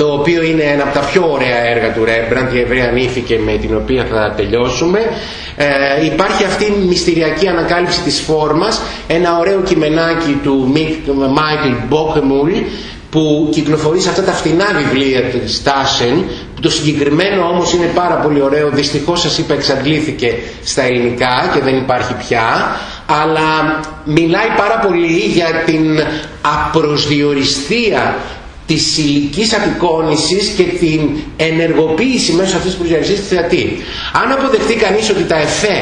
το οποίο είναι ένα από τα πιο ωραία έργα του Ρέμπραντ, η Εβραία Νύφη και με την οποία θα τελειώσουμε. Ε, υπάρχει αυτή η μυστηριακή ανακάλυψη της φόρμας, ένα ωραίο κειμενάκι του Μάικλ Μπόκεμουλ, που κυκλοφορεί σε αυτά τα φτηνά βιβλία του Στάσεν, που το συγκεκριμένο όμως είναι πάρα πολύ ωραίο, δυστυχώς σας είπα εξαντλήθηκε στα ελληνικά και δεν υπάρχει πια, αλλά μιλάει πάρα πολύ για την απροσδιοριστία της ηλική απεικόνησης και την ενεργοποίηση μέσω αυτής της προσδιοριστίας του θεατή. Αν αποδεχτεί κανείς ότι τα εφέ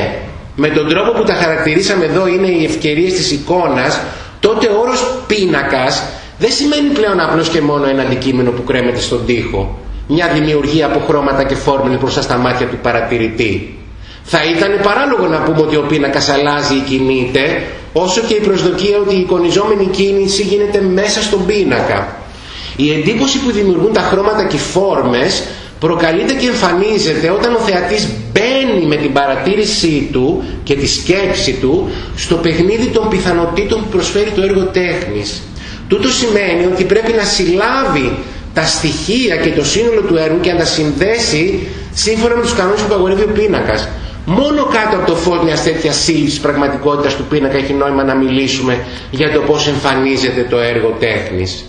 με τον τρόπο που τα χαρακτηρίσαμε εδώ είναι οι ευκαιρίες της εικόνας, τότε ο όρος πίνακας δεν σημαίνει πλέον απλώς και μόνο ένα αντικείμενο που κρέμεται στον τοίχο. Μια δημιουργία από χρώματα και φόρμουλε μπροστά στα μάτια του παρατηρητή. Θα ήταν παράλογο να πούμε ότι ο πίνακας αλλάζει ή κινείται, όσο και η προσδοκία ότι η εικονιζόμενη κίνηση γίνεται μέσα στον πίνακα. Η εντύπωση που δημιουργούν τα χρώματα και οι φόρμες προκαλείται και εμφανίζεται όταν ο θεατής μπαίνει με την παρατήρησή του και τη σκέψη του στο παιχνίδι των πιθανότητων που προσφέρει το έργο τέχνης. Τούτο σημαίνει ότι πρέπει να συλλάβει τα στοιχεία και το σύνολο του έργου και να τα συνδέσει σύμφωνα με τους κανόνες που παγορεύει ο πίνακας. Μόνο κάτω από το φως μιας τέτοιας σύλληψης πραγματικότητας του πίνακα έχει νόημα να μιλήσουμε για το πώς εμφανίζεται το έργο τέχνης.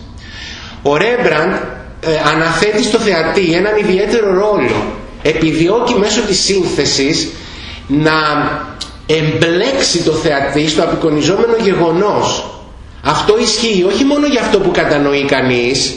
Ο Ρέμπραντ ε, αναθέτει στο θεατή έναν ιδιαίτερο ρόλο. Επιδιώκει μέσω της σύνθεσης να εμπλέξει το θεατή στο απεικονιζόμενο γεγονός. Αυτό ισχύει όχι μόνο για αυτό που κατανοεί κανείς,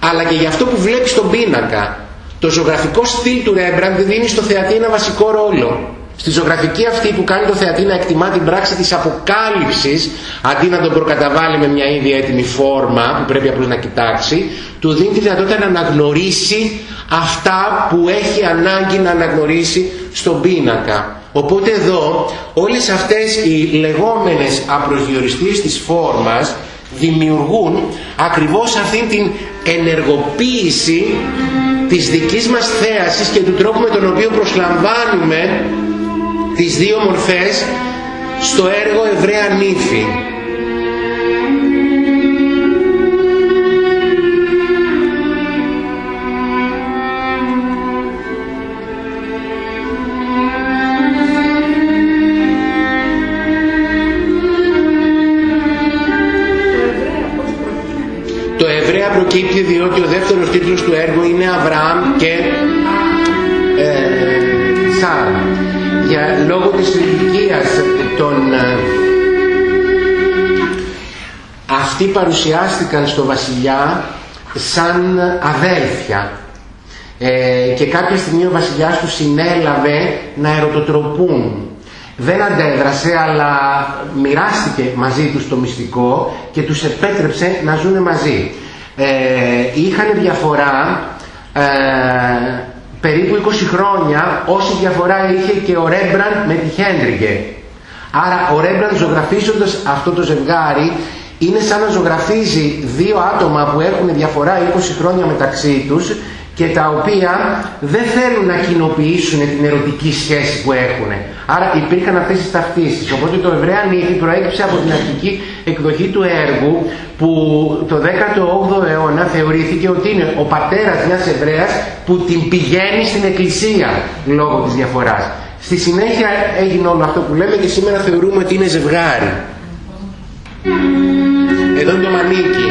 αλλά και για αυτό που βλέπει στον πίνακα. Το ζωγραφικό στυλ του Ρέμπραντ δίνει στο θεατή ένα βασικό ρόλο. Στη ζωγραφική αυτή που κάνει το θεατή να εκτιμά την πράξη της αποκάλυψης αντί να τον προκαταβάλει με μια ήδη έτοιμη φόρμα που πρέπει απλώς να κοιτάξει του δίνει τη δυνατότητα να αναγνωρίσει αυτά που έχει ανάγκη να αναγνωρίσει στον πίνακα. Οπότε εδώ όλες αυτές οι λεγόμενες απροσδιοριστίες της φόρμας δημιουργούν ακριβώς αυτή την ενεργοποίηση της δικής μας θέασης και του τρόπου με τον οποίο προσλαμβάνουμε τις δύο μορφές στο έργο Εβραία Νύφη. Το Εβραία προκύπτει διότι ο δεύτερος τίτλος του έργου είναι Αβραάμ και της ηλικία των ε, αυτοί παρουσιάστηκαν στο βασιλιά σαν αδέλφια. Ε, και κάποια στιγμή ο βασιλιάς τους συνέλαβε να ερωτοτροπούν. Δεν αντέδρασε αλλά μοιράστηκε μαζί τους το μυστικό και τους επέτρεψε να ζουν μαζί. Ε, είχαν διαφορά ε, περίπου 20 χρόνια όση διαφορά είχε και ο Ρέμπραντ με τη Χέντριγκε. Άρα ο Ρέμπραντ ζωγραφίζοντας αυτό το ζευγάρι είναι σαν να ζωγραφίζει δύο άτομα που έχουν διαφορά 20 χρόνια μεταξύ τους και τα οποία δεν θέλουν να κοινοποιήσουν την ερωτική σχέση που έχουν. Άρα υπήρχαν αυτές τις ταυτίσεις. Οπότε το Εβραία Νύχη προέκυψε από την αρχική εκδοχή του έργου που το 18ο αιώνα θεωρήθηκε ότι είναι ο πατέρας μιας Εβραίας που την πηγαίνει στην εκκλησία λόγω της διαφοράς. Στη συνέχεια έγινε όλο αυτό που λέμε και σήμερα θεωρούμε ότι είναι ζευγάρι. Εδώ είναι το μανίκι.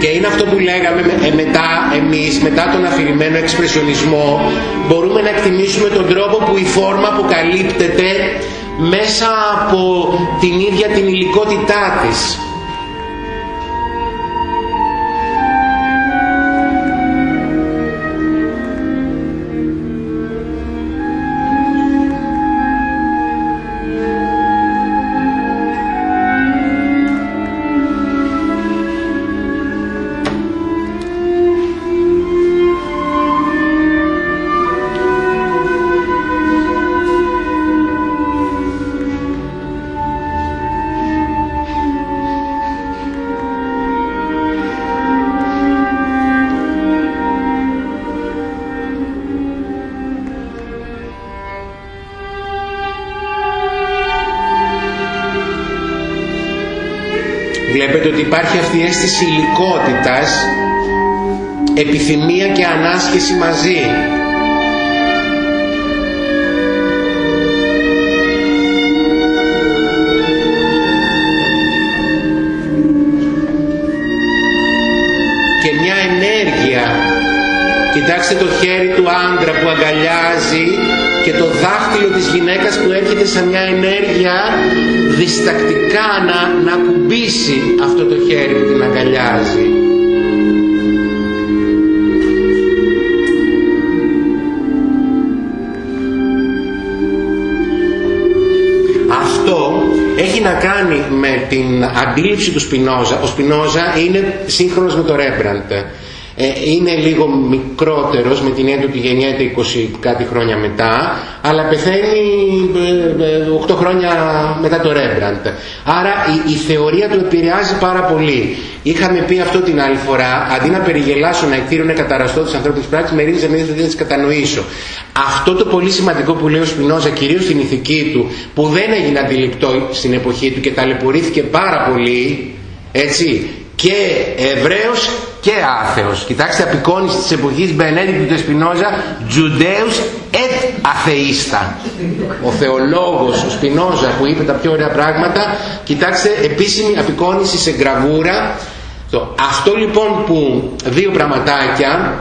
Και είναι αυτό που λέγαμε ε, μετά εμείς, μετά τον αφηρημένο εξπρεσιονισμό, μπορούμε να εκτιμήσουμε τον τρόπο που η φόρμα αποκαλύπτεται μέσα από την ίδια την υλικότητά της. Υπάρχει αυτή η αίσθηση υλικότητας, επιθυμία και ανάσχεση μαζί. Και μια ενέργεια. Κοιτάξτε το χέρι του άντρα που αγκαλιάζει και το δάχτυλο της γυναίκας που έρχεται σαν μια ενέργεια διστακτικά να, να κουμπίσει αυτό το χέρι που την αγκαλιάζει. Αυτό έχει να κάνει με την αντίληψη του Σπινόζα. Ο Σπινόζα είναι σύγχρονος με το Ρέμπραντ ε, είναι λίγο μικρότερος με την έννοια ότι γεννιέται 20 κάτι χρόνια μετά αλλά πεθαίνει 8 ε, ε, χρόνια μετά το Ρέμπραντ άρα η, η, θεωρία του επηρεάζει πάρα πολύ. Είχαμε πει αυτό την άλλη φορά αντί να περιγελάσω να εκτείρω ένα καταραστώ της ανθρώπινης πράξης με ρίζε με δεν τις κατανοήσω. Αυτό το πολύ σημαντικό που λέει ο Σπινόζα κυρίως στην ηθική του που δεν έγινε αντιληπτό στην εποχή του και ταλαιπωρήθηκε πάρα πολύ έτσι και Εβραίος και άθεος. Κοιτάξτε απεικόνιση της εποχής Μπενέντικτου του Σπινόζα, Τζουντέους et αθείστα. Ο θεολόγος ο Σπινόζα που είπε τα πιο ωραία πράγματα, κοιτάξτε επίσημη απεικόνιση σε γραβούρα. Αυτό λοιπόν που δύο πραγματάκια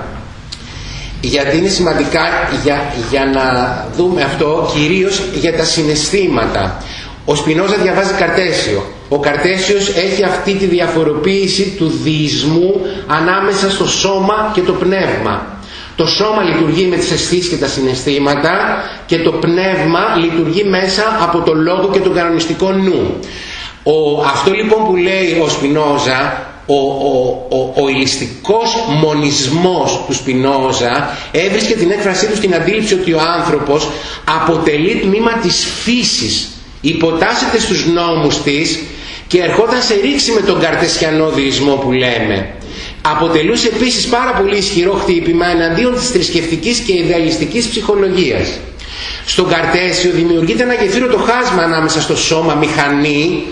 γιατί είναι σημαντικά για, για να δούμε αυτό κυρίως για τα συναισθήματα. Ο Σπινόζα διαβάζει Καρτέσιο. Ο Καρτέσιος έχει αυτή τη διαφοροποίηση του διεισμού ανάμεσα στο σώμα και το πνεύμα. Το σώμα λειτουργεί με τις αισθήσεις και τα συναισθήματα και το πνεύμα λειτουργεί μέσα από το λόγο και τον κανονιστικό νου. Ο, αυτό λοιπόν που λέει ο Σπινόζα, ο, ο, ο, ο ηλιστικός μονισμός του Σπινόζα έβρισκε την έκφρασή του στην αντίληψη ότι ο άνθρωπος αποτελεί τμήμα της φύσης υποτάσσεται στους νόμους της και ερχόταν σε ρήξη με τον καρτεσιανό διεισμό που λέμε. Αποτελούσε επίσης πάρα πολύ ισχυρό χτύπημα εναντίον της θρησκευτικής και ιδεαλιστικής ψυχολογίας. Στον Καρτέσιο δημιουργείται ένα γεφύρωτο χάσμα ανάμεσα στο σώμα μηχανή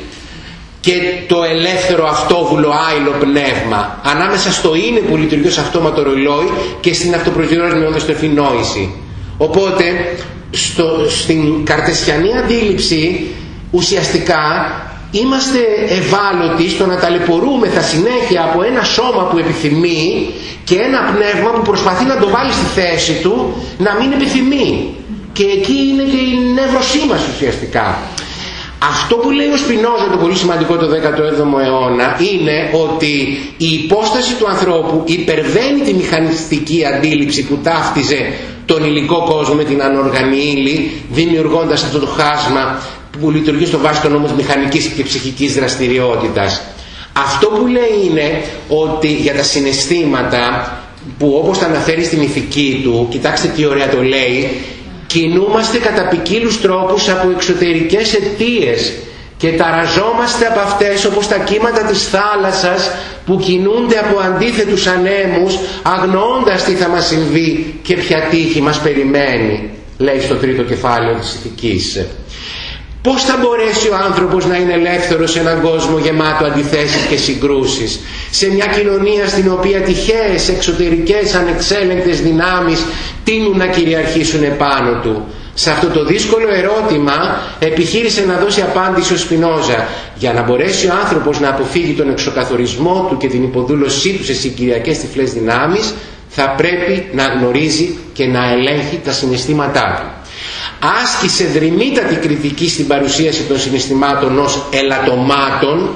και το ελεύθερο αυτόβουλο άειλο πνεύμα. Ανάμεσα στο είναι που λειτουργεί ως αυτόματο ρολόι και στην αυτοπροσδιορίζονη οντοστροφή νόηση. Οπότε στο, στην καρτεσιανή αντίληψη ουσιαστικά είμαστε ευάλωτοι στο να ταλαιπωρούμεθα συνέχεια από ένα σώμα που επιθυμεί και ένα πνεύμα που προσπαθεί να το βάλει στη θέση του να μην επιθυμεί. Και εκεί είναι και η νεύρωσή μας ουσιαστικά. Αυτό που λέει ο Σπινόζα το πολύ σημαντικό το 17ο αιώνα είναι ότι η υπόσταση του ανθρώπου υπερβαίνει τη μηχανιστική αντίληψη που ταύτιζε τον υλικό κόσμο με την ανοργανή ύλη δημιουργώντας αυτό το χάσμα που λειτουργεί στο βάση των νόμων μηχανικής και ψυχικής δραστηριότητας. Αυτό που λέει είναι ότι για τα συναισθήματα που όπως τα αναφέρει στην ηθική του, κοιτάξτε τι ωραία το λέει, κινούμαστε κατά ποικίλους τρόπους από εξωτερικές αιτίες και ταραζόμαστε από αυτές όπως τα κύματα της θάλασσας που κινούνται από αντίθετους ανέμους αγνοώντας τι θα μας συμβεί και ποια τύχη μας περιμένει λέει στο τρίτο κεφάλαιο της ηθικής. Πώς θα μπορέσει ο άνθρωπος να είναι ελεύθερος σε έναν κόσμο γεμάτο αντιθέσεις και συγκρούσεις, σε μια κοινωνία στην οποία τυχαίες εξωτερικές ανεξέλεγκτες δυνάμεις τείνουν να κυριαρχήσουν επάνω του. Σε αυτό το δύσκολο ερώτημα επιχείρησε να δώσει απάντηση ο Σπινόζα για να μπορέσει ο άνθρωπος να αποφύγει τον εξοκαθορισμό του και την υποδούλωσή του σε συγκυριακές τυφλές δυνάμεις θα πρέπει να γνωρίζει και να ελέγχει τα συναισθήματά του άσκησε δρυμύτατη κριτική στην παρουσίαση των συναισθημάτων ως ελαττωμάτων,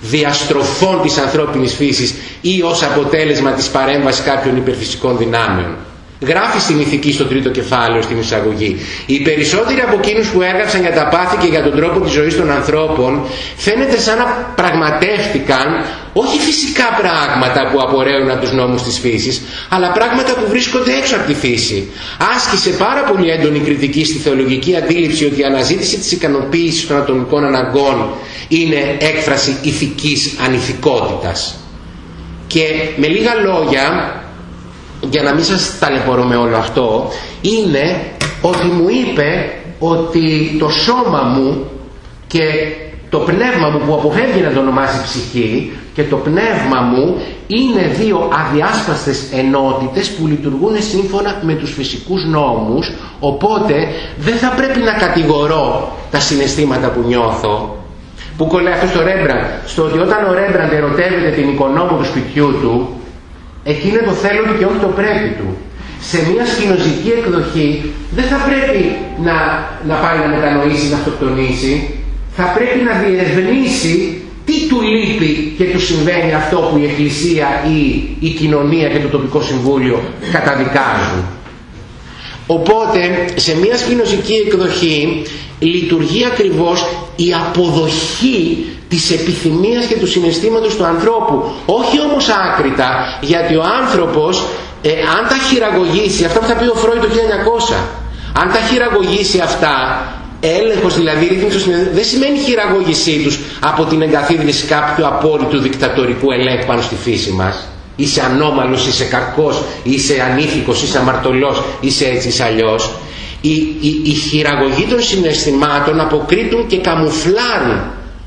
διαστροφών της ανθρώπινης φύσης ή ως αποτέλεσμα της παρέμβασης κάποιων υπερφυσικών δυνάμεων. Γράφει στην ηθική στο τρίτο κεφάλαιο στην εισαγωγή. Οι περισσότεροι από εκείνους που έγραψαν για τα πάθη και για τον τρόπο της ζωής των ανθρώπων φαίνεται σαν να πραγματεύτηκαν όχι φυσικά πράγματα που απορρέουν από τους νόμους της φύσης, αλλά πράγματα που βρίσκονται έξω από τη φύση. Άσκησε πάρα πολύ έντονη κριτική στη θεολογική αντίληψη ότι η αναζήτηση της ικανοποίησης των ατομικών αναγκών είναι έκφραση ηθικής ανηθικότητας. Και με λίγα λόγια, για να μην σας ταλαιπωρώ με όλο αυτό, είναι ότι μου είπε ότι το σώμα μου και το πνεύμα μου που αποφεύγει να το ονομάσει ψυχή και το πνεύμα μου είναι δύο αδιάσπαστες ενότητες που λειτουργούν σύμφωνα με τους φυσικούς νόμους. Οπότε δεν θα πρέπει να κατηγορώ τα συναισθήματα που νιώθω που κολλάει αυτό στο Ρέμπραντ στο ότι όταν ο Ρέμπραντ ερωτεύεται την οικονόμου του σπιτιού του εκεί είναι το θέλω του και όχι το πρέπει του σε μια σκηνοζική εκδοχή δεν θα πρέπει να, να πάει να μετανοήσει, να αυτοκτονήσει θα πρέπει να διερευνήσει τι του λείπει και του συμβαίνει αυτό που η Εκκλησία ή η κοινωνία και το τοπικό συμβούλιο καταδικάζουν. Οπότε σε μια σκηνοζική εκδοχή λειτουργεί ακριβώς η αποδοχή της επιθυμίας και του συναισθήματος του ανθρώπου. Όχι όμως άκρητα, γιατί ο άνθρωπος ε, αν τα χειραγωγήσει, αυτά που θα πει ο Φρόι το 1900, αν τα χειραγωγήσει αυτά, έλεγχος δηλαδή ρύθμιση δεν σημαίνει χειραγώγησή τους από την εγκαθίδρυση κάποιου απόλυτου δικτατορικού ελέγχου πάνω στη φύση μας. Είσαι ανώμαλος, είσαι κακός, είσαι ανήθικος, είσαι αμαρτωλός, είσαι έτσι, είσαι αλλιώς. Η, η, η χειραγωγή των συναισθημάτων αποκρίτουν και καμουφλάρουν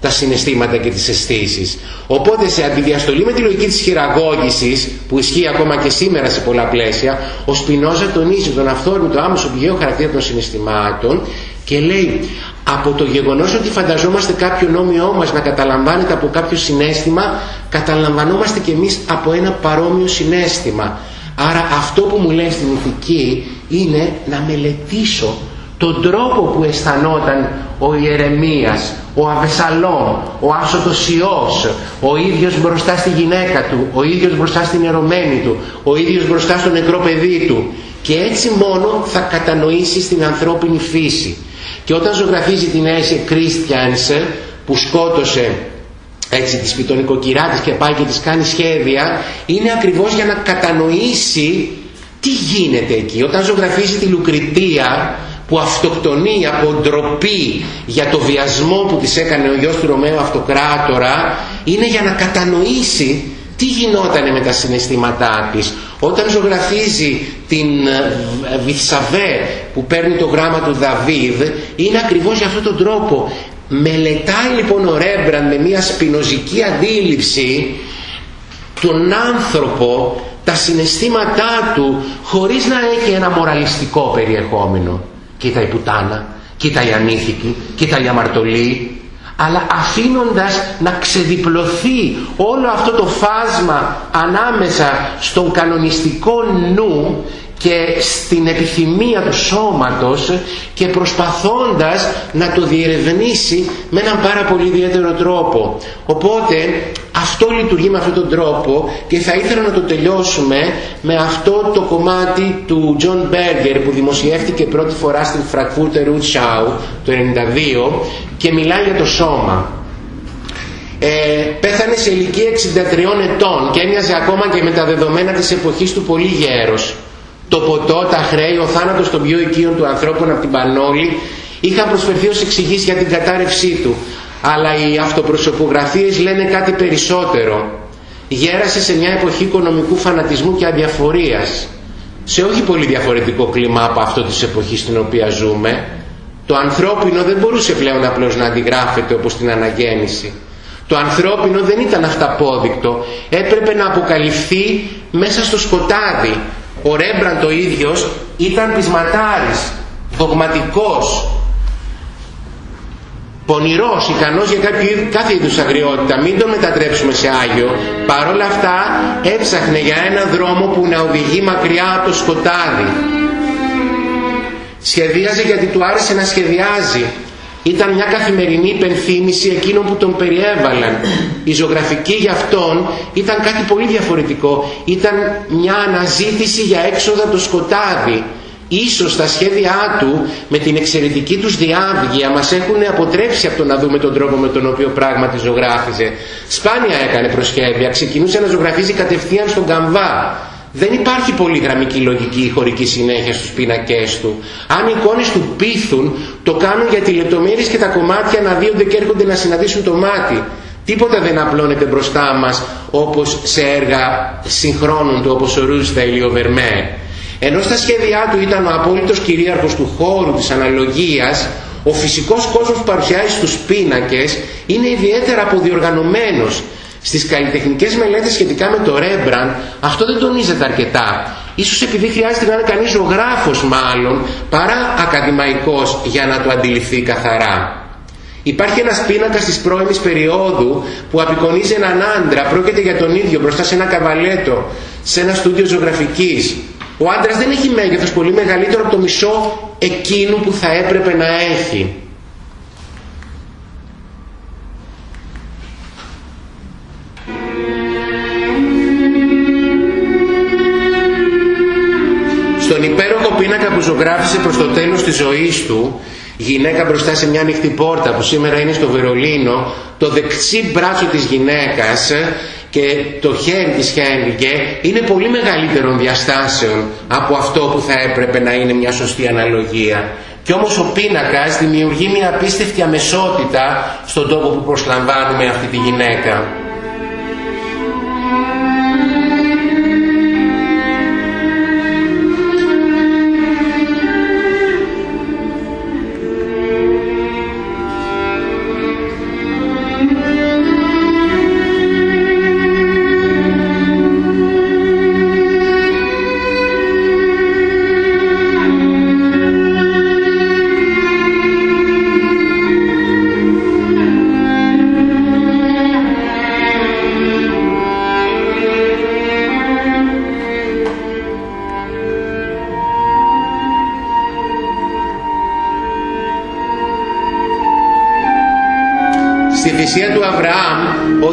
τα συναισθήματα και τις αισθήσεις. Οπότε σε αντιδιαστολή με τη λογική της χειραγώγησης που ισχύει ακόμα και σήμερα σε πολλά πλαίσια ο Σπινόζα τονίζει τον αυθόρμητο άμεσο πηγαίο χαρακτήρα των συναισθημάτων και λέει από το γεγονός ότι φανταζόμαστε κάποιο νόμιό μας να καταλαμβάνεται από κάποιο συνέστημα καταλαμβανόμαστε κι εμείς από ένα παρόμοιο συνέστημα. Άρα αυτό που μου λέει στην ηθική είναι να μελετήσω τον τρόπο που αισθανόταν ο Ιερεμίας, ο Αβεσαλόμ, ο Άσοτος ο ίδιος μπροστά στη γυναίκα του, ο ίδιος μπροστά στην ερωμένη του, ο ίδιος μπροστά στο νεκρό παιδί του. Και έτσι μόνο θα κατανοήσει την ανθρώπινη φύση. Και όταν ζωγραφίζει την Έσε Κρίστιανς που σκότωσε έτσι της πιτονικοκυρά και πάει και της κάνει σχέδια είναι ακριβώς για να κατανοήσει τι γίνεται εκεί. Όταν ζωγραφίζει τη Λουκριτία που αυτοκτονεί από ντροπή για το βιασμό που της έκανε ο γιος του Ρωμαίου Αυτοκράτορα είναι για να κατανοήσει τι γινότανε με τα συναισθήματά της. Όταν ζωγραφίζει την ε, Βυθσαβέ που παίρνει το γράμμα του Δαβίδ είναι ακριβώς για αυτόν τον τρόπο. Μελετάει λοιπόν ο Ρέμπραν με μια σπινοζική αντίληψη τον άνθρωπο, τα συναισθήματά του χωρίς να έχει ένα μοραλιστικό περιεχόμενο κοίτα η πουτάνα, κοίτα η ανήθικη, κοίτα η αμαρτωλή, αλλά αφήνοντας να ξεδιπλωθεί όλο αυτό το φάσμα ανάμεσα στον κανονιστικό νου και στην επιθυμία του σώματος και προσπαθώντας να το διερευνήσει με έναν πάρα πολύ ιδιαίτερο τρόπο. Οπότε αυτό λειτουργεί με αυτόν τον τρόπο και θα ήθελα να το τελειώσουμε με αυτό το κομμάτι του John Berger που δημοσιεύτηκε πρώτη φορά στην Frankfurter Rundschau το 1992 και μιλάει για το σώμα. Ε, πέθανε σε ηλικία 63 ετών και έμοιαζε ακόμα και με τα δεδομένα της εποχής του πολύ γέρος το ποτό, τα χρέη, ο θάνατος των πιο οικείων του ανθρώπων από την Πανόλη είχαν προσφερθεί ως εξηγήσεις για την κατάρρευσή του. Αλλά οι αυτοπροσωπογραφίες λένε κάτι περισσότερο. Γέρασε σε μια εποχή οικονομικού φανατισμού και αδιαφορίας. Σε όχι πολύ διαφορετικό κλίμα από αυτό της εποχής στην οποία ζούμε. Το ανθρώπινο δεν μπορούσε πλέον απλώς να αντιγράφεται όπως την αναγέννηση. Το ανθρώπινο δεν ήταν αυταπόδεικτο. Έπρεπε να αποκαλυφθεί μέσα στο σκοτάδι ο Ρέμπραν το ίδιος ήταν πεισματάρης, δογματικός, πονηρός, ικανός για κάποιο, κάθε είδους αγριότητα. Μην το μετατρέψουμε σε Άγιο. Παρόλα αυτά έψαχνε για ένα δρόμο που να οδηγεί μακριά από το σκοτάδι. Σχεδίαζε γιατί του άρεσε να σχεδιάζει ήταν μια καθημερινή υπενθύμηση εκείνων που τον περιέβαλαν. Η ζωγραφική για αυτόν ήταν κάτι πολύ διαφορετικό. Ήταν μια αναζήτηση για έξοδα από το σκοτάδι. Ίσως τα σχέδιά του με την εξαιρετική τους διάβγεια μας έχουν αποτρέψει από το να δούμε τον τρόπο με τον οποίο πράγματι ζωγράφιζε. Σπάνια έκανε προσχέδια, ξεκινούσε να ζωγραφίζει κατευθείαν στον καμβά δεν υπάρχει πολυγραμμική λογική ή χωρική συνέχεια στους πίνακές του. Αν οι εικόνες του πείθουν, το κάνουν για τη λεπτομέρειες και τα κομμάτια να δίονται και έρχονται να συναντήσουν το μάτι. Τίποτα δεν απλώνεται μπροστά μας όπως σε έργα συγχρόνων του όπως ο Ρούσταϊλ ή ο Βερμέ. Ενώ στα σχέδιά του ήταν ο απόλυτος κυρίαρχος του χώρου της αναλογίας, Ο φυσικός κόσμος που παρουσιάζει στους πίνακες είναι ιδιαίτερα αποδιοργανωμένος. Στις καλλιτεχνικές μελέτες σχετικά με το Ρέμπραν αυτό δεν τονίζεται αρκετά. Ίσως επειδή χρειάζεται να είναι κανείς ζωγράφος μάλλον παρά ακαδημαϊκός για να το αντιληφθεί καθαρά. Υπάρχει ένας πίνακας της πρώιμης περίοδου που απεικονίζει έναν άντρα, πρόκειται για τον ίδιο μπροστά σε ένα καβαλέτο, σε ένα στούντιο ζωγραφικής. Ο άντρας δεν έχει μέγεθος πολύ μεγαλύτερο από το μισό εκείνου που θα έπρεπε να έχει. Ζωγράφησε προς το τέλος της ζωής του, γυναίκα μπροστά σε μια ανοιχτή πόρτα που σήμερα είναι στο Βερολίνο, το δεξί μπράτσο της γυναίκας και το χέρι της Χένρικε είναι πολύ μεγαλύτερων διαστάσεων από αυτό που θα έπρεπε να είναι μια σωστή αναλογία. Και όμως ο πίνακας δημιουργεί μια απίστευτη αμεσότητα στον τόπο που προσλαμβάνουμε αυτή τη γυναίκα.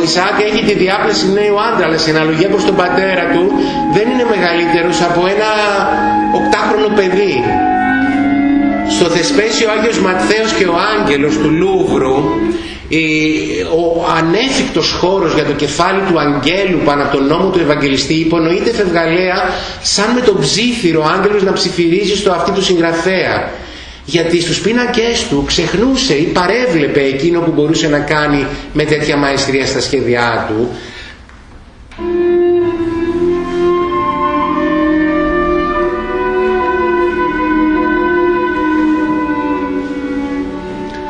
Ισάκ έχει τη διάπλαση νέου άντρα, αλλά σε αναλογία προς τον πατέρα του δεν είναι μεγαλύτερος από ένα οκτάχρονο παιδί. Στο Θεσπέσιο Άγιος Ματθαίος και ο Άγγελος του Λούβρου ο ανέφικτος χώρος για το κεφάλι του αγγέλου πάνω από τον νόμο του Ευαγγελιστή υπονοείται φευγαλέα σαν με τον ψήφιρο άγγελος να ψηφυρίζει στο αυτή του συγγραφέα γιατί στους πίνακές του ξεχνούσε ή παρέβλεπε εκείνο που μπορούσε να κάνει με τέτοια μαεστρία στα σχέδιά του.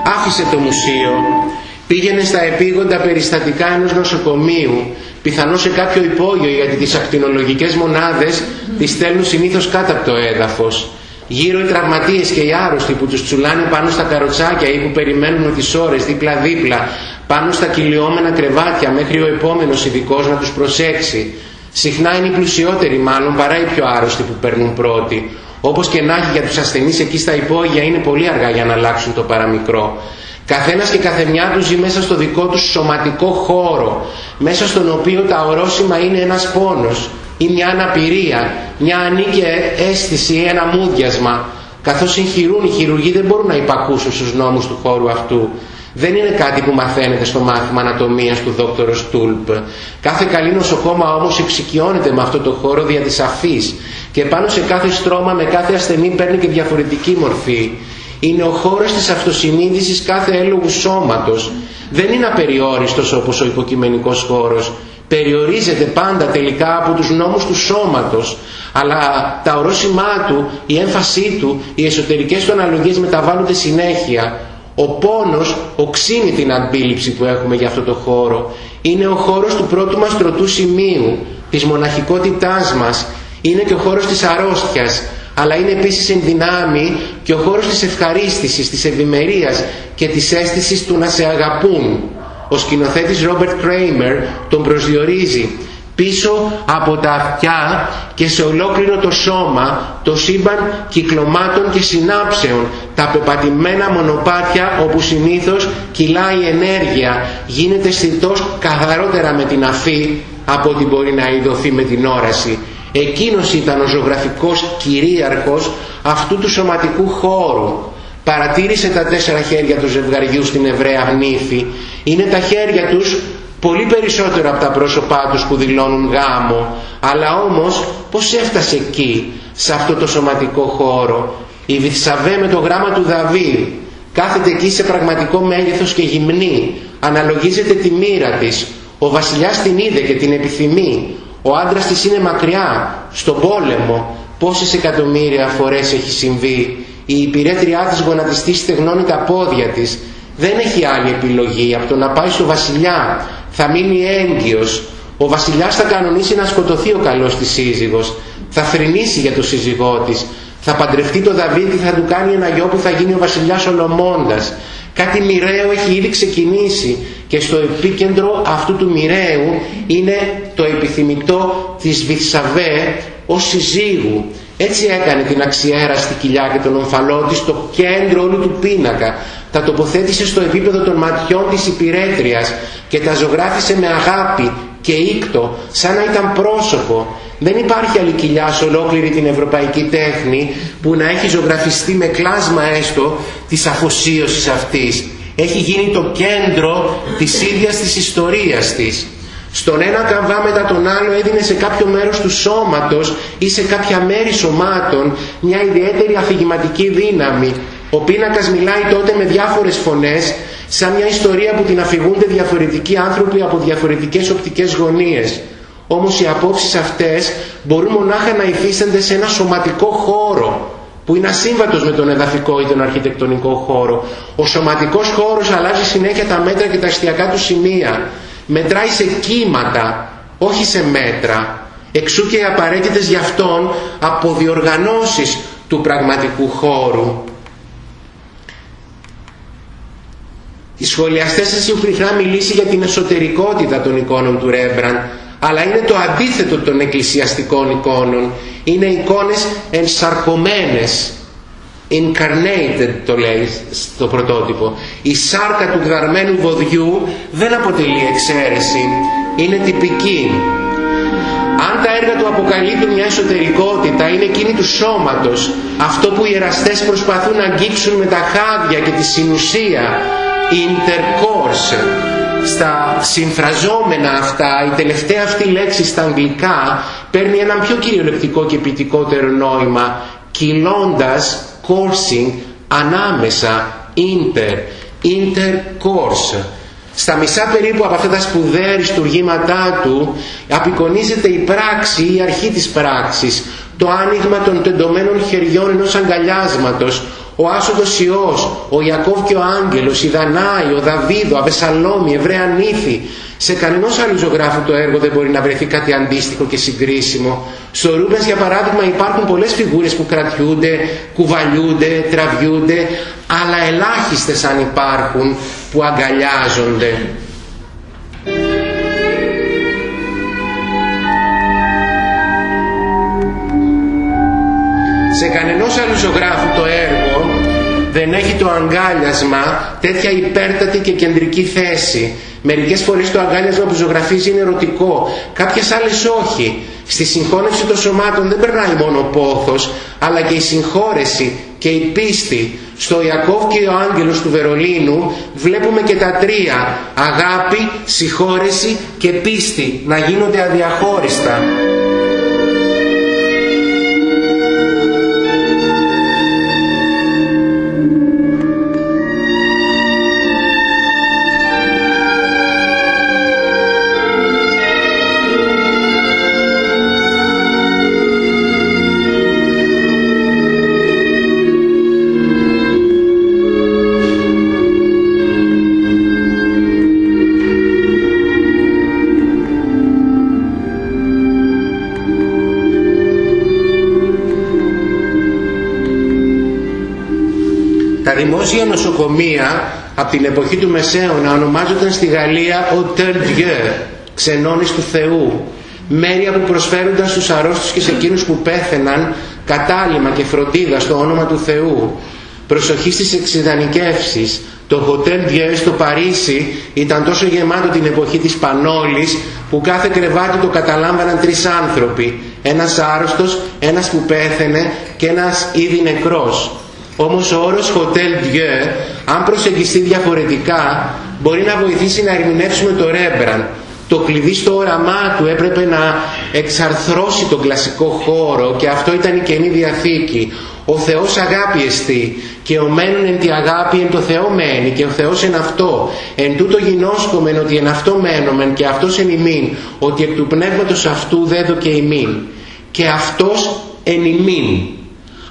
Άφησε το μουσείο πήγαινε στα επίγοντα περιστατικά ενός νοσοκομείου πιθανώς σε κάποιο υπόγειο γιατί τις ακτινολογικές μονάδες τις στέλνουν συνήθως κάτω από το έδαφος Γύρω οι τραυματίες και οι άρρωστοι που τους τσουλάνε πάνω στα καροτσάκια ή που περιμένουν τις ώρες δίπλα-δίπλα, πάνω στα κυλιόμενα κρεβάτια μέχρι ο επόμενος ειδικός να τους προσέξει. Συχνά είναι οι πλουσιότεροι μάλλον παρά οι πιο άρρωστοι που παίρνουν πρώτοι. Όπως και να έχει για τους ασθενείς εκεί στα υπόγεια είναι πολύ αργά για να αλλάξουν το παραμικρό. Καθένας και καθεμιά τους ζει μέσα στο δικό τους σωματικό χώρο, μέσα στον οποίο τα ορόσημα είναι ένας πόνος, ή μια αναπηρία, μια ανίκαια αίσθηση ή ένα μούδιασμα. Καθώς συγχειρούν οι χειρουργοί δεν μπορούν να υπακούσουν στους νόμους του χώρου αυτού. Δεν είναι κάτι που μαθαίνεται στο μάθημα ανατομίας του δόκτωρο Στούλπ. Κάθε καλή νοσοκόμα όμως εξοικειώνεται με αυτό το χώρο δια της αφής και πάνω σε κάθε στρώμα με κάθε ασθενή παίρνει και διαφορετική μορφή. Είναι ο χώρος της αυτοσυνείδησης κάθε έλογου σώματος. Δεν είναι απεριόριστος όπως ο υποκειμενικός χώρος περιορίζεται πάντα τελικά από τους νόμους του σώματος αλλά τα ορόσημά του, η έμφασή του, οι εσωτερικές του αναλογίες μεταβάλλονται συνέχεια. Ο πόνος οξύνει την αντίληψη που έχουμε για αυτό το χώρο. Είναι ο χώρος του πρώτου μας τροτού σημείου, της μοναχικότητάς μας. Είναι και ο χώρος της αρρώστιας, αλλά είναι επίσης εν δυνάμει και ο χώρος της ευχαρίστησης, της ευημερίας και της αίσθησης του να σε αγαπούν ο σκηνοθέτης Ρόμπερτ Κρέιμερ τον προσδιορίζει πίσω από τα αυτιά και σε ολόκληρο το σώμα το σύμπαν κυκλωμάτων και συνάψεων τα πεπατημένα μονοπάτια όπου συνήθως κυλάει η ενέργεια γίνεται αισθητός καθαρότερα με την αφή από ό,τι μπορεί να ειδωθεί με την όραση. Εκείνος ήταν ο ζωγραφικός κυρίαρχος αυτού του σωματικού χώρου παρατήρησε τα τέσσερα χέρια του ζευγαριού στην Εβραία νύφη. Είναι τα χέρια τους πολύ περισσότερο από τα πρόσωπά τους που δηλώνουν γάμο. Αλλά όμως πως έφτασε εκεί σε αυτό το σωματικό χώρο; Η Βυθσαβέ με το γράμμα του Δαβίδ κάθεται εκεί σε πραγματικό μέγεθος και γυμνή. Αναλογίζεται τη μοίρα της. Ο βασιλιάς την είδε και την επιθυμεί. Ο άντρας της είναι μακριά στον πόλεμο. Πόσες εκατομμύρια φορές έχει συμβεί η υπηρέτριά της γονατιστή στεγνώνει τα πόδια της, δεν έχει άλλη επιλογή από το να πάει στο βασιλιά, θα μείνει έγκυος. Ο βασιλιάς θα κανονίσει να σκοτωθεί ο καλός της σύζυγος, θα θρυνήσει για το σύζυγό της, θα παντρευτεί το Δαβίδ και θα του κάνει ένα γιο που θα γίνει ο βασιλιάς Ολομώντας. Κάτι μοιραίο έχει ήδη ξεκινήσει και στο επίκεντρο αυτού του μοιραίου είναι το επιθυμητό της Βυσαβέ ως συζύγου. Έτσι έκανε την αξιέραστη κοιλιά και τον ομφαλό της στο κέντρο όλου του πίνακα. Τα τοποθέτησε στο επίπεδο των ματιών της υπηρέτριας και τα ζωγράφισε με αγάπη και ήκτο σαν να ήταν πρόσωπο. Δεν υπάρχει άλλη κοιλιά σε ολόκληρη την ευρωπαϊκή τέχνη που να έχει ζωγραφιστεί με κλάσμα έστω της αφοσίωσης αυτής. Έχει γίνει το κέντρο της ίδιας της ιστορίας της. Στον ένα καμβά μετά τον άλλο έδινε σε κάποιο μέρος του σώματος ή σε κάποια μέρη σωμάτων μια ιδιαίτερη αφηγηματική δύναμη. Ο πίνακας μιλάει τότε με διάφορες φωνές σαν μια ιστορία που την αφηγούνται διαφορετικοί άνθρωποι από διαφορετικές οπτικές γωνίες. Όμως οι απόψεις αυτές μπορούν μονάχα να υφίστανται σε ένα σωματικό χώρο που είναι ασύμβατος με τον εδαφικό ή τον αρχιτεκτονικό χώρο. Ο σωματικός χώρος αλλάζει συνέχεια τα μέτρα και τα αστιακά του σημεία. Μετράει σε κύματα, όχι σε μέτρα. Εξού και οι απαραίτητες γι' αυτόν αποδιοργανώσεις του πραγματικού χώρου. Οι σχολιαστές σας έχουν συχνά μιλήσει για την εσωτερικότητα των εικόνων του Ρέμπραν, αλλά είναι το αντίθετο των εκκλησιαστικών εικόνων. Είναι εικόνες ενσαρκωμένες, incarnated το λέει στο πρωτότυπο. Η σάρκα του γδαρμένου βοδιού δεν αποτελεί εξαίρεση, είναι τυπική. Αν τα έργα του αποκαλύπτουν μια εσωτερικότητα, είναι εκείνη του σώματος, αυτό που οι εραστές προσπαθούν να αγγίξουν με τα χάδια και τη συνουσία, intercourse στα συμφραζόμενα αυτά η τελευταία αυτή λέξη στα αγγλικά παίρνει ένα πιο κυριολεκτικό και ποιητικότερο νόημα κυλώντας coursing ανάμεσα inter intercourse. Στα μισά περίπου από αυτά τα σπουδαία αριστουργήματά του απεικονίζεται η πράξη, η αρχή της πράξης, το άνοιγμα των τεντωμένων χεριών ενός αγκαλιάσματος, ο Άσοδος Υιός, ο Ιακώβ και ο Άγγελος, η Δανάη, ο Δαβίδο, Αβεσσαλόμη, Εβραία Νύφη. Σε κανένας άλλου ζωγράφου το έργο δεν μπορεί να βρεθεί κάτι αντίστοιχο και συγκρίσιμο. Στο Ρούμπενς για παράδειγμα υπάρχουν πολλές φιγούρες που κρατιούνται, κουβαλιούνται, τραβιούνται, αλλά ελάχιστες αν υπάρχουν που αγκαλιάζονται. Σε κανενός άλλου ζωγράφου το έργο δεν έχει το αγκάλιασμα τέτοια υπέρτατη και κεντρική θέση. Μερικές φορές το αγκάλιασμα που ζωγραφίζει είναι ερωτικό, κάποιες άλλες όχι. Στη συγχώνευση των σωμάτων δεν περνάει μόνο πόθος, αλλά και η συγχώρεση και η πίστη. Στο Ιακώβ και ο Άγγελος του Βερολίνου βλέπουμε και τα τρία, αγάπη, συγχώρεση και πίστη, να γίνονται αδιαχώριστα. Δημόσια νοσοκομεία από την εποχή του Μεσαίωνα ονομάζονταν στη Γαλλία Hotel Dieu, ξενώνης του Θεού. Μέρια που προσφέρονταν στους αρρώστους και σε εκείνους που πέθαιναν κατάλημα και φροντίδα στο όνομα του Θεού. Προσοχή στις εξειδανικεύσεις. Το Hotel Dieu στο Παρίσι ήταν τόσο γεμάτο την εποχή της Πανόλης που κάθε κρεβάτι το καταλάμβαναν τρεις άνθρωποι. Ένας άρρωστος, ένας που πέθαινε και ένας ήδη νεκρός. Όμως ο όρος Hotel Dieu, αν προσεγγιστεί διαφορετικά, μπορεί να βοηθήσει να ερμηνεύσουμε το Ρέμπραν. Το κλειδί στο όραμά του έπρεπε να εξαρθρώσει τον κλασικό χώρο και αυτό ήταν η Καινή Διαθήκη. Ο Θεός αγάπη εστί και ο μένουν εν τη αγάπη εν το Θεό μένει και ο Θεός εν αυτό. Εν τούτο γινώσκομεν ότι εν αυτό μένομεν και αυτός εν ημίν, ότι εκ του πνεύματος αυτού δέδω και ημίν. Και αυτός εν ημίν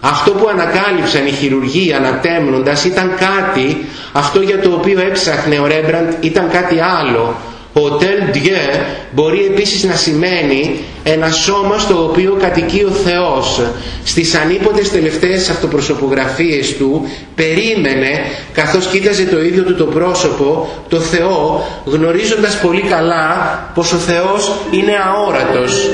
Αυτό που ανακάλυψαν οι χειρουργοί ανατέμνοντας ήταν κάτι, αυτό για το οποίο έψαχνε ο Ρέμπραντ ήταν κάτι άλλο. Hotel Dieu μπορεί επίσης να σημαίνει ένα σώμα στο οποίο κατοικεί ο Θεός. Στις ανίποτες τελευταίες αυτοπροσωπογραφίες του περίμενε καθώς κοίταζε το ίδιο του το πρόσωπο το Θεό γνωρίζοντας πολύ καλά πως ο Θεός είναι αόρατος.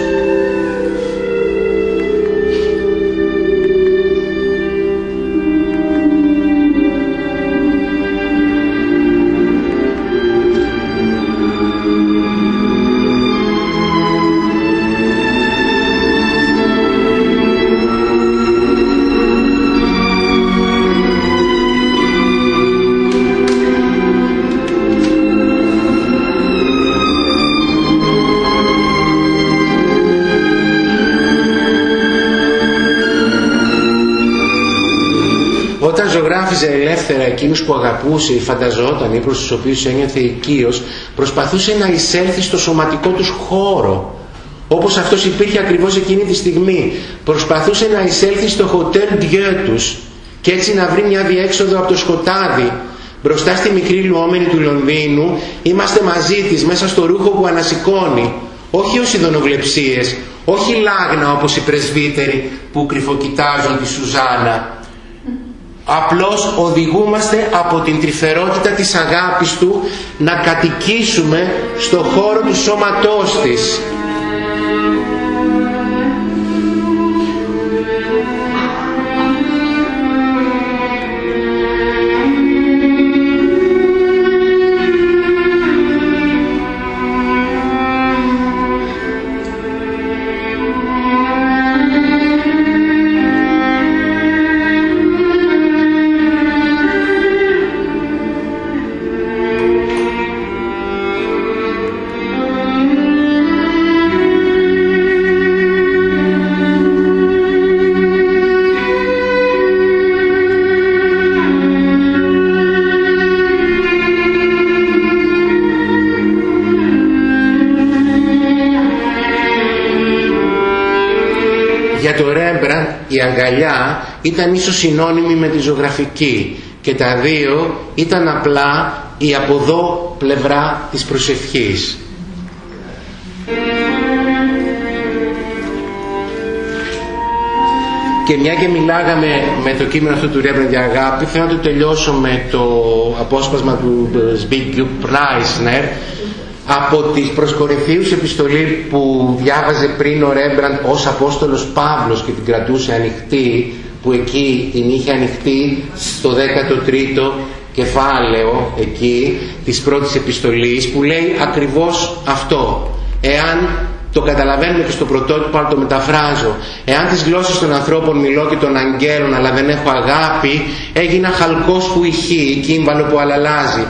Εκείνους που αγαπούσε ή φανταζόταν ή προς τους οποίους ένιωθε οικείος, προσπαθούσε να εισέλθει στο σωματικό τους χώρο. Όπως αυτός υπήρχε ακριβώς εκείνη τη στιγμή. Προσπαθούσε να εισέλθει στο hotel Dieu τους και έτσι να βρει μια διέξοδο από το σκοτάδι. Μπροστά στη μικρή λουόμενη του Λονδίνου είμαστε μαζί της μέσα στο ρούχο που ανασηκώνει. Όχι ως ειδωνοβλεψίες, όχι λάγνα όπως οι πρεσβύτεροι που κρυφοκοιτάζουν τη Σουζάνα, Απλώς οδηγούμαστε από την τρυφερότητα της αγάπης Του να κατοικήσουμε στο χώρο του σώματός της. Αγκαλιά ήταν ίσως συνώνυμη με τη ζωγραφική και τα δύο ήταν απλά η από εδώ πλευρά της προσευχής. Και μια και μιλάγαμε με το κείμενο αυτό του Ρέμπραντ για αγάπη, θέλω να το τελειώσω με το απόσπασμα του Σμπίγκιου Πράισνερ από τις προσκορυφίους επιστολή που διάβαζε πριν ο Ρέμπραντ ως Απόστολος Παύλος και την κρατούσε ανοιχτή που εκεί την είχε ανοιχτή στο 13ο κεφάλαιο εκεί της πρώτης επιστολής που λέει ακριβώς αυτό. Εάν το καταλαβαίνουμε και στο πρωτότυπο αλλά το μεταφράζω. Εάν τις γλώσσες των ανθρώπων μιλώ και των αγγέλων αλλά δεν έχω αγάπη έγινα χαλκός που ηχεί κύμβαλο που αλλάζει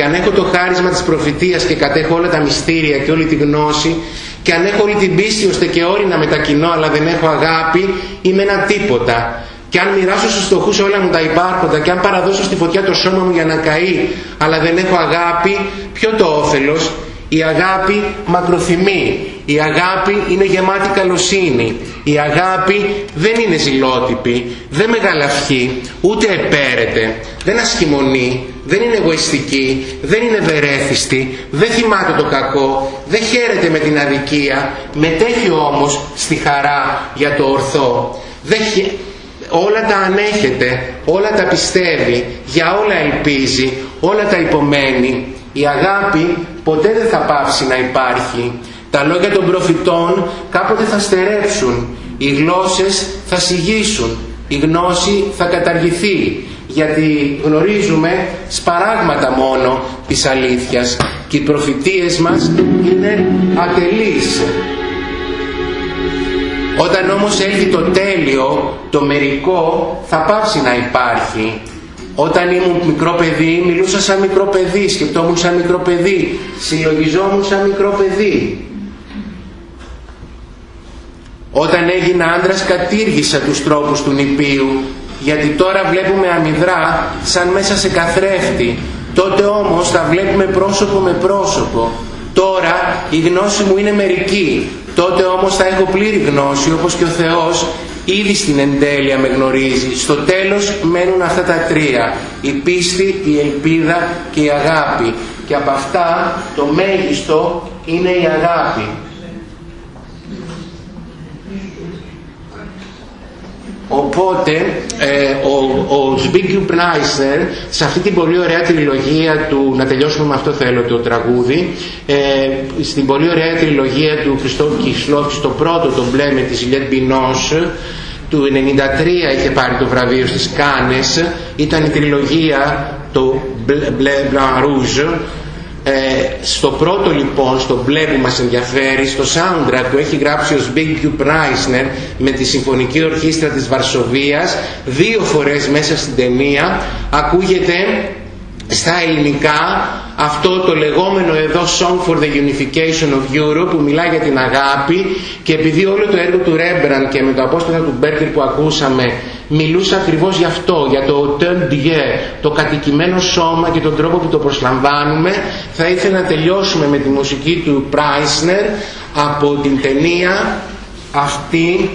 και αν έχω το χάρισμα της προφητείας και κατέχω όλα τα μυστήρια και όλη τη γνώση και αν έχω όλη την πίστη ώστε και όρη να μετακινώ αλλά δεν έχω αγάπη είμαι ένα τίποτα. Και αν μοιράσω στους φτωχούς όλα μου τα υπάρχοντα και αν παραδώσω στη φωτιά το σώμα μου για να καεί αλλά δεν έχω αγάπη ποιο το όφελος; Η αγάπη μακροθυμεί η αγάπη είναι γεμάτη καλοσύνη η αγάπη δεν είναι ζηλότυπη δεν μεγαλαυχεί ούτε επέρεται δεν ασχημονεί δεν είναι εγωιστική, δεν είναι βερέθιστη, δεν θυμάται το κακό, δεν χαίρεται με την αδικία, μετέχει όμως στη χαρά για το ορθό. Δεν Όλα τα ανέχεται, όλα τα πιστεύει, για όλα ελπίζει, όλα τα υπομένει. Η αγάπη ποτέ δεν θα πάψει να υπάρχει. Τα λόγια των προφητών κάποτε θα στερέψουν, οι γλώσσες θα σιγήσουν, η γνώση θα καταργηθεί γιατί γνωρίζουμε σπαράγματα μόνο της αλήθειας και οι προφητείες μας είναι ατελείς. Όταν όμως έλθει το τέλειο, το μερικό θα πάψει να υπάρχει. Όταν ήμουν μικρό παιδί μιλούσα σαν μικρό παιδί, σκεφτόμουν σαν μικρό παιδί, συλλογιζόμουν σαν μικρό παιδί. Όταν έγινα άντρας κατήργησα τους τρόπους του νηπίου γιατί τώρα βλέπουμε αμυδρά σαν μέσα σε καθρέφτη. Τότε όμως τα βλέπουμε πρόσωπο με πρόσωπο. Τώρα η γνώση μου είναι μερική. Τότε όμως θα έχω πλήρη γνώση όπως και ο Θεός ήδη στην εντέλεια με γνωρίζει. Στο τέλος μένουν αυτά τα τρία. Η πίστη, η ελπίδα και η αγάπη. Και από αυτά το μέγιστο είναι η αγάπη. Οπότε ε, ο, ο Zbigniew σε αυτή την πολύ ωραία τριλογία του, να τελειώσουμε με αυτό θέλω το τραγούδι, ε, στην πολύ ωραία τριλογία του Χριστόφ Κισλόφ, στο πρώτο το μπλε με τη Ζιλιέτ Μπινός, του 93 είχε πάρει το βραβείο στις Κάνες, ήταν η τριλογία το Μπλε Blanc Rouge, ε, στο πρώτο λοιπόν, στο μπλε που μας ενδιαφέρει, στο soundtrack που έχει γράψει ο Big Q Preisner με τη Συμφωνική Ορχήστρα της Βαρσοβίας δύο φορές μέσα στην ταινία ακούγεται στα ελληνικά αυτό το λεγόμενο εδώ Song for the Unification of Europe που μιλάει για την αγάπη και επειδή όλο το έργο του Rembrandt και με το απόσταση του Μπέρκερ που ακούσαμε μιλούσε ακριβώς γι' αυτό, για το Dieu, το κατοικημένο σώμα και τον τρόπο που το προσλαμβάνουμε θα ήθελα να τελειώσουμε με τη μουσική του Preisner από την ταινία αυτή